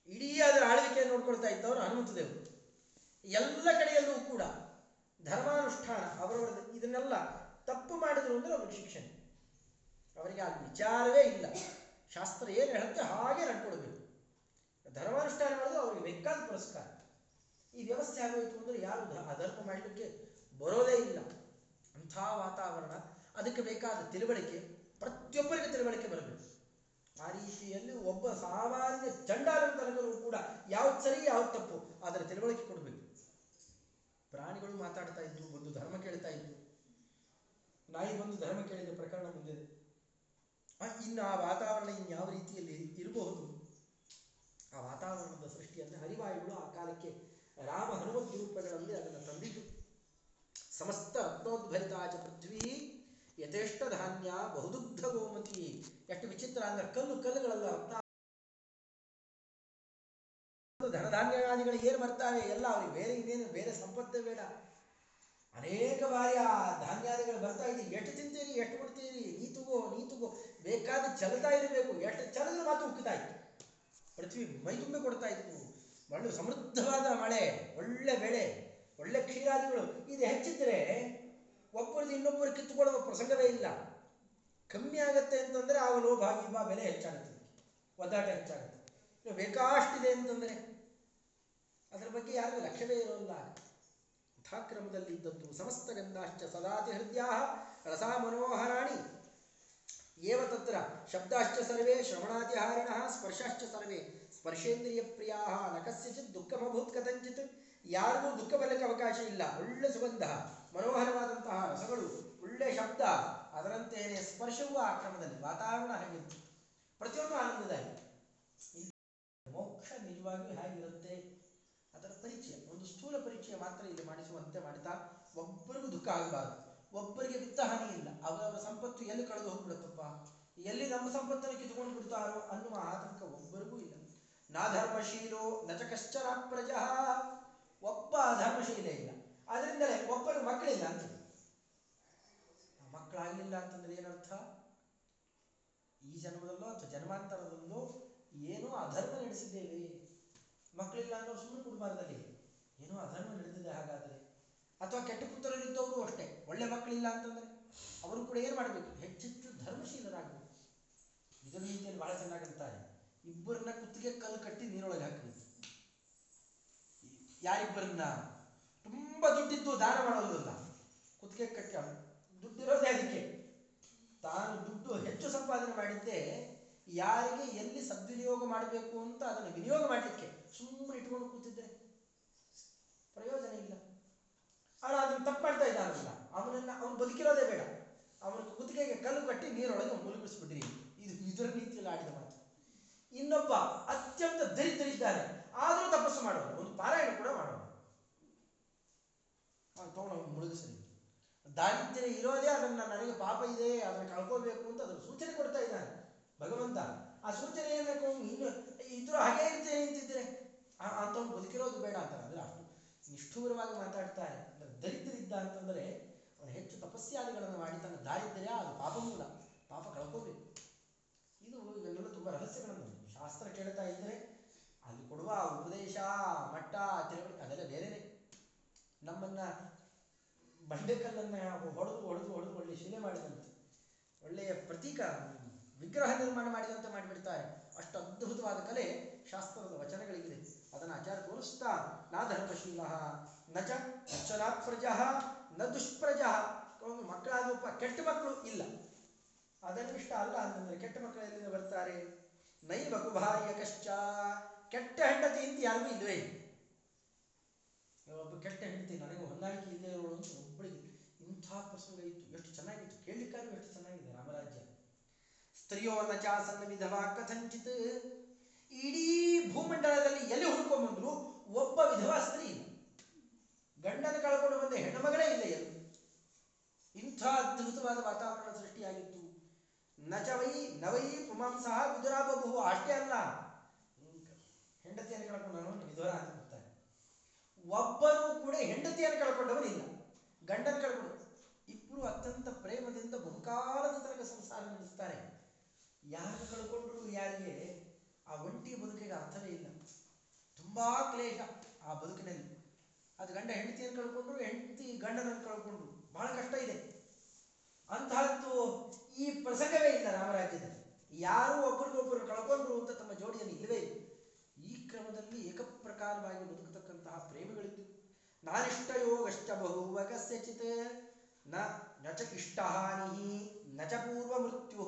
ಇಡೀ ಅದರ ಆಳ್ವಿಕೆಯನ್ನು ನೋಡ್ಕೊಳ್ತಾ ಇದ್ದವರು ಹನುಮಂತದೇವರು ಎಲ್ಲ ಕಡೆಯಲ್ಲೂ ಕೂಡ ಧರ್ಮಾನುಷ್ಠಾನ ಅವರವರ ಇದನ್ನೆಲ್ಲ ತಪ್ಪು ಮಾಡಿದ್ರು ಅಂದರೆ ಅವ್ರಿಗೆ ಶಿಕ್ಷಣ ಅವರಿಗೆ ಆ ವಿಚಾರವೇ ಇಲ್ಲ. ಶಾಸ್ತ್ರ ಏನು ಹೇಳುತ್ತೆ ಹಾಗೆ ನಡ್ಕೊಳ್ಬೇಕು. ಧರ್ಮಾನುಷ್ಠಾನ ಮಾಡೋದು ಅವ್ರಿಗೆ ಬೇಕಾದ ಪುರಸ್ಕಾರ. ಈ ವ್ಯವಸ್ಥೆ ಆಗೋಯ್ತು ಅಂದರೆ ಯಾರು ಅಧರ್ಮ ಮಾಡಲಿಕ್ಕೆ ಬರೋದೇ ಇಲ್ಲ. ಅಂಥ ವಾತಾವರಣ. ಅದಕ್ಕೆ ಬೇಕಾದ ತಿಳುವಳಿಕೆ, ಪ್ರತಿಯೊಬ್ಬರಿಗೆ ತಿಳುವಳಿಕೆ ಬರಬೇಕು. ಆ ರೀತಿಯಲ್ಲಿ ಒಬ್ಬ ಸಾಮಾನ್ಯ ಚಂಡಾಲನ ತನಕರೂ ಕೂಡ ಯಾವ್ದು ಸರಿ ಯಾವ್ದು ತಪ್ಪು, ಅದರ ತಿಳುವಳಿಕೆ ಕೊಡಬೇಕು. ಪ್ರಾಣಿಗಳು ಮಾತಾಡ್ತಾ ಇದ್ವು ಒಂದು ಧರ್ಮ ಕೇಳ್ತಾ ಇದ್ವು ನಾಯಿ ಬಂದು ಧರ್ಮ ಕೇಳಿದ ಪ್ರಕರಣ ಮುಂದಿದೆ ಇನ್ನು ಆ ವಾತಾವರಣ ಇನ್ಯಾವ ರೀತಿಯಲ್ಲಿ ಇರಬಹುದು? ಆ ವಾತಾವರಣದ ಸೃಷ್ಟಿಯನ್ನು ಹರಿವಾಯುಗಳು ಆ ಕಾಲಕ್ಕೆ ರಾಮ ಹನುಮಂತ ರೂಪಗಳಲ್ಲಿ ಅದನ್ನು ತಂದಿದ್ದು. ಸಮಸ್ತ ರತ್ನೋದ್ಭರಿತಾಚ ಪೃಥ್ವಿ ಯಥೇಷ್ಟ ಧಾನ್ಯ ಬಹುದುಗ್ಧ ಗೋಮತಿ. ಎಷ್ಟು ವಿಚಿತ್ರ ಅಂದ್ರೆ ಕಲ್ಲು ಕಲ್ಲುಗಳೆಲ್ಲ ರತ್ನ ಏನು ಬರ್ತಾವೆ ಎಲ್ಲ ಅವ್ರಿಗೆ ಬೇರೆ ಇನ್ನೇನು ಬೇರೆ ಸಂಪತ್ತೇ ಬೇಡ. ಅನೇಕ ಬಾರಿ ಆ ಧಾನ್ಯಾದಿಗಳು ಬರ್ತಾ ಇದ್ದೀವಿ ಎಷ್ಟು ತಿಂತೀರಿ? ಎಷ್ಟು ಬಿಡ್ತೀರಿ ನೀ ತಗೋ ನೀ ತಗೋ. ಬೇಕಾದ ಚಲತಾ ಇರಬೇಕು. ಎಷ್ಟು ಚಲದ ಮಾತು ಉಕ್ಕುತ್ತಾ ಇತ್ತು. ಪೃಥ್ವಿ ಮೈ ತುಂಬಿ ಕೊಡ್ತಾ ಇತ್ತು. ಒಳ್ಳೆ ಸಮೃದ್ಧವಾದ ಮಳೆ, ಒಳ್ಳೆ ಬೆಳೆ, ಒಳ್ಳೆ ಕ್ಷೀರಾದಿಗಳು. ಇದು ಹೆಚ್ಚಿದ್ರೆ ಒಬ್ಬರದ್ದು ಇನ್ನೊಬ್ಬರು ಕಿತ್ತುಕೊಳ್ಳುವ ಪ್ರಸಂಗವೇ ಇಲ್ಲ. ಕಮ್ಮಿ ಆಗತ್ತೆ ಅಂತಂದ್ರೆ ಆಗ ಲೋಭ ಗಿಂಬ ಬೆಲೆ ಹೆಚ್ಚಾಗುತ್ತೆ. ಒದ್ದಾಟ ಹೆಚ್ಚಾಗುತ್ತೆ. ಬೇಕಾಷ್ಟಿದೆ ಅಂತಂದ್ರೆ ಅದರ ಬಗ್ಗೆ ಯಾರಿಗೂ ಲಕ್ಷ್ಯವೇ ಇರೋಲ್ಲ. ಯಥಾಕ್ರಮದಲ್ಲಿ ಇದ್ದದ್ದು ಸಮಸ್ತ ಗಂಧಾಶ್ಚ ಸದಾತಿ ಹೃದಯ ರಸಾ ಮನೋಹರಾಣಿ. ಏವ ತತ್ರ ಶಬ್ದಾಶ್ಚ ಸರ್ವೇ ಶ್ರವಣಾತಿಹಾರಿಣ ಸ್ಪರ್ಶಾಶ್ಚ ಸರ್ವೇ ಸ್ಪರ್ಶೇಂದ್ರಿಯ ಪ್ರಿಯಾ ನ ಕಸ್ಯಚಿತ್ ದುಃಖಮಭೂತ್ ಕಥಂಚಿತ್. ಯಾರಿಗೂ ದುಃಖ ಬರಲಿಕ್ಕೆ ಅವಕಾಶ ಇಲ್ಲ. ಒಳ್ಳೆ ಸುಗಂಧ, ಮನೋಹರವಾದಂತಹ ರಸಗಳು, ಒಳ್ಳೆ ಶಬ್ದ, ಅದರಂತೆಯೇ ಸ್ಪರ್ಶವೂ ಆ ಕ್ರಮದಲ್ಲಿ. ವಾತಾವರಣ ಹಾಗಿತ್ತು ಪ್ರತಿಯೊಂದು ಆನಂದದಾಗಿ ಮೋಕ್ಷ ನಿಜವಾಗಿಯೂ ಹೇಗಿರುತ್ತೆ? ಅದರ ಪರಿಚಯ, ಒಂದು ಸ್ಥೂಲ ಪರಿಚಯ ಮಾತ್ರ ಇಲ್ಲಿ ಮಾಡಿಸುವಂತೆ ಮಾಡ್ತಾ ಒಬ್ಬರಿಗೂ ದುಃಖ ಆಗಬಾರದು. ಒಬ್ಬರಿಗೆ ವಿತ್ತ ಹಾನಿ ಇಲ್ಲ, ಅವರವರ ಸಂಪತ್ತು ಎಲ್ಲಿ ಕಳೆದು ಹೋಗ್ಬಿಡುತ್ತಪ್ಪ? ಎಲ್ಲಿ ನಮ್ಮ ಸಂಪತ್ತನ್ನು ಕಿತ್ಕೊಂಡು ಬಿಡ್ತಾರೋ ಅನ್ನುವ ಆತಂಕ ಒಬ್ಬರಿಗೂ ಇಲ್ಲ. ನಾ ಧರ್ಮಶೀಲೋ ನಚ ಕಶ್ಚನ ಒಬ್ಬ ಧರ್ಮಶೀಲ ಇಲ್ಲ. ಅದರಿಂದಲೇ ಒಬ್ಬರು ಮಕ್ಕಳಿಲ್ಲ ಅಂತ ಮಕ್ಕಳಾಗಲಿಲ್ಲ ಅಂತಂದ್ರೆ ಏನರ್ಥ? ಈ ಜನ್ಮದಲ್ಲೋ ಅಥವಾ ಜನ್ಮಾಂತರದಲ್ಲೋ ಏನೋ ಅಧರ್ಮ ನಡೆಸಿದ್ದೇವೆ. ಮಕ್ಕಳಿಲ್ಲ ಅನ್ನೋರು ಸುಮ್ಮನೆ ಕುಟುಂಬದಲ್ಲಿ ಏನೋ ಅಧರ್ಮ ನಡೆದಿದೆ ಹಾಗಾದರೆ. ಅಥವಾ ಕೆಟ್ಟ ಪುತ್ರರಿದ್ದವರು ಅಷ್ಟೇ. ಒಳ್ಳೆ ಮಕ್ಕಳಿಲ್ಲ ಅಂತಂದರೆ ಅವರು ಕೂಡ ಏನು ಮಾಡಬೇಕು? ಹೆಚ್ಚೆಚ್ಚು ಧರ್ಮಶೀಲರಾಗಬೇಕು. ಇದರ ರೀತಿಯಲ್ಲಿ ಬಹಳ ಚೆನ್ನಾಗಿರ್ತಾರೆ ಇಬ್ಬರನ್ನ ಕುತ್ತಿಗೆ ಕಲ್ಲು ಕಟ್ಟಿ ನೀರೊಳಗೆ ಹಾಕಬೇಕು. ಯಾರಿಬ್ಬರನ್ನ? ತುಂಬ ದುಡ್ಡಿದ್ದು ದಾನ ಮಾಡೋದಿಲ್ಲ ಕುತ್ತಿಗೆ ಕಟ್ಟಿ ದುಡ್ಡಿರೋದೇ ಅದಕ್ಕೆ. ತಾನು ದುಡ್ಡು ಹೆಚ್ಚು ಸಂಪಾದನೆ ಮಾಡಿದ್ದೆ ಯಾರಿಗೆ ಎಲ್ಲಿ ಸದ್ವಿನಿಯೋಗ ಮಾಡಬೇಕು ಅಂತ ಅದನ್ನು ವಿನಿಯೋಗ ಮಾಡಲಿಕ್ಕೆ. ಸುಮ್ಮನೆ ಇಟ್ಕೊಂಡು ಕೂತಿದ್ದೆ ಪ್ರಯೋಜನ ಇಲ್ಲ. ಅವನು ಅದನ್ನು ತಪ್ಪು ಮಾಡ್ತಾ ಇದ್ದಾನಲ್ಲ, ಅವನನ್ನ ಅವನು ಬದುಕಿರೋದೇ ಬೇಡ. ಅವನ ಕುತ್ತಿಗೆಗೆ ಕಲ್ಲು ಕಟ್ಟಿ ನೀರೊಳಗೆ ಮುಳುಗಿಸ್ಬಿಡ್ರಿ ಇದು ಇದರ ರೀತಿಯಲ್ಲಿ ಆಡಿದ ಮಾತು. ಇನ್ನೊಬ್ಬ ಅತ್ಯಂತ ದರಿದ್ರಿದ್ದಾನೆ ಆದರೂ ತಪಸ್ಸು ಮಾಡೋದು ಒಂದು ಪಾರಾಯಣ ಕೂಡ ಮಾಡೋಣ ತಗೊಂಡು ಮುಳುಗಿಸಲಿ ದಾರಿದ್ರ್ಯ ಇರೋದೇ ಅದನ್ನ ನನಗೆ ಪಾಪ ಇದೆ, ಅದನ್ನು ಕಳ್ಕೋಬೇಕು ಅಂತ ಅದನ್ನು ಸೂಚನೆ ಕೊಡ್ತಾ ಇದ್ದಾನೆ ಭಗವಂತ. ಆ ಸೂಚನೆ ಏನಕ್ಕೆ ಇನ್ನು ಇದ್ರು ಹಾಗೆ ಇರ್ತೇನೆ ಅಂತಿದ್ರೆ ಅಂತವ್ನು ಬದುಕಿರೋದು ಬೇಡ ಅಂತಾರೆ. ಅಂದ್ರೆ ಅಷ್ಟು ನಿಷ್ಠೂರವಾಗಿ ಮಾತಾಡ್ತಾರೆ ಅಂದ್ರೆ ದರಿದ್ರಿದ್ದ ಅಂತಂದ್ರೆ ಅವನು ಹೆಚ್ಚು ತಪಸ್ಯಾದಿಗಳನ್ನು ಮಾಡಿ ತನ್ನ ದಾರಿದ್ರ್ಯ, ಅದು ಪಾಪ ಮೂಲ. ಪಾಪ ಕಳ್ಕೋಬೇಕು. ಇದು ಇವೆಲ್ಲ ತುಂಬಾ ರಹಸ್ಯಗಳನ್ನು ಶಾಸ್ತ್ರ ಕೇಳ್ತಾ ಇದ್ರೆ ಅಲ್ಲಿ ಕೊಡುವ ಉಪದೇಶ, ಮಟ್ಟ ತಿಳುವಳಿಕೆ ಅದೆಲ್ಲ ಬೇರೆನೆ. ನಮ್ಮನ್ನ ಬಂಡೆಕಲ್ಲನ್ನ ಹೊಡೆದು ಹೊಡೆದು ಹೊಡೆದು ಒಳ್ಳೆ ಶಿಲೆ ಮಾಡಿದಂತೆ, ಒಳ್ಳೆಯ ಪ್ರತೀಕ, ವಿಗ್ರಹ ನಿರ್ಮಾಣ ಮಾಡಿದಂತೆ ಮಾಡಿಬಿಡ್ತಾರೆ. ಅಷ್ಟು ಅದ್ಭುತವಾದ ಕಲೆ ಶಾಸ್ತ್ರದ ವಚನಗಳಿಗಿದೆ. ಅದನ್ನು ಆಚಾರ ತೋರಿಸ್ತಾ ನಾ ಧರ್ಮಶೀಲ ನ ಚ ಅಕ್ಷರಾತ್ ಪ್ರಜಾ ನ ದುಷ್ಪ್ರಜ ಮಕ್ಕಳಾದಪ್ಪ ಕೆಟ್ಟ ಮಕ್ಕಳು ಇಲ್ಲ. ಅದನ್ನಿಷ್ಟ ಅಲ್ಲ ಅಂತಂದ್ರೆ ಕೆಟ್ಟ ಮಕ್ಕಳು ಎಲ್ಲಿಂದ ಬರ್ತಾರೆ? ನೈ ಕುಭಾರ್ಯ ಕಶ್ಚ. ಕೆಟ್ಟ ಹೆಂಡತಿ ಅಂತ ಯಾರಿಗೂ ಇಲ್ವೇ? ಒಬ್ಬ ಕೆಟ್ಟ ಹೆಂಡತಿ, ನನಗೆ ಹೊಂದಾಣಿಕೆ ಇರೋಳು ಅಂತ ಒಬ್ಬಳಿಗೆ ಇಂಥ ಪ್ರಸಂಗ ಇತ್ತು. ಎಷ್ಟು ಚೆನ್ನಾಗಿತ್ತು. ಕೇಳಲಿಕ್ಕಾದ್ರೂ ಎಷ್ಟು ಚೆನ್ನಾಗಿದೆ ರಾಮರಾಜ್ಯ. ಸ್ತ್ರೀಯೋ ಚಾಸನ್ನ ವಿಧವಾ ಕಥಂಚಿತ್. ಇಡೀ ಭೂಮಂಡಲದಲ್ಲಿ ಎಲ್ಲಿ ಹುಡ್ಕೊಂಡ್ಬಂದ್ರು ಒಬ್ಬ ವಿಧವಾ ಸ್ತ್ರೀ. ಇಲ್ಲ ಗಂಡನ ಕಳ್ಕೊಂಡು ಬಂದ ಹೆಣ್ಣುಮಗಳೇ ಇಲ್ಲ ಎಲ್ಲಿ. ಇಂಥ ಅದ್ಭುತವಾದ ವಾತಾವರಣ ಸೃಷ್ಟಿಯಾಗಿತ್ತು. ನಚವೈ, ನವೈ, ಪುಮಾಂಸ ವಿದುರಾಬಬಹು ಅಷ್ಟೇ ಅಲ್ಲ. ಹೆಂಡತಿಯನ್ನು ಕಳ್ಕೊಂಡವನು ವಿಧುರ ಅಂತ ಬಿಡ್ತಾರೆ ಒಬ್ಬರು ಕೂಡ ಹೆಂಡತಿಯನ್ನು ಕಳ್ಕೊಂಡವನಿಲ್ಲ ಗಂಡನ ಕಳ್ಕೊಂಡು. ಇಬ್ಬರು ಅತ್ಯಂತ ಪ್ರೇಮದಿಂದ ಬಹುಕಾಲದ ತನಕ ಸಂಸಾರ ನಡೆಸ್ತಾರೆ. ಯಾರು ಕಳ್ಕೊಂಡ್ರು ಯಾರಿಗೆ? ಆ ಒಂಟಿ ಬದುಕಿಗೆ ಅರ್ಥವೇ ಇಲ್ಲ. ತುಂಬಾ ಕ್ಲೇಶ ಆ ಬದುಕಿನಲ್ಲಿ. ಅದು ಗಂಡ ಹೆಂಡತಿಯನ್ನು ಕಳ್ಕೊಂಡ್ರು, ಹೆಂಡತಿ ಗಂಡನನ್ನು ಕಳ್ಕೊಂಡ್ರು. ಬಹಳ ಕಷ್ಟ ಇದೆ. ಅಂತಹದ್ದು ಈ ಪ್ರಸಂಗವೇ ಇಲ್ಲ ರಾಮರಾಜ್ಯದಲ್ಲಿ. ಯಾರೂ ಒಬ್ಬರಿಗೊಬ್ಬರು ಕಳ್ಕೊಂಡ್ರು ಅಂತ ತಮ್ಮ ಜೋಡಿಯಲ್ಲಿ ಇಲ್ಲವೇ ಇಲ್ಲ. ಈ ಕ್ರಮದಲ್ಲಿ ಏಕಪ್ರಕಾರವಾಗಿ ಬದುಕತಕ್ಕಂತಹ ಪ್ರೇಮಿಗಳಿದ್ದು. ನಾನಿಷ್ಟ ಯೋಗಶ್ಚ ಬಹುವ ಕಸ್ಯಚಿತ್ನ ನಚ ಇಷ್ಟಹಾನಿ ನಚ ಪೂರ್ವ ಮೃತ್ಯು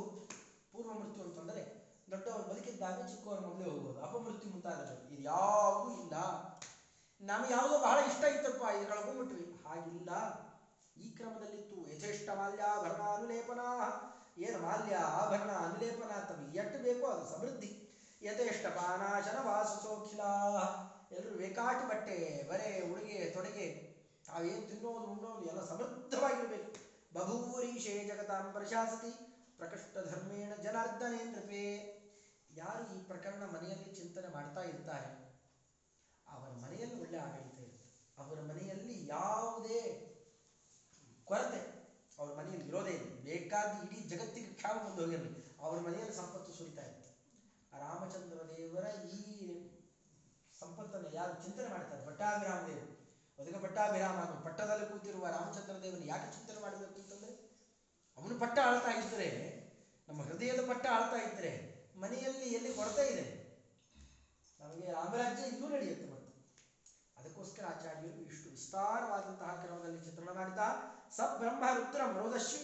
ಪೂರ್ವ ಮೃತ್ಯು ಅಂತಂದರೆ ದೊಡ್ಡವರು ಬದುಕಿದ್ದಾಗ ಚಿಕ್ಕವರು ಮೊದಲೇ ಹೋಗೋದು ಅಪಮೃತ್ಯು ಮುಂತಾದದ್ದು ಇದು ಯಾವುದೂ ಇಲ್ಲ. ನಮಗೆ ಯಾವುದೋ ಬಹಳ ಇಷ್ಟ ಇತ್ತಪ್ಪ, ಇದು ಕಳ್ಕೊಂಡ್ಬಿಟ್ವಿ ಹಾಗಿಲ್ಲ. ಈ ಕ್ರಮದಲ್ಲಿತ್ತು ಯಥೇಷ್ಟ ಮಾಲ್ಯಾಭರಣ ಅನುಲೇಪನ. ಏನು ಮಾಲ್ಯ ಆಭರಣ ಅನುಲೇಪನ ತಮಗೆ ಎಟ್ಟು ಬೇಕೋ ಅದು ಸಮೃದ್ಧಿ. ಯಥೇಷ್ಟ ಪಾನಾಶನ ವಾಸು ಸೋಖಿಲ ಎಲ್ಲರೂ ಬೇಕಾಟಿ ಬಟ್ಟೆ, ಬರೆ, ಉಡುಗೆ, ತೊಡುಗೆ. ತಾವೇನು ತಿನ್ನೋದು, ಉಣ್ಣೋದು ಎಲ್ಲ ಸಮೃದ್ಧವಾಗಿರಬೇಕು. ಬಭೂರೀಶೇ ಜಗತಾಂ ಪ್ರಶಾಸತಿ ಪ್ರಕಷ್ಟ ಧರ್ಮೇಣ ಜನಾರ್ದನೇಂದ್ರಪೇ. ಯಾರು ಈ ಪ್ರಕರಣ ಮನೆಯಲ್ಲಿ ಚಿಂತನೆ ಮಾಡ್ತಾ ಇರ್ತಾರೆ? ಅವರ ಮನೆಯಲ್ಲಿ ಒಳ್ಳೆ ಆಡಳಿತ ಇರುತ್ತೆ. ಅವರ ಮನೆಯಲ್ಲಿ ಯಾವುದೇ ಕೊರತೆ ಅವ್ರ ಮನೆಯಲ್ಲಿ ಇರೋದೇ ಇಲ್ಲ. ಬೇಕಾದ ಇಡೀ ಜಗತ್ತಿಗೆ ಕ್ಷಾಮ ಬಂದು ಹೋಗಿರಲಿ. ಅವ್ರ ಮನೆಯಲ್ಲಿ ಸಂಪತ್ತು ಸುರಿತಾ ಇರುತ್ತೆ ರಾಮಚಂದ್ರ ದೇವರ ಈ ಸಂಪತ್ತನ್ನು ಯಾರು ಚಿಂತನೆ ಮಾಡ್ತಾರೆ? ಪಟ್ಟಾಭಿರಾಮ ದೇವರು. ಅದಕ್ಕೆ ಭಟ್ಟಾಭಿರಾಮ ಅದು ಪಟ್ಟದಲ್ಲಿ ಕೂತಿರುವ ರಾಮಚಂದ್ರ ದೇವನ ಯಾಕೆ ಚಿಂತನೆ ಮಾಡಬೇಕು ಅಂತಂದ್ರೆ, ಅವನು ಪಟ್ಟ ಆಳ್ತಾ ಇದ್ದರೆ ನಮ್ಮ ಹೃದಯದ ಪಟ್ಟ ಆಳ್ತಾ ಇದ್ದರೆ ಮನೆಯಲ್ಲಿ ಎಲ್ಲಿ ಕೊಡ್ತಾ ಇದೆ? ನಮಗೆ ರಾಮರಾಜ್ಯ ಇನ್ನೂ ನಡೆಯುತ್ತೆ ಮತ್ತು. ಅದಕ್ಕೋಸ್ಕರ ಆಚಾರ್ಯರು ಇಷ್ಟು ವಿಸ್ತಾರವಾದಂತಹ ಕ್ರಮದಲ್ಲಿ ಚಿತ್ರಣ ಮಾಡಿದ ಸಬ್ರಹ್ಮ ಬ್ರಹ್ಮ ರುದ್ರ ಮರುದಶಿ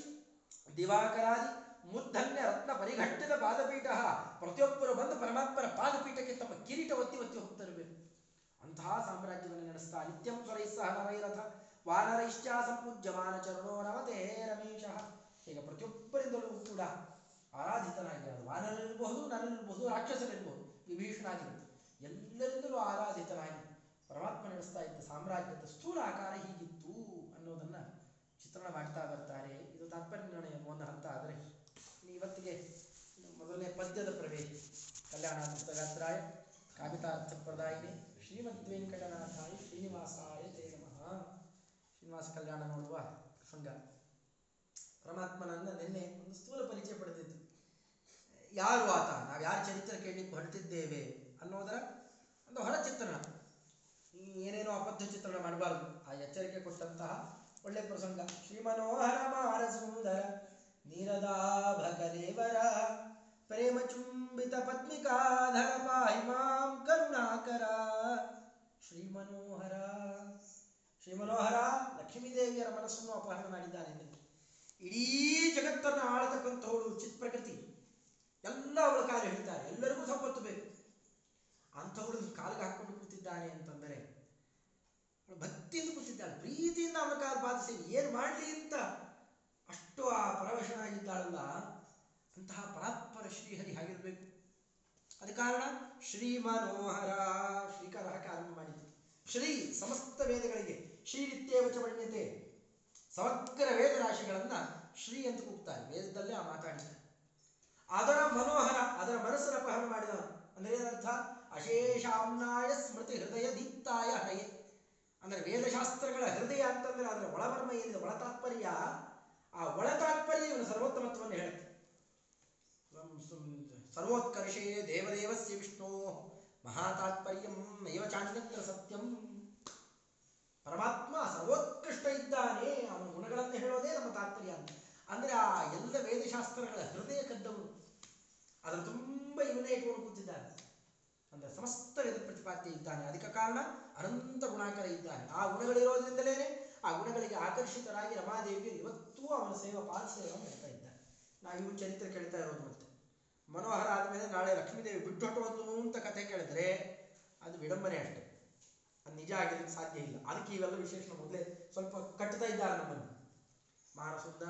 ದಿವಾಕರಾದಿ ಮುದ್ದನ್ಯ ರತ್ನ ಪರಿಘಟ್ಟಿತ ಪಾದಪೀಠ, ಪ್ರತಿಯೊಬ್ಬರು ಬಂದು ಪರಮಾತ್ಮನ ಪಾದಪೀಠಕ್ಕೆ ತಮ್ಮ ಕಿರೀಟ ಒತ್ತಿ ಒತ್ತಿ ಹೋಗ್ತಿರಬೇಕು. ಅಂತಹ ಸಾಮ್ರಾಜ್ಯವನ್ನು ನಡೆಸ್ತಾ ನಿತ್ಯಂ ಸ್ವರೈ ಸಹ ನವೈರಥ, ವಾನರೈಶ್ಚ ಸಂಪೂಜ್ಯಮಾನ ಚರಣೋ ನವತೆ ರಮೇಶ. ಈಗ ಪ್ರತಿಯೊಬ್ಬರಿಂದಲೂ ಕೂಡ ಆರಾಧಿತನಾಗಿ ಅದು ವಾನರರಿರಬಹುದು ನರರಿರಬಹುದು ರಾಕ್ಷಸರಿರಬಹುದು ವಿಭೀಷಣಾದಿಗಳು. ಎಲ್ಲರಿಂದಲೂ ಆರಾಧಿತನಾಗಿ ಪರಮಾತ್ಮ ನಡೆಸ್ತಾ ಇದ್ದ ಸಾಮ್ರಾಜ್ಯದ ಸ್ಥೂಲ ಆಕಾರ ಹೀಗಿತ್ತು ಅನ್ನೋದನ್ನ ಚಿತ್ರಣ ಮಾಡ್ತಾ ಬರ್ತಾರೆ. ಇದು ತಾತ್ಪರ್ಯ ನಿರ್ಣಯ ಒಂದು ಹಂತ. ಆದರೆ ಇವತ್ತಿಗೆ ಮೊದಲನೇ ಪದ್ಯದ ಪ್ರವೇಶ. ಕಲ್ಯಾಣ ಪುಸ್ತಗಾತ್ರಾಯ ಕಾವಿತಾರ್ಥ ಪ್ರದಾಯಿನಿ ಶ್ರೀಮದ್ ವೆಂಕಟನಾಥಾಯ, ಶ್ರೀನಿವಾಸಾಯ ತೇ ನಮಃ. ಶ್ರೀನಿವಾಸ ಕಲ್ಯಾಣ ನೋಡುವ ಪ್ರಸಂಗ ಪರಮಾತ್ಮನನ್ನ ನಿನ್ನೆ ಒಂದು ಸ್ಥೂಲ ಪರಿಚಯ ಪಡೆದಿದ್ದು. ಯಾರು ಆತ? ನಾವು ಯಾರ ಚರಿತ್ರೆ ಕೇಳಲಿಕ್ಕೆ ಹೊರಟಿದ್ದೇವೆ ಅನ್ನೋದರ ಒಂದು ಹೊರ ಚಿತ್ರಣ. ಏನೇನೋ ಅಬದ್ಧ ಚಿತ್ರಣ ಮಾಡಬಾರದು. ಆ ಎಚ್ಚರಿಕೆ ಕೊಟ್ಟಂತಹ ಒಳ್ಳೆ ಪ್ರಸಂಗ. ಶ್ರೀಮನೋಹರ ಮಾರಸುಂದರ ಸುಂದರ ನೀರದಾಭಕಲೇವರ ಪ್ರೇಮ ಚುಂಬಿತ ಪತ್ನಿಕಾಧರ ಪಾಹಿ ಮಾಂ ಕರುಣಾಕರ. ಶ್ರೀಮನೋಹರ ಶ್ರೀಮನೋಹರ ಲಕ್ಷ್ಮೀದೇವಿಯರ ಮನಸ್ಸನ್ನು ಅಪಹರಣ ಮಾಡಿದ್ದಾನೆ. ಇಡೀ ಜಗತ್ತನ್ನು ಆಳತಕ್ಕಂಥವಳು ಚಿತ್ ಪ್ರಕೃತಿ ಎಲ್ಲ ಅವಳ ಕಾರ್ಯ ಹೇಳ್ತಾರೆ ಎಲ್ಲರಿಗೂ ಸಂಪತ್ತು ಬೇಕು. ಅಂಥವಳು ಕಾಲಿಗೆ ಹಾಕೊಂಡು ಕೂತಿದ್ದಾನೆ ಅಂತಂದರೆ ಭಕ್ತಿಯಿಂದ ಕೂತಿದ್ದಾಳೆ. ಪ್ರೀತಿಯಿಂದ ಅವನ ಕಾಲು ಬಾಧಿಸಿ ಏನು ಮಾಡಲಿ ಅಂತ ಅಷ್ಟು ಆ ಪರವಶನಾಗಿದ್ದಾಳಲ್ಲ, ಅಂತಹ ಪರಾತ್ಪರ ಶ್ರೀಹರಿ ಆಗಿರಬೇಕು ಅದ ಕಾರಣ ಶ್ರೀ ಮನೋಹರ ಶ್ರೀಕಾರ ಹಾಕಿ ಆರಂಭ ಶ್ರೀ ಸಮಸ್ತ ವೇದಗಳಿಗೆ ಶ್ರೀರಿತ್ಯೇವಚ ಮಣ್ಯತೆ ಸಮಗ್ರ ವೇದ ರಾಶಿಗಳನ್ನ ಶ್ರೀ ಅಂತ ಕೂಗ್ತಾರೆ. ವೇದದಲ್ಲೇ ಆ ಮಾತಾಡಿದ್ದಾರೆ ಅದರ ಮನೋಹರ ಅದರ ಮನಸ್ಸನ್ನು ಅಪಹರಣ ಮಾಡಿದವನು. ಅಂದ್ರೆ ಏನರ್ಥ? ಅಶೇಷಾಮ್ನಾಯ ಸ್ಮೃತಿ ಹೃದಯ ದೀಪ್ತಾಯ ಅಂದರೆ ಅಂದ್ರೆ ವೇದಶಾಸ್ತ್ರಗಳ ಹೃದಯ ಅಂತಂದ್ರೆ ಅದರ ಒಳಮರ್ಮ ಏನಿದೆ? ಒಳ ತಾತ್ಪರ್ಯ. ಆ ಒಳ ತಾತ್ಪರ್ಯ ಇವನು ಸರ್ವೋತ್ತಮತ್ವವನ್ನು ಹೇಳುತ್ತೆ. ಸರ್ವೋತ್ಕರ್ಷೇ ದೇವದೇವಸ್ಯ ವಿಷ್ಣು ಮಹಾತಾತ್ಪರ್ಯಂ ನೈವ ಚಾಂಚಲತ್ರ ಸತ್ಯಂ. ಪರಮಾತ್ಮ ಸರ್ವೋತ್ಕೃಷ್ಟ ಇದ್ದಾನೆ. ಅವನ ಗುಣಗಳನ್ನು ಹೇಳೋದೇ ನಮ್ಮ ತಾತ್ಪರ್ಯ ಅಂತ. ಅಂದ್ರೆ ಆ ಎಲ್ಲ ವೇದಶಾಸ್ತ್ರಗಳ ಹೃದಯ ಕದ್ದವನು. ಅದರ ತುಂಬ ಇವನೇ ಇಟ್ಕೊಂಡು ಕೂತಿದ್ದಾನೆ. ಅಂದ್ರೆ ಸಮಸ್ತ ವೇದ ಪ್ರತಿಪಾದ್ಯ ಇದ್ದಾನೆ. ಅದಕ್ಕೆ ಕಾರಣ ಅನಂತ ಗುಣಾಕರ ಇದ್ದಾನೆ. ಆ ಗುಣಗಳಿರೋದ್ರಿಂದಲೇ ಆ ಗುಣಗಳಿಗೆ ಆಕರ್ಷಿತರಾಗಿ ರಮಾದೇವಿಯರು ಇವತ್ತೂ ಅವನ ಸೇವಾ ಪಾದ ಸೇವೆಯನ್ನು ಮಾಡ್ತಾ ಇದ್ದಾನೆ. ನಾವು ಇವು ಚರಿತ್ರೆ ಕೇಳ್ತಾ ಇರೋದು ಮತ್ತೆ. ಮನೋಹರ ಆದಮೇಲೆ ನಾಳೆ ಲಕ್ಷ್ಮೀದೇವಿ ಬಿಟ್ಟು ಹೊಟ್ಟುವಂದು ಅಂತ ಕಥೆ ಕೇಳಿದ್ರೆ ಅದು ವಿಡಂಬನೆ ಅಷ್ಟೇ. ಅದು ನಿಜ ಆಗಿರ್ಲಿಕ್ಕೆ ಸಾಧ್ಯ ಇಲ್ಲ. ಅದಕ್ಕೆ ಇವೆಲ್ಲ ವಿಶೇಷ ಮೊದಲೇ ಸ್ವಲ್ಪ ಕಟ್ಟುತ್ತಾ ಇದ್ದಾರೆ ನಮ್ಮನ್ನು. ಮಾನಸುಂದರ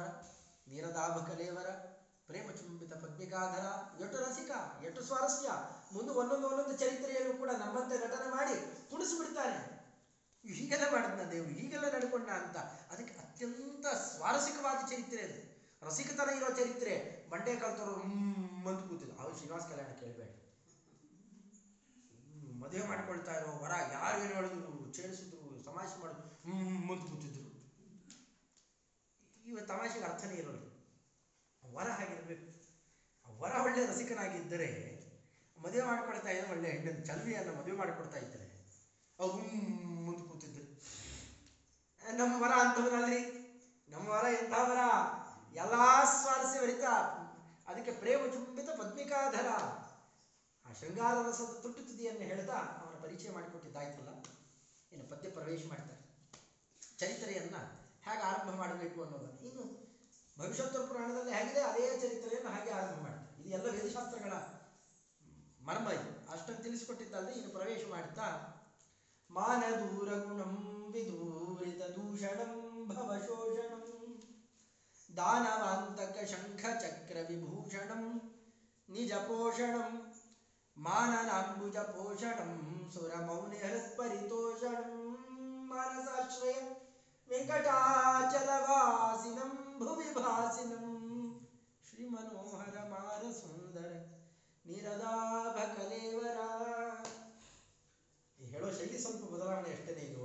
ನೀರದಾಭ ಕಲೇವರ ಪ್ರೇಮ ಚುಂಬಿತ ಪದ್ಮಿಕಾಧರ ಎಟ್ಟು ರಸಿಕ ಎಟ್ಟು ಸ್ವಾರಸ್ಯ, ಮುಂದೆ ಒಂದೊಂದು ಒಂದೊಂದು ಚರಿತ್ರೆಯಲ್ಲೂ ಕೂಡ ನಮ್ಮಂತೆ ನಟನೆ ಮಾಡಿ ಕುಣಿಸ್ಬಿಡ್ತಾನೆ ಹೀಗೆಲ್ಲ ಮಾಡಿದ್ನ ದೇವರು, ಹೀಗೆಲ್ಲ ನಡ್ಕೊಂಡ ಅಂತ. ಅದಕ್ಕೆ ಅತ್ಯಂತ ಸ್ವಾರಸಿಕವಾದ ಚರಿತ್ರೆ ಅದು. ರಸಿಕತನ ಇರೋ ಚರಿತ್ರೆ ಕಲ್ತರು ಹ್ಮ್ ಅಂತ ಕೂತಿದ್ರು. ಅವ್ರು ಶ್ರೀನಿವಾಸ ಕಲ್ಯಾಣ ಕೇಳಬೇಡ. ಮದುವೆ ಮಾಡ್ಕೊಳ್ತಾ ಇರೋ ವರ ಯಾರು ಏನು ಹೇಳಿದ್ರು, ಛೇಡಿಸಿದ್ರು, ತಮಾಷೆ ಮಾಡಿದ್ರು ಅಂತ ಕೂತಿದ್ರು. ಇವ ತಮಾಷೆಗೆ ಅರ್ಥನೇ ಇರೋಲ್ಲ. ವರ ಹಾಗಿರಬೇಕು ಆ ವರ ಒಳ್ಳೆ ರಸಿಕನಾಗಿದ್ದರೆ ಮದುವೆ ಮಾಡಿಕೊಡ್ತಾ ಇದ್ದರೆ ಒಳ್ಳೆ ಹೆಣ್ಣನ್ನು, ಚಲ್ವಿಯನ್ನು ಮದುವೆ ಮಾಡಿಕೊಡ್ತಾ ಇದ್ದರೆ ಅವು ಮುಂದೆ ಕೂತಿದ್ದರು ನಮ್ಮ ವರ ಅಂಥವನಲ್ರಿ ನಮ್ಮ ವರ ಎಂಥ ವರ? ಎಲ್ಲ ಸ್ವಾರಸ್ಯ ಭರಿತ ಅದಕ್ಕೆ ಪ್ರೇಮ ಚುಂಬಿತ ಪದ್ಮಿಕಾಧರ. ಆ ಶೃಂಗಾರ ರಸದ ತುಟ್ಟು ತುದಿಯನ್ನು ಹೇಳ್ತಾ ಅವನ ಪರಿಚಯ ಮಾಡಿಕೊಟ್ಟಿದ್ದಾಯ್ತಲ್ಲ. ಇನ್ನು ಪದ್ಯ ಪ್ರವೇಶ ಮಾಡ್ತಾರೆ. ಚರಿತ್ರೆಯನ್ನು ಹೇಗೆ ಆರಂಭ ಮಾಡಬೇಕು ಅನ್ನೋದು ಇನ್ನು ಭವಿಷ್ಯೋತ್ತರ ಪುರಾಣದಲ್ಲಿ ಹೇಗಿದೆ? ಅದೇ ಚರಿತ್ರೆಯನ್ನು ಹಾಗೆ ಆರಂಭ ಮಾಡ್ತಾರೆ. ಇದು ಎಲ್ಲ ವೇದಶಾಸ್ತ್ರಗಳ ಮರ್ಮ ಇದು. ಅಷ್ಟನ್ನು ತಿಳಿಸಿಕೊಟ್ಟಿದ್ದಲ್ಲದೆ ಇನ್ನು ಪ್ರವೇಶ ಮಾಡ್ತಾ, ಮಾನ ದೂರ ಗುಣಂ ವಿದೂರಿತ ದೂಷಣಂ ಭವಶೋಷಣಂ ದಾನವಾಂತಕ ಶಂಖ ಚಕ್ರ ವಿಭೂಷಣಂ ನಿಜ ಪೋಷಣಂ, ಮಾನನಾಂಬುಜ ಪೋಷಣಂ ಸುರ ಮೌನಿ ಹೃತ್ಪರಿತೋಷಣಂ ಮಾನಸಾಶ್ರಯ ವೆಂಕಟಾಚಲವಾಸಿನಂ. ಭುವಿ ಭಾಸಿನಂ ಶ್ರೀಮನೋಹರ ಮಾರ ಸುಂದರ ನಿರದಾಭ ಕಲೇವರ ಹೇಳೋ ಶೈಲಿ ಸ್ವಲ್ಪ ಬದಲಾವಣೆ ಅಷ್ಟೇನೆ ಇದು.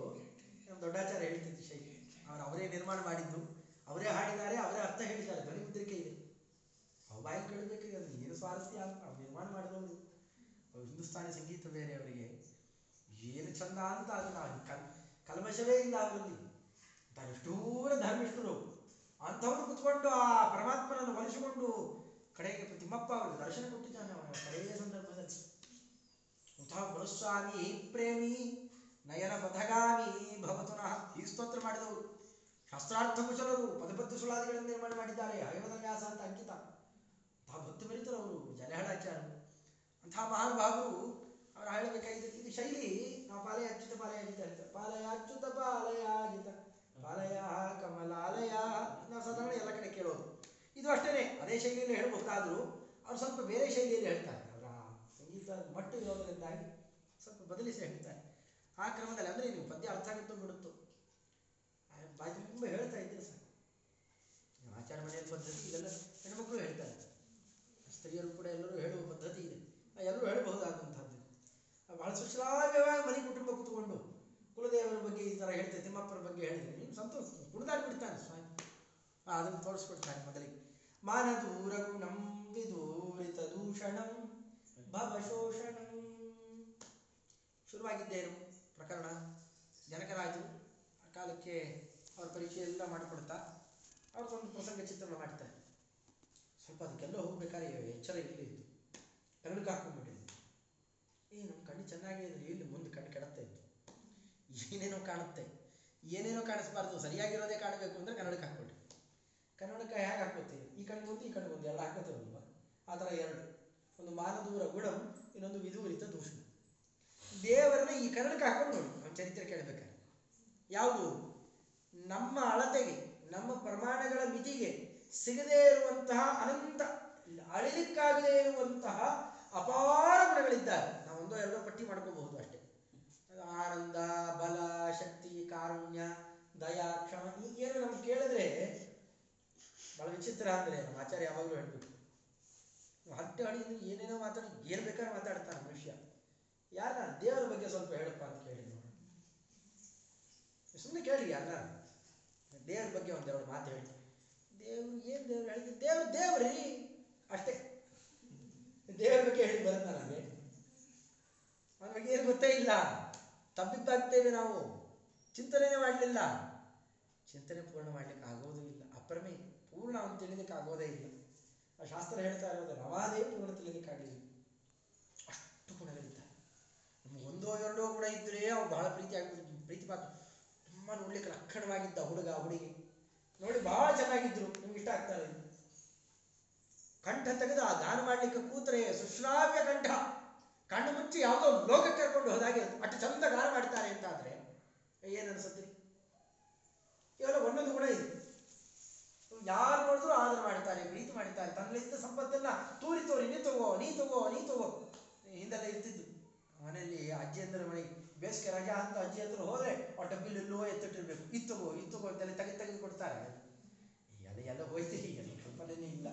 ನಮ್ಮ ದೊಡ್ಡಾಚಾರ ಹೇಳ್ತಿದ್ದು ಶೈಲಿ. ಅವ್ರು ಅವರೇ ನಿರ್ಮಾಣ ಮಾಡಿದ್ದು. ಅವರೇ ಹಾಡಿದ್ದಾರೆ, ಅವರೇ ಅರ್ಥ ಹೇಳಿದ್ದಾರೆ. ಧ್ವನಿ ಮುದ್ರಿಕೆ ಇದೆ. ಅವು ಬಾಯಿ ಕೇಳಬೇಕು ಅದು ಏನು ಸ್ವಾರಸ್ಯ ಅವ್ರು ನಿರ್ಮಾಣ ಮಾಡಿದವರು. ಹಿಂದೂಸ್ತಾನಿ ಸಂಗೀತ ಬೇರೆ ಅವರಿಗೆ. ಏನು ಚಂದ ಅಂತ ಅದನ್ನ ಕಲ್, ಕಲ್ಮಶವೇ ಇಲ್ಲ ಅವರಲ್ಲಿ. ನಿಷ್ಠೂರ ಧರ್ಮಿಷ್ಠರು. ಅಂಥವ್ರು ಕುತ್ಕೊಂಡು ಆ ಪರಮಾತ್ಮನನ್ನು ಒಲಿಸಿಕೊಂಡು ಕಡೆಗೆ ತಿಮ್ಮಪ್ಪ ಅವರು ದರ್ಶನ ಕೊಟ್ಟಿದ್ದಾನೆ ಅವನ. ಕಡೆಯ ಸಂದರ್ಭದಲ್ಲಿ. ಉಥಾ ಗುರುಸ್ವಾಮಿ ಪ್ರೇಮಿ, ನಯನ ಪಥಗಾಮಿ ಭವತುನಃ ಈ ಸ್ತೋತ್ರ ಮಾಡಿದವರು. ಶಾಸ್ತ್ರಾರ್ಥ ಕುಶಲರು ಪದಪತ್ತು ಸುಳಾದಿಗಳನ್ನು ನಿರ್ಮಾಣ ಮಾಡಿದ್ದಾರೆ. ಹಯಮದ ವ್ಯಾಸ ಅಂತ ಅಂಕಿತ. ಅಂತಹ ಭಕ್ತಿ ಅವರು ಜಲಹಳಾಚಾರ್ಯರು ಅಂತಹ ಮಹಾನುಭಾವರು ಅವರು ಹೇಳಬೇಕಾಗಿದೆ ಇದು ಶೈಲಿ ನಾವು ಪಾಲಯ ಅಚ್ಯುತ ಪಾಲಯ ಅಜಿತ ಪಾಲಯ ಅಚ್ಯುತ ಪಾಲಯ ಅಜಿತ ಪಾಲಯ ಕಮಲಾಲಯ. ನಾವು ಸಾಧಾರಣ ಎಲ್ಲ ಕಡೆ ಕೇಳೋದು. ಇದು ಅಷ್ಟೇ ಅದೇ ಶೈಲಿಯಲ್ಲಿ ಹೇಳಬಹುದಾದರೂ ಅವ್ರು ಸ್ವಲ್ಪ ಬೇರೆ ಶೈಲಿಯಲ್ಲಿ ಹೇಳ್ತಾರೆ. ಅವರ ಸಂಗೀತ ಮಟ್ಟ ಇರೋದರಿಂದಾಗಿ ಸ್ವಲ್ಪ ಬದಲಿಸಿ ಹೇಳ್ತಾರೆ. ಆ ಕ್ರಮದಲ್ಲಿ ಅಂದರೆ ನೀವು ಪದ್ಯ ಅರ್ಥ ಆಗುತ್ತೆ ಬಿಡುತ್ತೋ ಬಾಯಿ ತುಂಬ ಹೇಳ್ತಾ ಇದ್ದೀರಿ ಸರ್ ಆಚಾರ ಮನೆಯ ಪದ್ಧತಿ ಇದೆಲ್ಲ ಹೆಣ್ಮಕ್ಳು ಹೇಳ್ತಾರೆ. ಸ್ತ್ರೀಯರು ಕೂಡ ಎಲ್ಲರೂ ಹೇಳುವ ಪದ್ಧತಿ ಇದೆ. ಎಲ್ಲರೂ ಹೇಳಬಹುದಾದಂಥದ್ದು. ಬಹಳ ಸುಶ್ರಾವ್ಯವಾಗಿ ಮನೆ ಕುಟುಂಬ ಕೂತ್ಕೊಂಡು ಕುಲದೇವರ ಬಗ್ಗೆ ಈ ಥರ ಹೇಳ್ತಾರೆ, ತಿಮ್ಮಪ್ಪರ ಬಗ್ಗೆ ಹೇಳಿದ್ರೆ. ನೀನು ಸಂತೋಷ ಕುಣಿದಾಡಿ ಬಿಡ್ತಾನೆ ಸ್ವಾಮಿ. ಅದನ್ನು ತೋರಿಸ್ಕೊಡ್ತಾನೆ ಮೊದಲಿಗೆ. ಮಾನ ದೂರ ಗುಣಂ ವಿದೂರಿತ ದೂಷಣಂ ಭವಶೋಷಣಂ ಶುರುವಾಗಿದ್ದೇನು ಪ್ರಕರಣ. ಜನಕರಾಜು ಆ ಕಾಲಕ್ಕೆ ಅವ್ರ ಪರಿಚಯ ಎಲ್ಲ ಮಾಡಿಕೊಡ್ತಾ ಅವ್ರದ್ದೊಂದು ಪ್ರಸಂಗ ಚಿತ್ರಣ ಮಾಡ್ತಾರೆ. ಸ್ವಲ್ಪ ಅದಕ್ಕೆಲ್ಲ ಹೋಗ್ಬೇಕಾದ್ರೆ ಎಚ್ಚರ ಇಲ್ಲಿ ಇತ್ತು. ಕನ್ನಡಕ್ಕೆ ಹಾಕೊಂಡ್ಬಿಟ್ಟಿದ್ದು ಏ, ನಮ್ಮ ಕಣ್ಣು ಚೆನ್ನಾಗೇ ಇದೆ. ಇಲ್ಲಿ ಮುಂದೆ ಕಣ್ಣು ಕೆಡತ್ತೆ. ಇತ್ತು ಏನೇನೋ ಕಾಣುತ್ತೆ. ಏನೇನೋ ಕಾಣಿಸ್ಬಾರ್ದು, ಸರಿಯಾಗಿರೋದೇ ಕಾಣಬೇಕು ಅಂದ್ರೆ ಕನ್ನಡಕ್ಕೆ ಹಾಕ್ಬಿಟ್ರಿ ಕನ್ನಡಕ್ಕೆ ಹೇಗೆ ಹಾಕೋತೀವಿ ಈ ಕಣ್ಣು ಒಂದು ಈ ಕಣ್ಣು ಒಂದು ಎಲ್ಲ ಹಾಕೋತೀವಲ್ವ ಆ ಥರ ಎರಡು. ಒಂದು ಮಾನದೂರ ಗುಣಂ, ಇನ್ನೊಂದು ವಿಧೂರಿತ ದೂಷಣ. ದೇವರನ್ನ ಈ ಕನ್ನಡಕ್ಕೆ ಹಾಕೊಂಡು ನೋಡಿ, ನಮ್ಮ ಚರಿತ್ರೆ ಕೇಳಬೇಕಾದ್ರೆ. ಯಾವುದು? ನಮ್ಮ ಅಳತೆಗೆ, ನಮ್ಮ ಪ್ರಮಾಣಗಳ ಮಿತಿಗೆ ಸಿಗದೇ ಇರುವಂತಹ ಅನಂತ, ಅಳಿಲಿಕ್ಕಾಗದೇ ಇರುವಂತಹ ಅಪಾರ ಗುಣಗಳಿದ್ದಾರೆ ನಾವು ಒಂದೋ ಎರಡೋ ಪಟ್ಟಿ ಮಾಡ್ಕೋಬಹುದು. ಆನಂದ, ಬಲ, ಶಕ್ತಿ, ಕಾರುಣ್ಯ, ದಯಾ, ಕ್ಷಮ ಈಗೇನು ನಮ್ಗೆ ಕೇಳಿದ್ರೆ ಬಹಳ ವಿಚಿತ್ರ ಅಂದ್ರೆ ನಮ್ಮ ಆಚಾರ್ಯ ಯಾವಾಗಲೂ ಹೇಳ್ಬಿಟ್ಟು ಹತ್ತು ಅಡಿಯಿಂದ ಏನೇನೋ ಮಾತಾಡಿ, ಏನ್ ಬೇಕಾದ್ರೆ ಮಾತಾಡ್ತಾನೆ ಮನುಷ್ಯ. ಯಾರ ದೇವರ ಬಗ್ಗೆ ಸ್ವಲ್ಪ ಹೇಳಪ್ಪ ಅಂತ ಕೇಳಿ ನೋಡಿ. ಸುಮ್ಮನೆ ಕೇಳಿ ಯಾರ ದೇವ್ರ ಬಗ್ಗೆ ಒಂದು ದೇವ್ರ ಮಾತು ಹೇಳಿ. ದೇವ್ರು ಏನು ದೇವ್ರು ಹೇಳಿದ್ರು ದೇವ್ರು ದೇವ್ರಿ ಅಷ್ಟೇ. ದೇವ್ರ ಬಗ್ಗೆ ಹೇಳಿ ಬರುತ್ತೆ ನನಗೆ ಏನು ಗೊತ್ತೇ ಇಲ್ಲ. ತಬ್ಬಿಬ್ಬಾಗ್ತೇವೆ ನಾವು. ಚಿಂತನೆ ಮಾಡಲಿಲ್ಲ. ಚಿಂತನೆ ಪೂರ್ಣ ಮಾಡಲಿಕ್ಕೆ ಆಗೋದೂ ಇಲ್ಲ. ಅಪ್ರಮೇ, ಪೂರ್ಣ ಅವನು ತಿಳಿಲಿಕ್ಕೆ ಆಗೋದೇ ಇಲ್ಲ. ಆ ಶಾಸ್ತ್ರ ಹೇಳ್ತಾ ಇರೋದು ರವಾದೇ ಪೂರ್ಣ ತಿಳಿಲಿಕ್ಕಾಗಲಿಲ್ಲ ಅಷ್ಟು ಗುಣಗಳಿದ್ದಾರೆ ನಮ್ಗೆ ಒಂದೋ ಎರಡೋ ಗುಣ ಇದ್ರೆ ಅವ್ರು ಬಹಳ ಪ್ರೀತಿ ಆಗ್ಬಿಟ್ಟು ಪ್ರೀತಿ ಮಾತು ತುಂಬ ನೋಡ್ಲಿಕ್ಕೆ ಲಕ್ಷಣವಾಗಿದ್ದ ಹುಡುಗ ಹುಡುಗಿ. ನೋಡಿ ಬಹಳ ಚೆನ್ನಾಗಿದ್ರು. ನಿಮ್ಗೆ ಇಷ್ಟ ಆಗ್ತಾ ಕಂಠ ತೆಗೆದು ಆ ದಾನ ಮಾಡ್ಲಿಕ್ಕೆ ಕೂತ್ರೆ ಸುಶ್ರಾವ್ಯ ಕಂಠ. ಕಣ್ಣು ಮುಚ್ಚಿ ಯಾವುದೋ ಲೋಕ ಕರ್ಕೊಂಡು ಹೋದಾಗೆ ಅಷ್ಟು ಚಂದ ಗಾರ ಮಾಡ್ತಾರೆ ಅಂತ ಆದರೆ ಏನ್ ಅನ್ಸುತ್ತೆ? ಇವೆಲ್ಲ ಒಂದೊಂದು ಗುಣ ಇದೆ. ಯಾರು ನೋಡಿದ್ರು ಆದರ ಮಾಡ್ತಾರೆ ಪ್ರೀತಿ ಮಾಡ್ತಾರೆ ತನ್ನಲ್ಲಿದ್ದ ಸಂಪತ್ತನ್ನ ತೂರಿ ತೋರಿ, ನೀ ತಗೋ ನೀ ತಗೋ ನೀ ತಗೋ. ಹಿಂದೆಲ್ಲ ಇರ್ತಿದ್ದು ಮನೆಯಲ್ಲಿ ಅಜ್ಜಿಯಂದ್ರ ಮನೆ, ಬೇಸಿಗೆ ರಜಾ ಅಂತ ಅಜ್ಜಿ ಅಂದ್ರೆ ಹೋದ್ರೆ ಡಬ್ಬಿಲಿ ಲೋ ಎತ್ತಿಟ್ಟಿರ್ಬೇಕು. ಇದು ತಗೋ ಇದು ತಗೋ ಅಂತೆಲ್ಲ ತೆಗೆದು ತೆಗೆದು ಕೊಡ್ತಾರೆ. ಎಲ್ಲ ಎಲ್ಲ ಹೋಯ್ತು, ಎಲ್ಲ ಕಲ್ಪನೆನೇ ಇಲ್ಲ.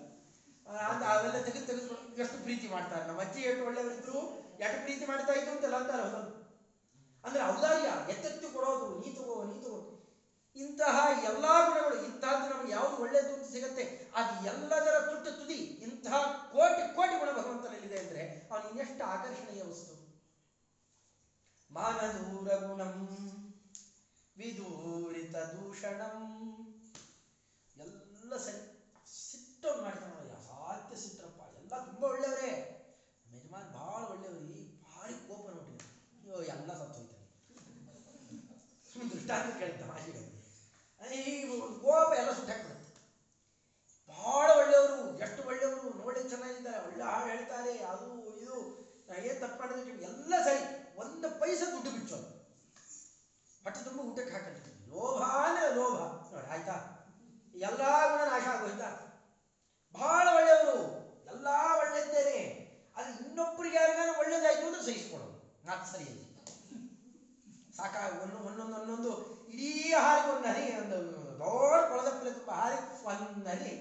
ಅವೆಲ್ಲ ತೆಗೆದು ತೆಗೆದು ಎಷ್ಟು ಪ್ರೀತಿ ಮಾಡ್ತಾರೆ. ನಮ್ಮ ಅಜ್ಜಿ ಎಷ್ಟು ಒಳ್ಳೆಯವರಿದ್ರು ಎಷ್ಟು ಪ್ರೀತಿ ಮಾಡ್ತಾ ಇದ್ರು ಅಂತೆಲ್ಲ ಅಂತಾರೆ ಹೊಸದು ಅಂದ್ರೆ ಔದಾರ್ಯ, ಎತ್ತೆತ್ತು ಕೊಡೋದು, ನೀ ತಗೋ ನೀ ತಗೋ. ಇಂತಹ ಎಲ್ಲಾ ಗುಣಗಳು ಇಂತಹದ್ದು ನಮ್ಗೆ ಯಾವುದು ಒಳ್ಳೆಯದು ಅಂತ ಸಿಗತ್ತೆ, ಅದು ಎಲ್ಲದರ ತುಟ್ಟ ತುದಿ ಇಂತಹ ಕೋಟಿ ಕೋಟಿ ಗುಣ ಭಗವಂತನಲ್ಲಿದೆ ಅಂದ್ರೆ ಅವನು ಇನ್ನೆಷ್ಟು ಆಕರ್ಷಣೀಯ ವಸ್ತು. ಮಾನದೂರ ಗುಣಂ, ವಿದೂರಿತ ದೂಷಣಂ. ಎಲ್ಲ ಸರಿ ಸಿಟ್ಟವ್ ಮಾಡ್ತಾನೆ ಸಾಧ್ಯ ಸಿಟ್ಟರಪ್ಪ. ಎಲ್ಲ ತುಂಬಾ ಒಳ್ಳೆಯವರೇ ನಮ್ಮ ಯಜಮಾನ್ ಭಾಳ ಒಳ್ಳೆಯವರು ಈ ಭಾರಿ ಕೋಪ ನೋಡಿ ಅಯ್ಯೋ ಎಲ್ಲ ಸತ್ತೋಯ್ತಾನೆ ದೃಷ್ಟಾಂತ ಕೇಳಿದ್ದ ತಮಾಷೆಗೆ ಈ ಕೋಪ ಎಲ್ಲ ಸುಟ್ಟಾಕ್ಬಿಡುತ್ತೆ ಬಹಳ ಒಳ್ಳೆಯವರು, ಎಷ್ಟು ಒಳ್ಳೆಯವರು ನೋಡಿ ಚೆನ್ನಾಗಿದ್ದಾರೆ. ಒಳ್ಳೆ ಹಾಳು ಹೇಳ್ತಾರೆ, ಅದು ಇದು. ಏನು ತಪ್ಪು ಮಾಡಿದ್ರೆ ಎಲ್ಲ ಸರಿ. ಒಂದು ಪೈಸ ದುಡ್ಡು ಬಿಚ್ಚೋದು ಹೊಟ್ಟೆ ತುಂಬ ಊಟಕ್ಕೆ ಹಾಕಂತ ಲೋಭ ಅಂದ್ರೆ ಲೋಭ. ನೋಡಿ, ಆಯ್ತಾ? ಎಲ್ಲ ಗುಣ ನಾಶ ಆಗೋಯ್ತಾ ಬಹಳ ಒಳ್ಳೆಯವರು. ಎಲ್ಲ ಒಳ್ಳೆದ್ದೇನೆ ಅದು ಇನ್ನೊಬ್ರಿಗೆ ಯಾರಿಗಾನ ಒಳ್ಳೇದಾಯ್ತು ಅಂದ್ರೆ ಸಹಿಸ್ಕೊಳ್ಳೋದು ನಾಲ್ಕು ಸರಿ ಇದೆ ಸಾಕ ಒಂದು ಒಂದೊಂದು ಒಂದೊಂದು ಇಡೀ ಹಾರಿಗೆ ಒಂದು ಹನಿ ಒಂದು ದೊಡ್ಡ ಕೊಳದಪ್ಪಲೆ ತುಂಬ ಹಾರಿ ಒಂದು ಹನಿ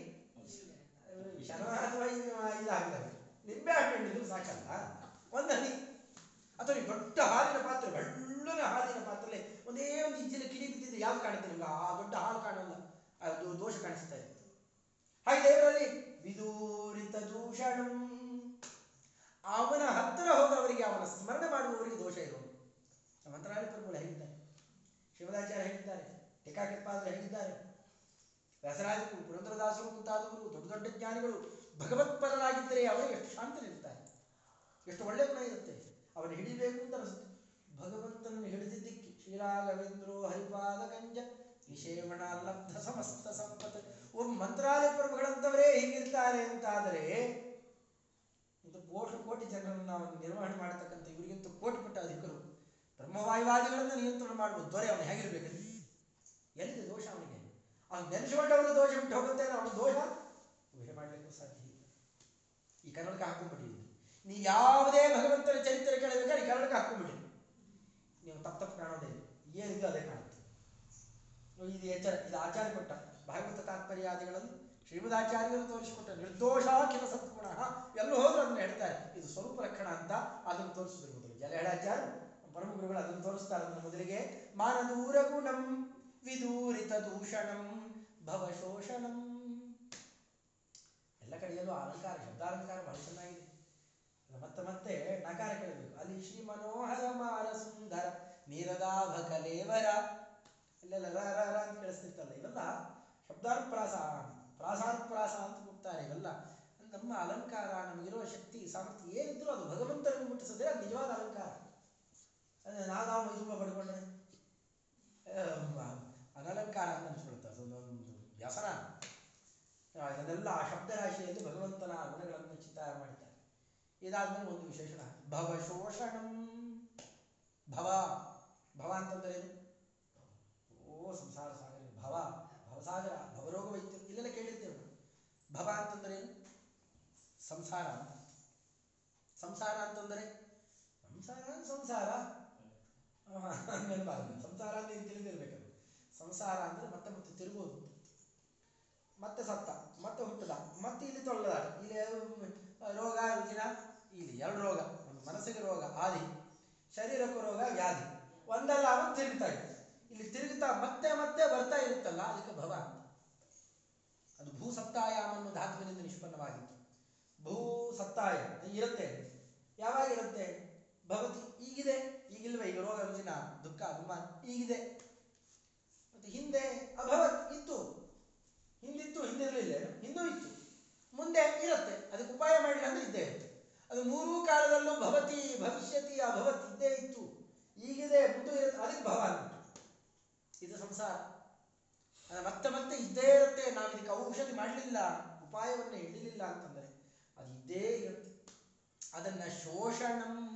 ನಿಂಬೆ ಹಣ್ಣಿದ್ರು ಸಾಕಲ್ಲ. ಒಂದು ಹನಿ ಅಥವಾ ದೊಡ್ಡ ಹಾಲಿನ ಪಾತ್ರೆ ಬೆಳ್ಳನ ಹಾಲಿನ ಪಾತ್ರೆ ಒಂದೇ ಒಂದು ಇಂಚಿನ ಕಿಡಿ ಬಿದ್ದಿದ್ದು ಯಾವ್ದು ನಿಮ್ಗೆ? ಆ ದೊಡ್ಡ ಹಾಲು ಕಾಣಲ್ಲ. ಅದು ದೋಷ ಕಾಣಿಸ್ತಾ ಇತ್ತು. ಹಾಗೆ ದೇವರಲ್ಲಿ ವಿದೂರಿತ ದೂಷಣಂ. ಅವನ ಹತ್ತಿರ ಹೋದವರಿಗೆ ಅವನ ಸ್ಮರಣೆ ಮಾಡುವವರಿಗೆ ದೋಷ ಇರೋದು ಮಂತ್ರಾಲಯ ಪ್ರಭುಗಳು ಹೇಳಿದ್ದಾರೆ ಶಿವರಾಚಾರ್ಯ ಹೇಳಿದ್ದಾರೆ ಟೀಕಾಕೃತ್ಪಾದರು ಹೇಳಿದ್ದಾರೆ ವ್ಯಾಸರಾಜರು, ಪುರಂದ್ರದಾಸರು ಮುಂತಾದವರು, ದೊಡ್ಡ ದೊಡ್ಡ ಜ್ಞಾನಿಗಳು ಭಗವತ್ಪರರಾಗಿದ್ದರೆ ಅವರು ಎಷ್ಟು ಶಾಂತರಿರ್ತಾರೆ ಎಷ್ಟು ಒಳ್ಳೆ ಗುಣ ಇರುತ್ತೆ. ಅವನು ಹಿಡಿಬೇಕು ಅಂತ ಅನಿಸುತ್ತೆ. ಭಗವಂತನನ್ನು ಹಿಡಿದಿದ್ದಕ್ಕೆ ಶ್ರೀರಾಘವೇಂದ್ರೋ, ಹರಿಪಾದ ಕಂಜ ವಿಷೇಮಣ ಲಬ್ಧ, ಸಮಸ್ತ ಸಂಪತ್ತು. ಒಬ್ಬ ಮಂತ್ರಾಲಯ ಪ್ರಭುಗಳಂತವರೇ ಹೀಗಿರ್ತಾರೆ ಅಂತಾದರೆ, ಒಂದು ಕೋಟಿ ಕೋಟಿ ಜನರನ್ನು ನಾವು ನಿರ್ವಹಣೆ ಮಾಡತಕ್ಕಂಥ ಇವರಿಗಿಂತ ಕೋಟಿ ಪಟ್ಟ ಅಧಿಕರು ಬ್ರಹ್ಮವಾಯುವಾದಿಗಳನ್ನು ನಿಯಂತ್ರಣ ಮಾಡುವ ದೊರೆ ಅವನು ಹೇಗಿರ್ಬೇಕು? ಎಲ್ಲಿದೆ ದೋಷ ಅವನಿಗೆ? ಅವನು ನೆನೆಸಿಕೊಂಡವನು ದೋಷ ಬಿಟ್ಟು ಹೋಗುತ್ತೆ ಅವನ ದೋಷ? ಊಹೆ ಮಾಡಲಿಕ್ಕೂ ಸಾಧ್ಯ ಈ ಕನ್ನಡಕ ಹಾಕೊಂಡ್ಬಿಟ್ಟಿದ್ದೀನಿ. ನೀವು ಯಾವುದೇ ಭಗವಂತನ ಚರಿತ್ರೆ ಕೇಳಬೇಕಾದ್ರೆ ಈ ಕನ್ನಡಕ ಹಾಕೊಂಡ್ಬಿಡಿ. ನೀವು ತಪ್ಪು ತಪ್ಪು ಕಾಣೋದೇ. ಏನಿದೆ ಅದೇ ಕಾಣುತ್ತೆ. ಇದು ಎಚ್ಚರ, ಇದು ಆಚಾರ್ಯ ಕೊಟ್ಟ ಭಾಗವತ ತಾತ್ಪರ್ಯಾದಿಗಳನ್ನು ಶ್ರೀಮದಾಚಾರ್ಯರು ತೋರಿಸಿಕೊಟ್ಟ ನಿರ್ದೋಷ ಕಿಲ ಸದ್ಗುಣ ಎಲ್ಲೂ ಹೋದ್ರು ಅದನ್ನು ಹೇಳ್ತಾರೆ. ಇದು ಸ್ವರೂಪ ರಕ್ಷಣ ಅಂತ ಅದನ್ನು ತೋರಿಸಿದ್ರು ಮೊದಲು. ಜಲಹೇಳಾಚಾರ್ಯ ಪರಮ ಗುರುಗಳು ಅದನ್ನು ತೋರಿಸ್ತಾರೆ ಅದನ್ನು ಮೊದಲಿಗೆ. ಮಾನದೂರ ಗುಣಂ ವಿದೂರಿತ ದೂಷಣಂ ಭವಶೋಷಣಂ. ಎಲ್ಲ ಕಡೆಯಲ್ಲೂ ಅಲಂಕಾರ, ಶಬ್ದಾಲಂಕಾರ ಬಹಳ ಚೆನ್ನಾಗಿದೆ. ಮತ್ತೆ ಮತ್ತೆ ನಕಾರ ಕೇಳಬೇಕು. ಅಲ್ಲಿ ಶ್ರೀ ಮನೋಹರ ಮಾರ ಸುಂದರ ನೀರದಾಭ ಕಲೇವರ ಇಲ್ಲೆಲ್ಲ ರ ರ ರ ಅಂತ ಕೇಳಿಸ್ತಿರ್ತಲ್ಲ, ಇವೆಲ್ಲ ಶಬ್ದಾನುಪ್ರಾಸ, ಪ್ರಾಸಾನುಪ್ರಾಸ ಅಂತ ಹೋಗ್ತಾರೆ ಇವೆಲ್ಲ. ನಮ್ಮ ಅಲಂಕಾರ ನಮಗಿರುವ ಶಕ್ತಿ, ಸಾಮರ್ಥ್ಯ ಏನಿದ್ರು ಅದು ಭಗವಂತನಿಗೆ ಮುಟ್ಟಿಸಿದ್ರೆ ಅದು ನಿಜವಾದ ಅಲಂಕಾರ. ಅದೇ ನಾವು ನಾವು ಮೈಸೂರು ಪಡ್ಕೊಂಡ್ರೆ ಆ, ಅನಲಂಕಾರ ಅಂತ ಅನ್ಸ್ಬಿಡುತ್ತೆ. ಅದೊಂದೊಂದು ವ್ಯಸನ. ಆ, ಇದನ್ನೆಲ್ಲ ಆ ಶಬ್ದರಾಶಿಯಲ್ಲಿ ಭಗವಂತನ ಗುಣಗಳನ್ನು ಚಿತ್ತಾರ ಮಾಡಿದ್ದಾರೆ ಇದಾದ್ಮೇಲೆ ಒಂದು ವಿಶೇಷಣ. ಭವಶೋಷಣಂ ಭವ. ಭವ ಅಂತಂದ್ರೆ ಓ ಸಂಸಾರ ಸಾಗರ. ಭವ. ಭವಸಾಗರ ಭವರೋಗ ವೈದ್ಯ. ಇಲ್ಲೆಲ್ಲ ಕೇಳಿರ್ತೇವೆ ಭವ ಅಂತಂದ್ರೆ ಸಂಸಾರ ಅಂತ. ಸಂಸಾರ ಅಂತಂದರೆ ಸಂಸಾರ ಸಂಸಾರ. ನೆನಪಾಗ ಸಂಸಾರ ಅಂತ ಏನು ತಿಳಿದಿರ್ಬೇಕದು. ಸಂಸಾರ ಅಂದ್ರೆ ಮತ್ತೆ ಮತ್ತೆ ತಿರುಗೋದು. ಮತ್ತೆ ಸತ್ತ, ಮತ್ತೆ ಹುಟ್ಟದ, ಮತ್ತೆ ಇಲ್ಲಿ ತೊಳ್ಳದ ಇಲ್ಲಿ ರೋಗ, ರುಜಿನ, ಇಲ್ಲಿ ಎರಡು ರೋಗ, ಒಂದು ಮನಸ್ಸಿಗೆ ರೋಗ, ಆದಿ. ಶರೀರಕ್ಕೂ ರೋಗ, ವ್ಯಾಧಿ. ಒಂದಲ್ಲ ಅವನು ತಿರುಗ್ತಾ ಇದೆ ಇಲ್ಲಿ ತಿರುಗ್ತಾ ಮತ್ತೆ ಮತ್ತೆ ಬರ್ತಾ ಇರುತ್ತಲ್ಲ, ಅದಕ್ಕೆ ಭವ ಅದು ಭೂ ಸಪ್ತಾಯಾಮ ಅನ್ನೋ ಧಾತುವಿನಿಂದ ನಿಷ್ಪನ್ನವಾಗಿತ್ತು. ಭೂ ಸತ್ತಾಯ ಇರುತ್ತೆ. ಯಾವಾಗ ಇರುತ್ತೆ? ಭವತಿ ಈಗಿದೆ, ಈಗಿಲ್ವ ಈಗ ರೋಗ ರುಜಿನ, ದುಃಖ, ಅಭಿಮಾನ, ಈಗಿದೆ. ಮತ್ತೆ ಹಿಂದೆ ಅಭವತ್ ಇತ್ತು. ಹಿಂದಿತ್ತು, ಹಿಂದಿರಲಿಲ್ಲ. ಹಿಂದೂ ಇತ್ತು. ಮುಂದೆ ಇರುತ್ತೆ. ಅದಕ್ಕೆ ಉಪಾಯ ಮಾಡಿಲ್ಲ ಅಂದ್ರೆ ಇದ್ದೇ ಇರುತ್ತೆ. ಅದು ಮೂರೂ ಕಾಲದಲ್ಲೂ ಭವತಿ ಭವಿಷ್ಯತಿ ಅಭವತ್ ಇದ್ದೇ ಇತ್ತು. ಈಗಿದೆ, ಮುಂದೆ ಇರುತ್ತೆ. ಅದಕ್ಕೆ ಭವ ಇದು ಸಂಸಾರ. ಮತ್ತೆ ಮತ್ತೆ ಇದ್ದೇ ಇರುತ್ತೆ. ನಾವು ಇದಕ್ಕೆ ಔಷಧಿ ಮಾಡಲಿಲ್ಲ. ಉಪಾಯವನ್ನು ಹಿಡಿಲಿಲ್ಲ ಅಂತಂದರೆ ಅದು ಇದ್ದೇ ಇರುತ್ತೆ. ಅದನ್ನ ಶೋಷಣಂ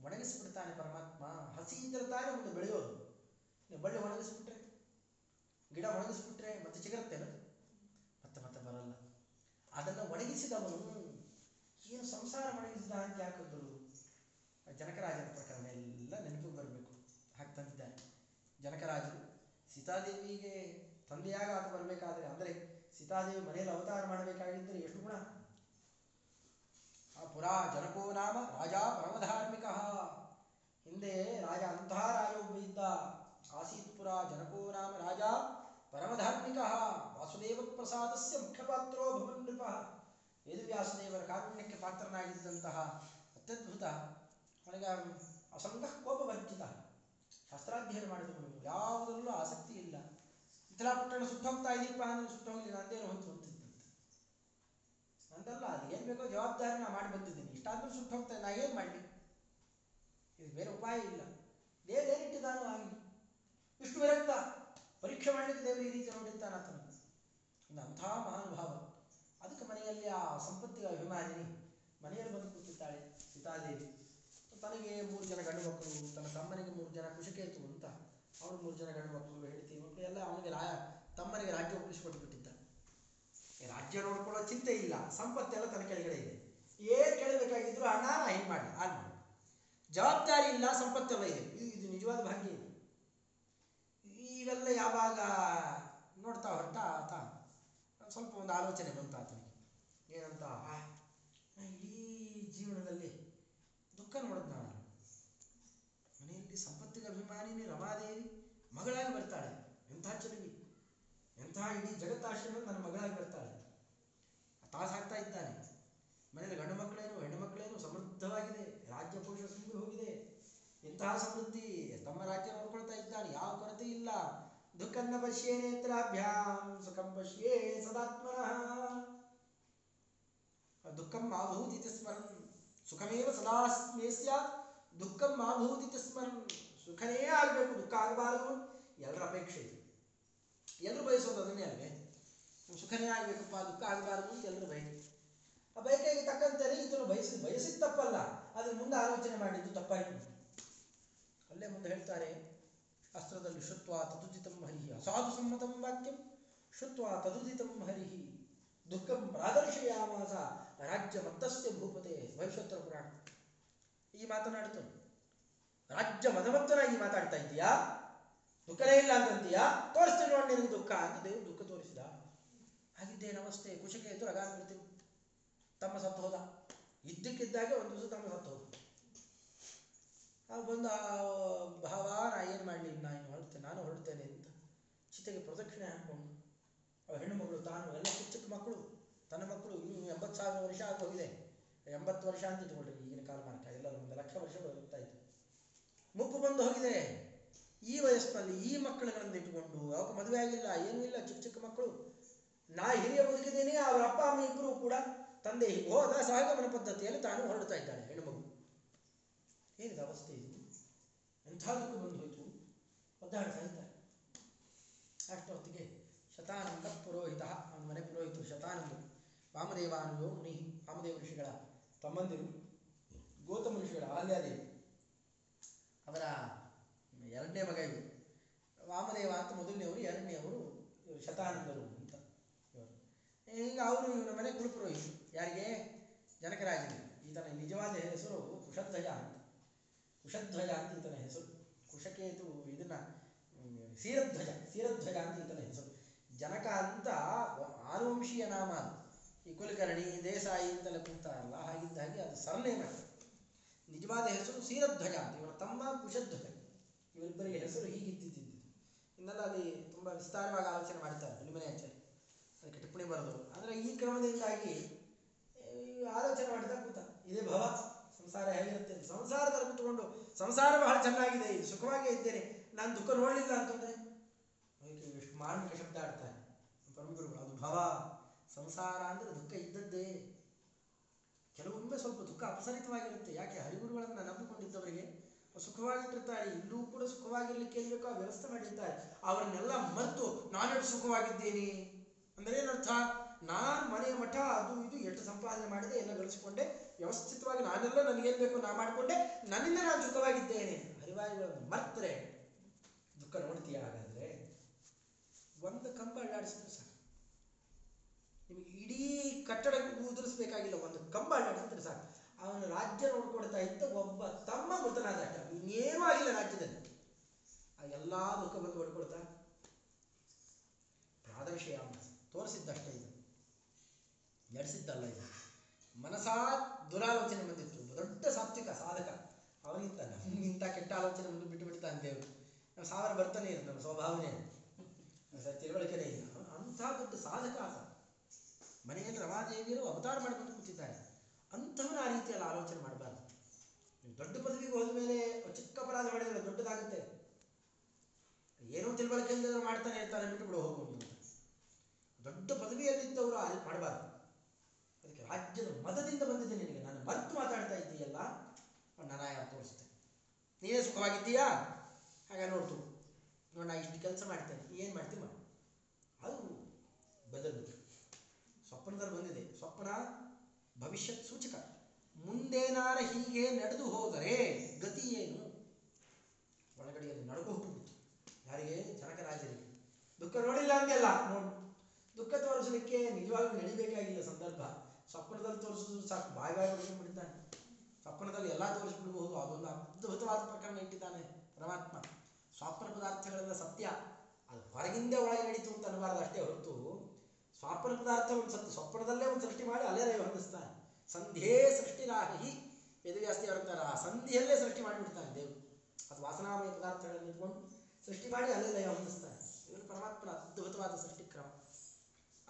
ಒಣಗಿಸ್ಬಿಡ್ತಾನೆ ಪರಮಾತ್ಮ. ಹಸಿ ಇದ್ರೆ ತಾನೇ ಮುಂದೆ ಬೆಳೆಯೋದು ಬಳ್ಳಿ ಒಣಗಿಸ್ಬಿಟ್ರೆ, ಗಿಡ ಒಣಗಿಸ್ಬಿಟ್ರೆ ಮತ್ತೆ ಚಿಗುರುತ್ತೇನು ಮತ್ತೆ ಮತ್ತೆ ಬರಲ್ಲ. ಅದನ್ನು ಒಣಗಿಸಿದವನು ಏನು ಸಂಸಾರ ಒಣಗಿಸಿದ ಅಂತ ಯಾಕಂದ್ರು ಜನಕರಾಜನ ಪ್ರಕರಣ ಎಲ್ಲ ನೆನಪಿಗೆ ಬರಬೇಕು. ಹಾಗೆ ತಂದಿದ್ದಾರೆ. ಜನಕರಾಜರು ಸೀತಾದೇವಿಗೆ ತಂದೆಯಾಗ ಅದು ಬರಬೇಕಾದ್ರೆ, ಅಂದರೆ ಸೀತಾದೇವಿ ಮನೆಯಲ್ಲಿ ಅವತಾರ ಮಾಡಬೇಕಾಗಿದ್ದರೆ ಎಷ್ಟು ಗುಣ? ಪುರಾ ಜನಕೋ ನಾಮ ರಾಜ ಪರಮಧಾರ್ಮಿಕ. ಹಿಂದೆ ರಾಜ ಅಂತಹ ರಾಜ ಒಬ್ಬ ಇದ್ದ ಆಸೀತ್ ಪುರ ಜನಕೋ ನಾಮ ರಾಜ ಪರಮಧಾರ್ಮಿಕ. ವಾಸುದೇವ ಪ್ರಸಾದಸ್ಯ ಮುಖ್ಯಪಾತ್ರೋ ಭವನ್ ನೃಪ ವೇದವ್ಯಾಸದೇವರ ಕಾರುಣ್ಯಕ್ಕೆ ಪಾತ್ರನಾಗಿದ್ದಂತಹ ಅತ್ಯದ್ಭುತ, ಅವನಿಗೆ ಕೋಪವರ್ಜಿತ ಶಾಸ್ತ್ರಾಧ್ಯಯನ ಮಾಡಿದವನು. ಯಾವುದರಲ್ಲೂ ಆಸಕ್ತಿ ಇಲ್ಲ. ಇತಲಾಪಟ್ಟಣ ಸುಟ್ಟೋಗ್ತಾ ಇದೀಪ ಅಂದ್ರೆ ಸುಟ್ಟೋಗ್ಲಿ ನಂದೇನು ಹೊತ್ತು ನಂದಲ್ಲ ಅದು ಏನು ಬೇಕೋ ಜವಾಬ್ದಾರಿ ನಾ ಮಾಡಿ ಬಂದಿದ್ದೀನಿ. ಇಷ್ಟಾದರೂ ಸುಟ್ಟು ಹೋಗ್ತೇನೆ ನಾ ಏನು ಮಾಡಲಿ? ಇದು ಬೇರೆ ಉಪಾಯ ಇಲ್ಲ. ನಾನು ಆಗಲಿ ಇಷ್ಟು ವಿರಕ್ತ. ಪರೀಕ್ಷೆ ಮಾಡಲಿಕ್ಕೆ ದೇವರು ಈ ರೀತಿ ನೋಡಿದ್ದಾನ ಅಂತ ಒಂದು ಅಂಥ ಮಹಾನುಭಾವ. ಅದಕ್ಕೆ ಮನೆಯಲ್ಲಿ ಆ ಸಂಪತ್ತಿಗೆ ಅಭಿಮಾನಿನಿ, ಮನೆಯಲ್ಲಿ ಬಂದು ಕೂತಿದ್ದಾಳೆ ಸೀತಾದೇವಿ. ತನಗೆ ಮೂರು ಜನ ಗಂಡು ಮಕ್ಕಳು, ತನ್ನ ತಮ್ಮನಿಗೆ ಮೂರು ಜನ ಕುಶಕೇತು ಅಂತ. ಅವನು ಮೂರು ಜನ ಗಂಡು ಮಕ್ಕಳು, ಹೆಂಡತಿ, ಮಕ್ಕಳು ಎಲ್ಲ ಅವನಿಗೆ ರಾಯ, ತಮ್ಮನಿಗೆ ರಾಜ್ಯ ಒಪ್ಪಿಸಿಕೊಟ್ಟು ಬಿಟ್ಟಿದ್ದ ಈ ರಾಜ್ಯ ನೋಡ್ಕೊಳ್ಳೋ ಚಿಂತೆ ಇಲ್ಲ. ಸಂಪತ್ತೆಲ್ಲ ತನ್ನ ಕೆಳಗಡೆ ಇದೆ. ಏನು ಕೇಳಬೇಕಾಗಿದ್ರು ಹಣ ಹಿಂಗೆ ಮಾಡಿ ಹಾಗೆ ಮಾಡಿ ಜವಾಬ್ದಾರಿ ಇಲ್ಲ, ಸಂಪತ್ತೆಲ್ಲ ಇದೆ. ಇದು ನಿಜವಾದ ಭಾಗ್ಯ ಇದೆ. ಇವೆಲ್ಲ ಯಾವಾಗ ನೋಡ್ತಾ ಹೊರಟ ಆತ? ಸ್ವಲ್ಪ ಒಂದು ಆಲೋಚನೆ ಬಂತ ಆತನಿಗೆ. ಏನಂತ? ಇಡೀ ಜೀವನದಲ್ಲಿ ದುಃಖ ನೋಡೋದು ನಾನು ಮನೆಯಲ್ಲಿ ಸಂಪತ್ತಿಗೆ ಅಭಿಮಾನಿನಿ ರಮಾದೇವಿ, ಮಗಳಾಗಿ ಬರ್ತಾಳೆ. ಎಂಥ ಚೆಲುವಿ. ಎಂಥ ಇಡೀ ಜಗತ್ತಾಶ್ರಮ ನನ್ನ ಮಗಳಾಗಿ ಬರ್ತಾಳೆ. ತಾಸಾಗ್ತಾ ಇದ್ದಾನೆ ಮನೆಯಲ್ಲಿ ಗಂಡು ಮಕ್ಕಳೇನು, ಹೆಣ್ಣು ಮಕ್ಕಳೇನು ಸಮೃದ್ಧವಾಗಿದೆ. ರಾಜ್ಯ ಪುರುಷ ತುಂಬಿ ಹೋಗಿದೆ. ಇಂತಹ ಸಮೃದ್ಧಿ? ತಮ್ಮ ರಾಜ್ಯ ನೋಡ್ಕೊಳ್ತಾ ಇದ್ದಾನೆ. ಯಾವ ಕೊರತೆ ಇಲ್ಲ. ದುಃಖನ್ನ ಪಶ್ಯೇ ನೇತ್ರಾಭ್ಯಾಂ ಸುಖಂ ಪಶ್ಯೇ ಸದಾತ್ಮನಃ. ದುಃಖಂ ಮಾಭೂತಿ ಸ್ಮರನ್ ಸುಖಮೇವ ಸದಾ ಸ್ಯಾತ್. ದುಃಖಂ ಮಾಭೂತಿ ಸ್ಮರನ್ ಸುಖನೇ ಆಗಬೇಕು, ದುಃಖ ಆಗಬಾರದು. ಎಲ್ಲರ ಅಪೇಕ್ಷೆ ಇದೆ. ಎಲ್ಲರೂ ಬಯಸೋದು ಅದನ್ನೇ ಅಲ್ವೇ? ಸುಖನೇ ಆಗ್ಬೇಕಪ್ಪ ದುಃಖ ಆಗಬಾರದು ಅಂತ ಎಲ್ಲರೂ ಆ ಬಯಕೆಗೆ ತಕ್ಕಂತೆ ಇದನ್ನು ಬಯಸಿ, ಬಯಸಿದ ತಪ್ಪಲ್ಲ. ಅದ್ರ ಮುಂದೆ ಆಲೋಚನೆ ಮಾಡಿದ್ದು ತಪ್ಪಾಯಿತು. ಅಲ್ಲೇ ಮುಂದೆ ಹೇಳ್ತಾರೆ, ಅಸ್ತ್ರದಲ್ಲಿ ಶುತ್ವ ತದುದಿತಂ ಹರಿಹಿ ಅಸಾಧು ಸಮ್ಮತಂ ವಾಕ್ಯಂ ಶುತ್ವ ತದುದಿತಂ ಹರಿಹಿ ದುಃಖಂ ಪ್ರಾದರ್ಶಯಾಮಾಸ, ರಾಜ್ಯ ಮತ್ತಸ್ಯ ಭೂಪತೆ, ಭವಿಷ್ಯೋತ್ತರ ಪುರಾಣ. ಈ ಮಾತನಾಡ್ತು. ರಾಜ್ಯ ಮದಮತ್ತನಾಗಿ ಮಾತಾಡ್ತಾ ಇದ್ದೀಯಾ? ದುಃಖನೇ ಇಲ್ಲ ಅಂತಂತೀಯಾ ತೋರಿಸ್ತೀನಿ ನೋಡಿ ನಿನಗೆ ದುಃಖ. ಅಂತ ದೇವರು ದುಃಖ ತೋರಿಸಿದ ಕುಶಕ್ಕೆ ಎದ್ದು ಕುಶಕೇತು ರಗಾನ್ಬಿಡ್ತೀವಿ ತಮ್ಮ ಸತ್ತು ಹೋದ. ಇದ್ದಕ್ಕಿದ್ದಾಗೆ ಒಂದು ದಿವಸ ತಮ್ಮ ಸತ್ತು ಹೋದ ಆಗ ಬಂದು ಭಾವ ನಾ ಏನು ಮಾಡಲಿ ನಾ ಇನ್ನು ಹೊರಡ್ತೇನೆ ನಾನು ಹೊರಡ್ತೇನೆ ಅಂತ ಚಿತೆಗೆ ಪ್ರದಕ್ಷಿಣೆ ಹಾಕೊಂಡು ಅವ ಹೆಣ್ಣು ಮಗಳು ತಾನು ಎಲ್ಲ ಚಿಕ್ಕ ಚಿಕ್ಕ ಮಕ್ಕಳು, ತನ್ನ ಮಕ್ಕಳು ಇನ್ನೂ ಎಂಬತ್ತು ಸಾವಿರ ವರ್ಷ ಆಗೋಗಿದೆ. ಎಂಬತ್ತು ವರ್ಷ ಅಂತ ಇಟ್ಕೊಳ್ರಿ ಈಗಿನ ಕಾಲ ಕಾಲಮಾನಕ ಎಲ್ಲರೂ ಒಂದು ಲಕ್ಷ ವರ್ಷ ಬದುಕ್ತಾ ಇತ್ತು ಮುಪ್ಪು ಬಂದು ಹೋಗಿದೆ. ಈ ವಯಸ್ಸಿನಲ್ಲಿ ಈ ಮಕ್ಕಳುಗಳನ್ನು ಇಟ್ಟುಕೊಂಡು ಅವಕ್ಕೆ ಮದುವೆ ಆಗಿಲ್ಲ, ಏನೂ ಇಲ್ಲ, ಚಿಕ್ಕ ಚಿಕ್ಕ ಮಕ್ಕಳು. ನಾ ಹಿರಿಯ ಬದುಕಿದ್ದೀನಿ ಅವರ ಅಪ್ಪ, ಅಮ್ಮ ಇಬ್ಬರು ಕೂಡ ತಂದೆ ಹೋದ ಸಹಗಮನ ಪದ್ಧತಿಯಲ್ಲಿ ತಾನು ಹೊರಡ್ತಾ ಇದ್ದಾಳೆ ಹೆಣ್ಣುಮಗು ಏನಿದೆ ಅವಸ್ಥೆ ಇದು? ಎಂಥ ದುಃಖ ಬಂದು ಹೋಯಿತು? ಒದ್ದಾಡ್ತಾ ಇದ್ದಾರೆ ಅಷ್ಟೊತ್ತಿಗೆ ಶತಾನಂದ ಪುರೋಹಿತ, ಅವನ ಮನೆ ಪುರೋಹಿತರು ಶತಾನಂದರು. ವಾಮದೇವಾನುಯೋ ಮುನಿ, ವಾಮದೇವ ಋಷಿಗಳ ತಮ್ಮಂದಿರು, ಗೌತಮ ಋಷಿಗಳ ಆಲ್ಯಾದೇವಿ ಅವರ ಎರಡನೇ ಮಗ ಇವರು ವಾಮದೇವ ಅಂತ ಮೊದಲನೇ ಅವರು ಎರಡನೆಯವರು ಶತಾನಂದರು. ಈಗ ಅವರು ಇವನ ಮನೆ ಕುಲಪುರೋಹಿತರು ಯಾರಿಗೆ? ಜನಕರಾಜನಿಗೆ ಈತನ ನಿಜವಾದ ಹೆಸರು ಕುಶಧ್ವಜ ಅಂತ. ಕುಶಧ್ವಜ ಅಂತ ಈತನ ಹೆಸರು. ಕುಶಕೇತು ಇದನ್ನ ಸೀರಧ್ವಜ ಸೀರಧ್ವಜ ಅಂತ ಈತನ ಹೆಸರು. ಜನಕ ಅಂತ ಆನುವಂಶೀಯ ನಾಮ ಅದು. ಈ ಕುಲಕರ್ಣಿ, ದೇಸಾಯಿ ಅಂತೆಲ್ಲ ಕೂಗ್ತಾರಲ್ಲ, ಹಾಗಿದ್ದ ಹಾಗೆ ಅದು ಸರ್ನೇಮ. ನಿಜವಾದ ಹೆಸರು ಸೀರಧ್ವಜ ಅಂತ. ಇವನ ತಮ್ಮ ಕುಶಧ್ವಜ. ಇವರಿಬ್ಬರಿಗೆ ಹೆಸರು ಹೀಗಿತ್ತಿದ್ದು ಇನ್ನೆಲ್ಲ ಅಲ್ಲಿ ತುಂಬ ವಿಸ್ತಾರವಾಗಿ ಆಲೋಚನೆ ಮಾಡ್ತಾರೆ ನಿಮ್ಮನೆ ಆಚಾರ್ಯ ಅದಕ್ಕೆ ಟಿಪ್ಪಣಿ ಬರೋದು ಆದರೆ ಈ ಕ್ರಮದಿಂದಾಗಿ ಆಲೋಚನೆ ಮಾಡ್ತಾ ಕೂತ. ಇದೇ ಭವ, ಸಂಸಾರ ಹೇಗಿರುತ್ತೆ. ಸಂಸಾರದಲ್ಲಿ ಕೂತ್ಕೊಂಡು, ಸಂಸಾರ ಬಹಳ ಚೆನ್ನಾಗಿದೆ, ಇದು ಸುಖವಾಗೇ ಇದ್ದೇನೆ, ನಾನು ದುಃಖ ನೋಡಲಿಲ್ಲ ಅಂತಂದ್ರೆ? ಎಷ್ಟು ಮಾರ್ಮಿಕ ಶಬ್ದ ಆಡ್ತಾರೆ ಪರಮಗುರುಗಳು, ಅದು ಭವ. ಸಂಸಾರ ಅಂದ್ರೆ ದುಃಖ ಇದ್ದದ್ದೇ. ಕೆಲವೊಮ್ಮೆ ಸ್ವಲ್ಪ ದುಃಖ ಅಪಸರಿತವಾಗಿರುತ್ತೆ. ಯಾಕೆ ಹರಿಗುರುಗಳನ್ನು ನಂಬಿಕೊಂಡಿದ್ದವರಿಗೆ? ಸುಖವಾಗಿಟ್ಟಿರ್ತಾರೆ, ಇಲ್ಲೂ ಕೂಡ ಸುಖವಾಗಿರ್ಲಿಕ್ಕೆ ಏನ್ ಬೇಕೋ ವ್ಯವಸ್ಥೆ ಮಾಡಿರ್ತಾರೆ. ಅವರನ್ನೆಲ್ಲ ಮರೆತು ನಾನೆಷ್ಟು ಸುಖವಾಗಿದ್ದೇನೆ. ಅಂದ್ರೆ ಏನರ್ಥ? ನಾನು ಮನೆಯ ಮಠ, ಅದು ಇದು ಎಷ್ಟು ಸಂಪಾದನೆ ಮಾಡಿದೆ, ಎಲ್ಲ ಗಳಿಸಿಕೊಂಡೆ ವ್ಯವಸ್ಥಿತವಾಗಿ ನಾನೆಲ್ಲ ನನಗೇನು ಬೇಕು ನಾ ಮಾಡಿಕೊಂಡೆ. ನನ್ನಿಂದ ನಾನು ಸುಖವಾಗಿದ್ದೇನೆ. ಅರಿವಾಯುಗಳನ್ನು ಮರ್ತರೆ. ದುಃಖ ನೋಡ್ತೀಯ ಹಾಗಾದರೆ? ಒಂದು ಕಂಬ ಅಲ್ಲಾಡಿಸಿದ್ರೆ ಸಾಕು. ನಿಮಗೆ ಇಡೀ ಕಟ್ಟಡ ಉದುರಿಸ್ಬೇಕಾಗಿಲ್ಲ, ಒಂದು ಕಂಬ ಅಲ್ಲಾಡಿಸಿದ್ರೆ ಸಾಕು. ಅವನು ರಾಜ್ಯ ನೋಡ್ಕೊಡ್ತಾ ಇದ್ದ ಒಬ್ಬ ತಮ್ಮ ಮೃತನಾದ ಇನ್ನೇನೂ ಆಗಿಲ್ಲ ರಾಜ್ಯದಲ್ಲಿ. ಆ ಎಲ್ಲ ದುಃಖ ಬಂದು ಹೊಡ್ಕೊಳ್ತಾ ಪ್ರಾದರ್ಶಯ ತೋರಿಸಿದ್ದಷ್ಟೇ ಇದು. ನಡೆಸಿದ್ದಲ್ಲ ಇದು. ಮನಸಾ ದುರಾಲೋಚನೆ ಬಂದಿತ್ತು. ದೊಡ್ಡ ಸಾತ್ವಿಕ ಸಾಧಕ. ಅವನಿಂತ ನಮಗಿಂತ ಕೆಟ್ಟ ಆಲೋಚನೆ ಬಂದು ಬಿಟ್ಟು ಬಿಡ್ತಾನೆ ದೇವರು ಸಾವಿರ ಬರ್ತಾನೆ ಇರುತ್ತೆ ನಮ್ಮ ಸ್ವಭಾವನೆ ತಿಳುವಳಿಕೆನೇ ಇಲ್ಲ. ಅಂಥ ದೊಡ್ಡ ಸಾಧಕ ಆತ ಮನೆಯಲ್ಲಿ ರಮಾದೇವಿಯರು ಅವತಾರ ಮಾಡ್ಕೊಂಡು ಕೂತಿದ್ದಾರೆ. ಅಂಥವನು ಆ ರೀತಿಯಲ್ಲಿ ಆಲೋಚನೆ ಮಾಡಬಾರ್ದು. ನೀವು ದೊಡ್ಡ ಪದವಿಗೆ ಹೋದ ಮೇಲೆ ಚಿಕ್ಕ ಅಪರಾಧ ಮಾಡಿದರೆ ದೊಡ್ಡದಾಗುತ್ತೆ. ಏನೋ ತಿಳುವಳಿಕೆ ಮಾಡ್ತಾನೆ ಇರ್ತಾನೆ ಬಿಟ್ಟು ಬಿಡು ಹೋಗುವುದು ಅಂತ. ದೊಡ್ಡ ಪದವಿಯಲ್ಲಿದ್ದವರು ಅಲ್ಲಿ ಮಾಡಬಾರ್ದು. ಅದಕ್ಕೆ ರಾಜ್ಯದ ಮದದಿಂದ ಬಂದಿದೆ ನಿನಗೆ. ನಾನು ಮರೆತು ಮಾತಾಡ್ತಾ ಇದ್ದೀಯಲ್ಲ. ನನ್ನ ತೋರಿಸ್ತೆ. ತೋರಿಸ್ತೇನೆ ನೀನೇ ಸುಖವಾಗಿದ್ದೀಯಾ? ಹಾಗೆ ನೋಡ್ತು. ನೋಡಿ, ನಾ ಇಷ್ಟು ಕೆಲಸ ಮಾಡ್ತೇನೆ. ಏನು ಮಾಡ್ತೀನಿ ಮಾಡು. ಅದು ಬದಲು ಸ್ವಪ್ನದಲ್ಲಿ ಬಂದಿದೆ. ಸ್ವಪ್ನ ಭವಿಷ್ಯತ್ ಸೂಚಕ. ಮುಂದೇನಾರ ಹೀಗೆ ನಡೆದು ಹೋದರೆ ಗತಿ ಏನು? ಒಳಗಡೆಯಲ್ಲಿ ನಡುಗು ಹೋಗ್ಬಿಟ್ಟು ಯಾರಿಗೆ? ಜನಕರಾಜರಿಗೆ ದುಃಖ ನೋಡಿಲ್ಲ ಅಂತೆಲ್ಲ ನೋಡು. ದುಃಖ ತೋರಿಸಲಿಕ್ಕೆ ನಿಜವಾಗ್ಲೂ ನಡಿಬೇಕಾಗಿಲ್ಲ ಸಂದರ್ಭ. ಸ್ವಪ್ನದಲ್ಲಿ ತೋರಿಸಿದ್ರು ಸಾಕು, ಬಾಯಿ ಬಾಯಿ ಬಿಡ್ತಾನೆ. ಸ್ವಪ್ನದಲ್ಲಿ ಎಲ್ಲ ತೋರಿಸ್ಬಿಡ್ಬಹುದು ಅದೊಂದು ಅದ್ಭುತವಾದ ಪ್ರಕರಣ ಇಟ್ಟಿದ್ದಾನೆ ಪರಮಾತ್ಮ. ಸ್ವಪ್ನ ಪದಾರ್ಥಗಳೆಲ್ಲ ಸತ್ಯ. ಅದು ಹೊರಗಿಂದ ಒಳಗೆ ನಡೀತು ಅಂತ ಅನ್ಬಾರ್ದು, ಅಷ್ಟೇ ಹೊರತು ಸ್ವಾಪನ ಪದಾರ್ಥ ಒಂದು ಸತ್ಯ, ಸ್ವಪ್ನದಲ್ಲೇ ಒಂದು ಸೃಷ್ಟಿ ಮಾಡಿ ಅಲ್ಲೇ ರೈ ಹೊಂದಿಸ್ತಾನೆ ಸಂಧ್ಯೇ ಸೃಷ್ಟಿರಾಹಿ ವೇದವ್ಯಾಸ್ತಿ ಹೇಳ್ತಾರೆ ಆ ಸಂಧಿಯಲ್ಲೇ ಸೃಷ್ಟಿ ಮಾಡಿಬಿಡ್ತಾನೆ ದೇವರು. ಅದು ವಾಸನಾಮಯ ಪದಾರ್ಥಗಳನ್ನು ಇಟ್ಕೊಂಡು ಸೃಷ್ಟಿ ಮಾಡಿ ಅಲ್ಲೇ ಲಯ ಹೊಂದಿಸ್ತಾನೆ ಇವರು ಪರಮಾತ್ಮನ ಅದ್ಭುತವಾದ ಸೃಷ್ಟಿ.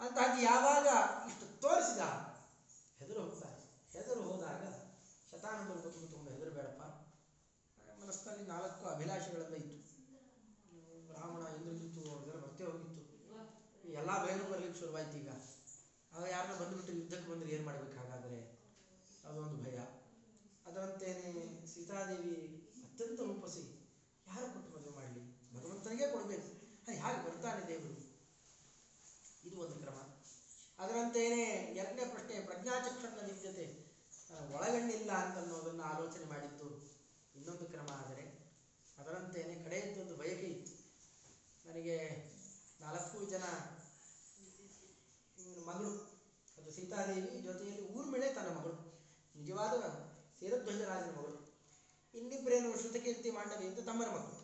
ಅಂತಹದ್ದು ಯಾವಾಗ ಇಷ್ಟು ತೋರಿಸಿದ? ಹೆದರು ಹೋಗ್ತಾರೆ. ಹೆದರು ಹೋದಾಗ ಶತಾನುಗಳು ತುಂಬ ಹೆದರು ಬೇಡಪ್ಪ ಮನಸ್ಸಿನಲ್ಲಿ ನಾಲ್ಕು ಅಭಿಲಾಷೆಗಳೆಲ್ಲ ಇತ್ತು. ರಾವಣ ಇಂದ್ರಜಿತ್ತು ಅವರೆಲ್ಲ ಮತ್ತೆ ಹೋಗಿತ್ತು. ಎಲ್ಲ ಬೇಗ ಬರ್ಲಿಕ್ಕೆ ಶುರುವಾಯ್ತು ಈಗ. ಆಗ ಯಾರನ್ನ ಬಂದುಬಿಟ್ಟು ಯುದ್ಧಕ್ಕೆ ಬಂದರೆ ಏನು ಮಾಡ್ಬೇಕು ಹಾಗಾದ್ರೆ? ಅದೊಂದು ಭಯ. ಅದರಂತೇನೆ ಸೀತಾದೇವಿ ಅತ್ಯಂತ ರೂಪಿಸಿ ಯಾರು ಕೊಟ್ಟು ಮದುವೆ ಮಾಡಲಿ? ಭಗವಂತನಿಗೆ ಕೊಡಬೇಕು. ಹಾಗೆ ಬರ್ತಾನೆ ದೇವರು. ಒಂದು ಕ್ರಮ. ಅದರಂತೆಯೇ ಎರಡನೇ ಪ್ರಶ್ನೆ ಪ್ರಜ್ಞಾಚಕ್ಷಣ ವಿದ್ಯತೆ ಒಳಗಣ್ಣಿಲ್ಲ ಅಂತ ಅನ್ನೋದನ್ನು ಆಲೋಚನೆ ಮಾಡಿದ್ದು ಇನ್ನೊಂದು ಕ್ರಮ ಆದರೆ, ಅದರಂತೆಯೇ ಕಡೆಯದ್ದೊಂದು ಬಯಕೆ ಇತ್ತು. ನನಗೆ ನಾಲ್ಕು ಜನ ಮಗಳು, ಅದು ಸೀತಾದೇವಿ ಜೊತೆಯಲ್ಲಿ ಊರ್ಮಿಳೆ ತನ್ನ ಮಗಳು, ನಿಜವಾದ ಸೇರಧ್ವಜರಾಜನ ಮಗಳು. ಇನ್ನಿಬ್ಬರೇನು ಶ್ರುತಕೀರ್ತಿ ಮಾಂಡವಿ ಎಂದು ತಮ್ಮನ ಮಕ್ಕಳು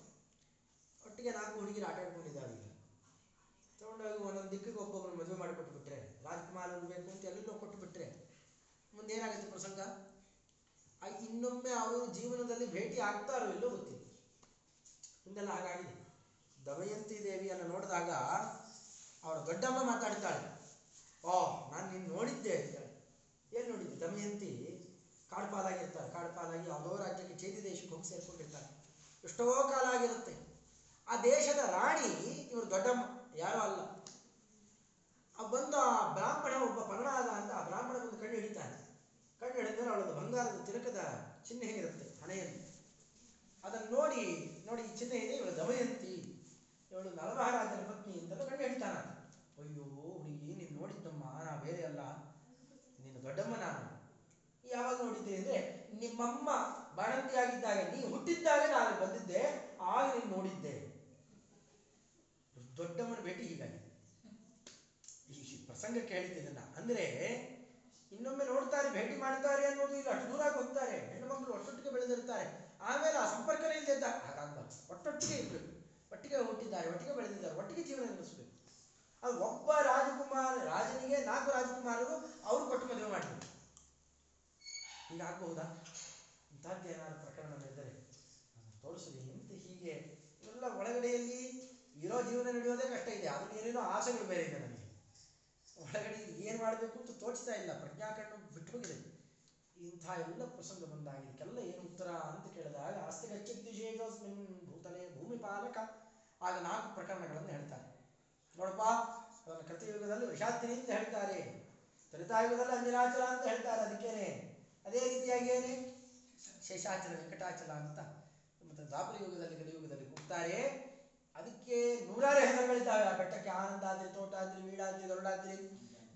ಒಟ್ಟಿಗೆ ನಾಲ್ಕು ಹುಡುಗಿರು ಆಟ ಆಡ್ಕೊಂಡಿದ್ದಾರೆ ತಗೊಂಡೋಗಿ ಒಂದೊಂದು ದಿಕ್ಕಿಗೆ ಒಬ್ಬೊಬ್ಬರು ಮದುವೆ ಮಾಡಿಕೊಟ್ಟು ಬಿಟ್ರೆ ರಾಜ್ಕುಮಾರ್ ಬೇಕು ಅಂತ ಎಲ್ಲೆಲ್ಲೋ ಕೊಟ್ಟು ಬಿಟ್ರೆ ಮುಂದೆ ಏನಾಗುತ್ತೆ ಪ್ರಸಂಗ? ಇನ್ನೊಮ್ಮೆ ಅವರು ಜೀವನದಲ್ಲಿ ಭೇಟಿ ಆಗ್ತಾರೋ ಇಲ್ಲೋ ಗೊತ್ತಿಲ್ಲ. ಹಿಂದೆಲ್ಲ ಹಾಗಾಗಿದೆ. ದಮಯಂತಿ ದೇವಿಯನ್ನು ನೋಡಿದಾಗ ಅವರ ದೊಡ್ಡಮ್ಮ ಮಾತಾಡ್ತಾಳೆ. ಓ, ನಾನು ನಿನ್ನ ನೋಡಿದ್ದೆ ಅಂತಾಳೆ. ಏನು ನೋಡಿದ್ದೆ? ದಮಯಂತಿ ಕಾಡುಪಾಲಾಗಿರ್ತಾರೆ ಕಾಡುಪಾಲಾಗಿ ಯಾವುದೋ ರಾಜ್ಯಕ್ಕೆ ಚೇತಿ ದೇಶಕ್ಕೆ ಹೋಗಿ ಸೇರ್ಕೊಂಡಿರ್ತಾರೆ ಎಷ್ಟೋ ಕಾಲ ಆಗಿರುತ್ತೆ. ಆ ದೇಶದ ರಾಣಿ ಇವರು ದೊಡ್ಡಮ್ಮ. ಯಾರೋ ಅಲ್ಲ. ಆ ಬಂದ ಆ ಬ್ರಾಹ್ಮಣ ಒಬ್ಬ ಪರಣಾದ ಅಂತ ಆ ಬ್ರಾಹ್ಮಣ ಬಂದು ಕಣ್ಣು ಹಿಡಿತಾನೆ. ಕಣ್ಣು ಹಿಡಿದ್ರೆ ಅವಳದು ಬಂಗಾರದ ತಿಲಕದ ಚಿಹ್ನೆ ಇರುತ್ತೆ ಹಣೆಯಲ್ಲಿ. ಅದನ್ನು ನೋಡಿ ನೋಡಿ ಈ ಚಿಹ್ನೆ ಇದೆ, ಇವಳು ದಮಯಂತಿ. ಇವಳು ರಾಜನ ಪತ್ನಿ ಅಂತಲೂ ಕಣ್ಣು ಹಿಡಿತಾನ. ಅಯ್ಯೋ, ಹುಡುಗಿ, ನೀನು ನೋಡಿದ್ದಮ್ಮ ನಾ ಬೇರೆ ಅಲ್ಲ. ನೀನು ದೊಡ್ಡಮ್ಮ ನಾನು. ಯಾವಾಗ ನೋಡಿದ್ದೆ ಅಂದ್ರೆ, ನಿಮ್ಮಮ್ಮ ಬಾಣಂತಿಯಾಗಿದ್ದಾಗ ನೀ ಹುಟ್ಟಿದ್ದಾಗ ನಾನು ಬಂದಿದ್ದೆ, ಆಗ ನೀನು ನೋಡಿದ್ದೆ. ದೊಡ್ಡಮ್ಮನ ಭೇಟಿ ಹೀಗಾಗಿದೆ ಈ ಪ್ರಸಂಗಕ್ಕೆ ಹೇಳಿದ್ದೆ ಇದನ್ನ. ಅಂದ್ರೆ ಇನ್ನೊಮ್ಮೆ ನೋಡ್ತಾರೆ, ಭೇಟಿ ಮಾಡ್ತಾರೆ ಅನ್ನೋದು ಇಲ್ಲ. ಅಷ್ಟು ದೂರ ಹೋಗ್ತಾರೆ. ಹೆಣ್ಣು ಮಕ್ಕಳು ಒಟ್ಟೊಟ್ಟಿಗೆ ಬೆಳೆದಿರ್ತಾರೆ. ಆಮೇಲೆ ಆ ಸಂಪರ್ಕನೇ ಇಲ್ಲದಿದ್ದ ಹಾಗಾಗ್ಬಾರ್ದು. ಒಟ್ಟೊಟ್ಟಿಗೆ ಇರ್ಬೇಕು. ಒಟ್ಟಿಗೆ ಹುಟ್ಟಿದ್ದಾರೆ, ಒಟ್ಟಿಗೆ ಬೆಳೆದಿದ್ದಾರೆ, ಒಟ್ಟಿಗೆ ಜೀವನ ನಡೆಸಬೇಕು. ಅದು ಒಬ್ಬ ರಾಜಕುಮಾರ, ರಾಜನಿಗೆ ನಾಲ್ಕು ರಾಜಕುಮಾರರು ಅವರು ಕೊಟ್ಟು ಮದುವೆ ಮಾಡಬೇಕು ಹೀಗಾಗಬಹುದಾ ಇಂಥದ್ದು ಏನಾದ್ರು ಪ್ರಕರಣ ನಡೆದರೆ ಅದನ್ನು ತೋರಿಸಲಿ ಎಂತ ಹೀಗೆ? ಎಲ್ಲ ಒಳಗಡೆಯಲ್ಲಿ ಇರೋ ಜೀವನ ನಡೆಯೋದೇ ಕಷ್ಟ ಇದೆ. ಅದನ್ನ ಏನೇನೋ ಆಸೆಗಳು ಬೇರೆ ಇದೆ ನನಗೆ ಒಳಗಡೆ ಏನು ಮಾಡಬೇಕು ಅಂತ ತೋಚ್ತಾ ಇಲ್ಲ. ಪ್ರಜ್ಞಾಕಣ್ಣು ಬಿಟ್ಟು ಹೋಗಿದೆ ಇಂಥ ಎಲ್ಲ ಪ್ರಸಂಗ ಬಂದಾಗ ಇದಕ್ಕೆಲ್ಲ ಏನು ಉತ್ತರ ಅಂತ ಕೇಳಿದಾಗ ಆಸ್ತಿ ಗಚ್ಚಿದ್ವಿಶೇಷೋಸ್ಮಿನ್ ಭೂತಲೆ ಭೂಮಿ ಪಾಲಕ ಆಗ ನಾಲ್ಕು ಪ್ರಕರಣಗಳನ್ನು ಹೇಳ್ತಾರೆ. ನೋಡಪ್ಪ, ಅದನ್ನು ಕೃತಯುಗದಲ್ಲಿ ವೃಷಾತಿನಿ ಅಂತ ಹೇಳ್ತಾರೆ. ತ್ರೇತಾಯುಗದಲ್ಲಿ ಅಂಜನಾಚಲ ಅಂತ ಹೇಳ್ತಾರೆ ಅದಕ್ಕೇನೆ. ಅದೇ ರೀತಿಯಾಗಿ ಏನೇ? ಶೇಷಾಚಲ, ವೆಂಕಟಾಚಲ ಅಂತ ಮತ್ತು ದ್ವಾಪರ ಯುಗದಲ್ಲಿ, ಕಲಿಯುಗದಲ್ಲಿ ಕೂಗ್ತಾರೆ. ಅದಕ್ಕೆ ನೂರಾರು ಹೆಸರುಗಳಿದ್ದಾವೆ ಆ ಬೆಟ್ಟಕ್ಕೆ. ಆನಂದ ಆದ್ರಿ ತೋಟ ಆದ್ರಿ ವೀಡಾದ್ರಿ, ಗರುಡಾದ್ರಿ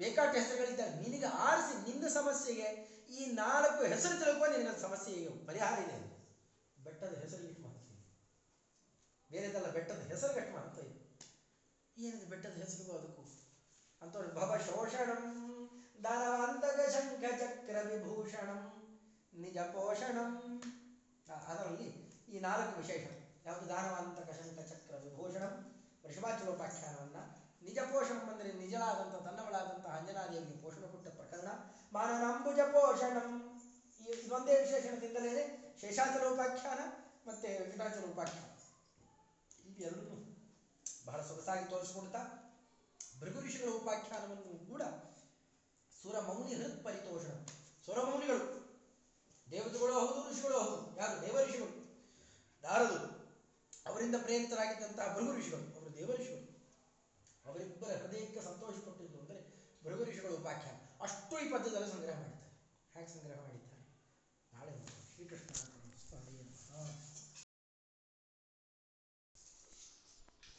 ಬೇಕಾಟ ಹೆಸರುಗಳಿದ್ದಾವೆ. ನಿನಗೆ ಆರಿಸಿ ನಿನ್ನ ಸಮಸ್ಯೆಗೆ ಈ ನಾಲ್ಕು ಹೆಸರು ತಿಳ್ಕೊ, ನಿನಗೆ ಸಮಸ್ಯೆ ಪರಿಹಾರ ಇದೆ ಬೆಟ್ಟದ ಹೆಸರು ಇಟ್ಟು ಮಾಡ್ತೀನಿ. ಬೇರೆದಲ್ಲ, ಬೆಟ್ಟದ ಹೆಸರು ಕಟ್ ಮಾಡ್ತಾ ಇದೆ ಏನಿದೆ ಬೆಟ್ಟದ ಹೆಸರು ಅದಕ್ಕೂ? ಅಂತ ಭವ ಶೋಷಣಂ ದಾನವಾಂತಕ ಶಂಖ ಚಕ್ರ ವಿಭೂಷಣಂ, ನಿಜ ಪೋಷಣಂ. ಅದರಲ್ಲಿ ಈ ನಾಲ್ಕು ವಿಶೇಷ. ಯಾವುದು ಶಂಖ ಚಕ್ರ ವಿಭೂಷಣಂ ವೃಷಭಾಚಲೋಪಾಖ್ಯಾನವನ್ನ ನಿಜ ಪೋಷಣಂ ಅಂದರೆ ನಿಜಲಾದಂಥ ತನ್ನವಳಾದಂಥ ಅಂಜನಾದಿಯಲ್ಲಿ ಪೋಷಣ ಕೊಟ್ಟ ಪ್ರಕರಣ. ಮಾನನಾಂಬುಜ ಪೋಷಣಂ ಇದೊಂದೇ ವಿಶೇಷಣದಿಂದಲೇ ಶೇಷಾಚಲೋಪಾಖ್ಯಾನ ಮತ್ತು ವೆಂಕಟಾಚಲೋಪಾಖ್ಯಾನ. ಇವೆರಡೂ ಬಹಳ ಸೊಗಸಾಗಿ ತೋರಿಸಿಕೊಡ್ತಾ, ಭೃಗು ಋಷಿಗಳ ಉಪಾಖ್ಯಾನವನ್ನು ಕೂಡ ಸುರಮೌನಿ ಹೃತ್ ಪರಿತೋಷಣ ಸುರಮೌನಿಗಳು, ದೇವತೆಗಳು ಹೌದು, ಋಷಿಗಳು ಹೌದು, ಯಾರು? ದೇವ ಋಷಿಗಳು ನಾರದರು. ಅವರಿಂದ ಪ್ರೇರಿತರಾಗಿದ್ದಂತಹ ಭೃಗು ಋಷಿಗಳು, ಅವರು ದೇವ ಋಷಿಗಳು, ಅವರಿಬ್ಬರ ಹೃದಯಕ್ಕೆ ಸಂತೋಷ ಕೊಟ್ಟಿದ್ದು ಅಂದರೆ ಭೃಗು ಋಷಿಗಳು ಉಪಾಖ್ಯಾನ ಅಷ್ಟು ಈ ಪದ್ಯದಲ್ಲಿ ಸಂಗ್ರಹ ಮಾಡ್ತಾರೆ ಹೇಗೆ ಸಂಗ್ರಹ. ಶ್ರೀಕೃಷ್ಣ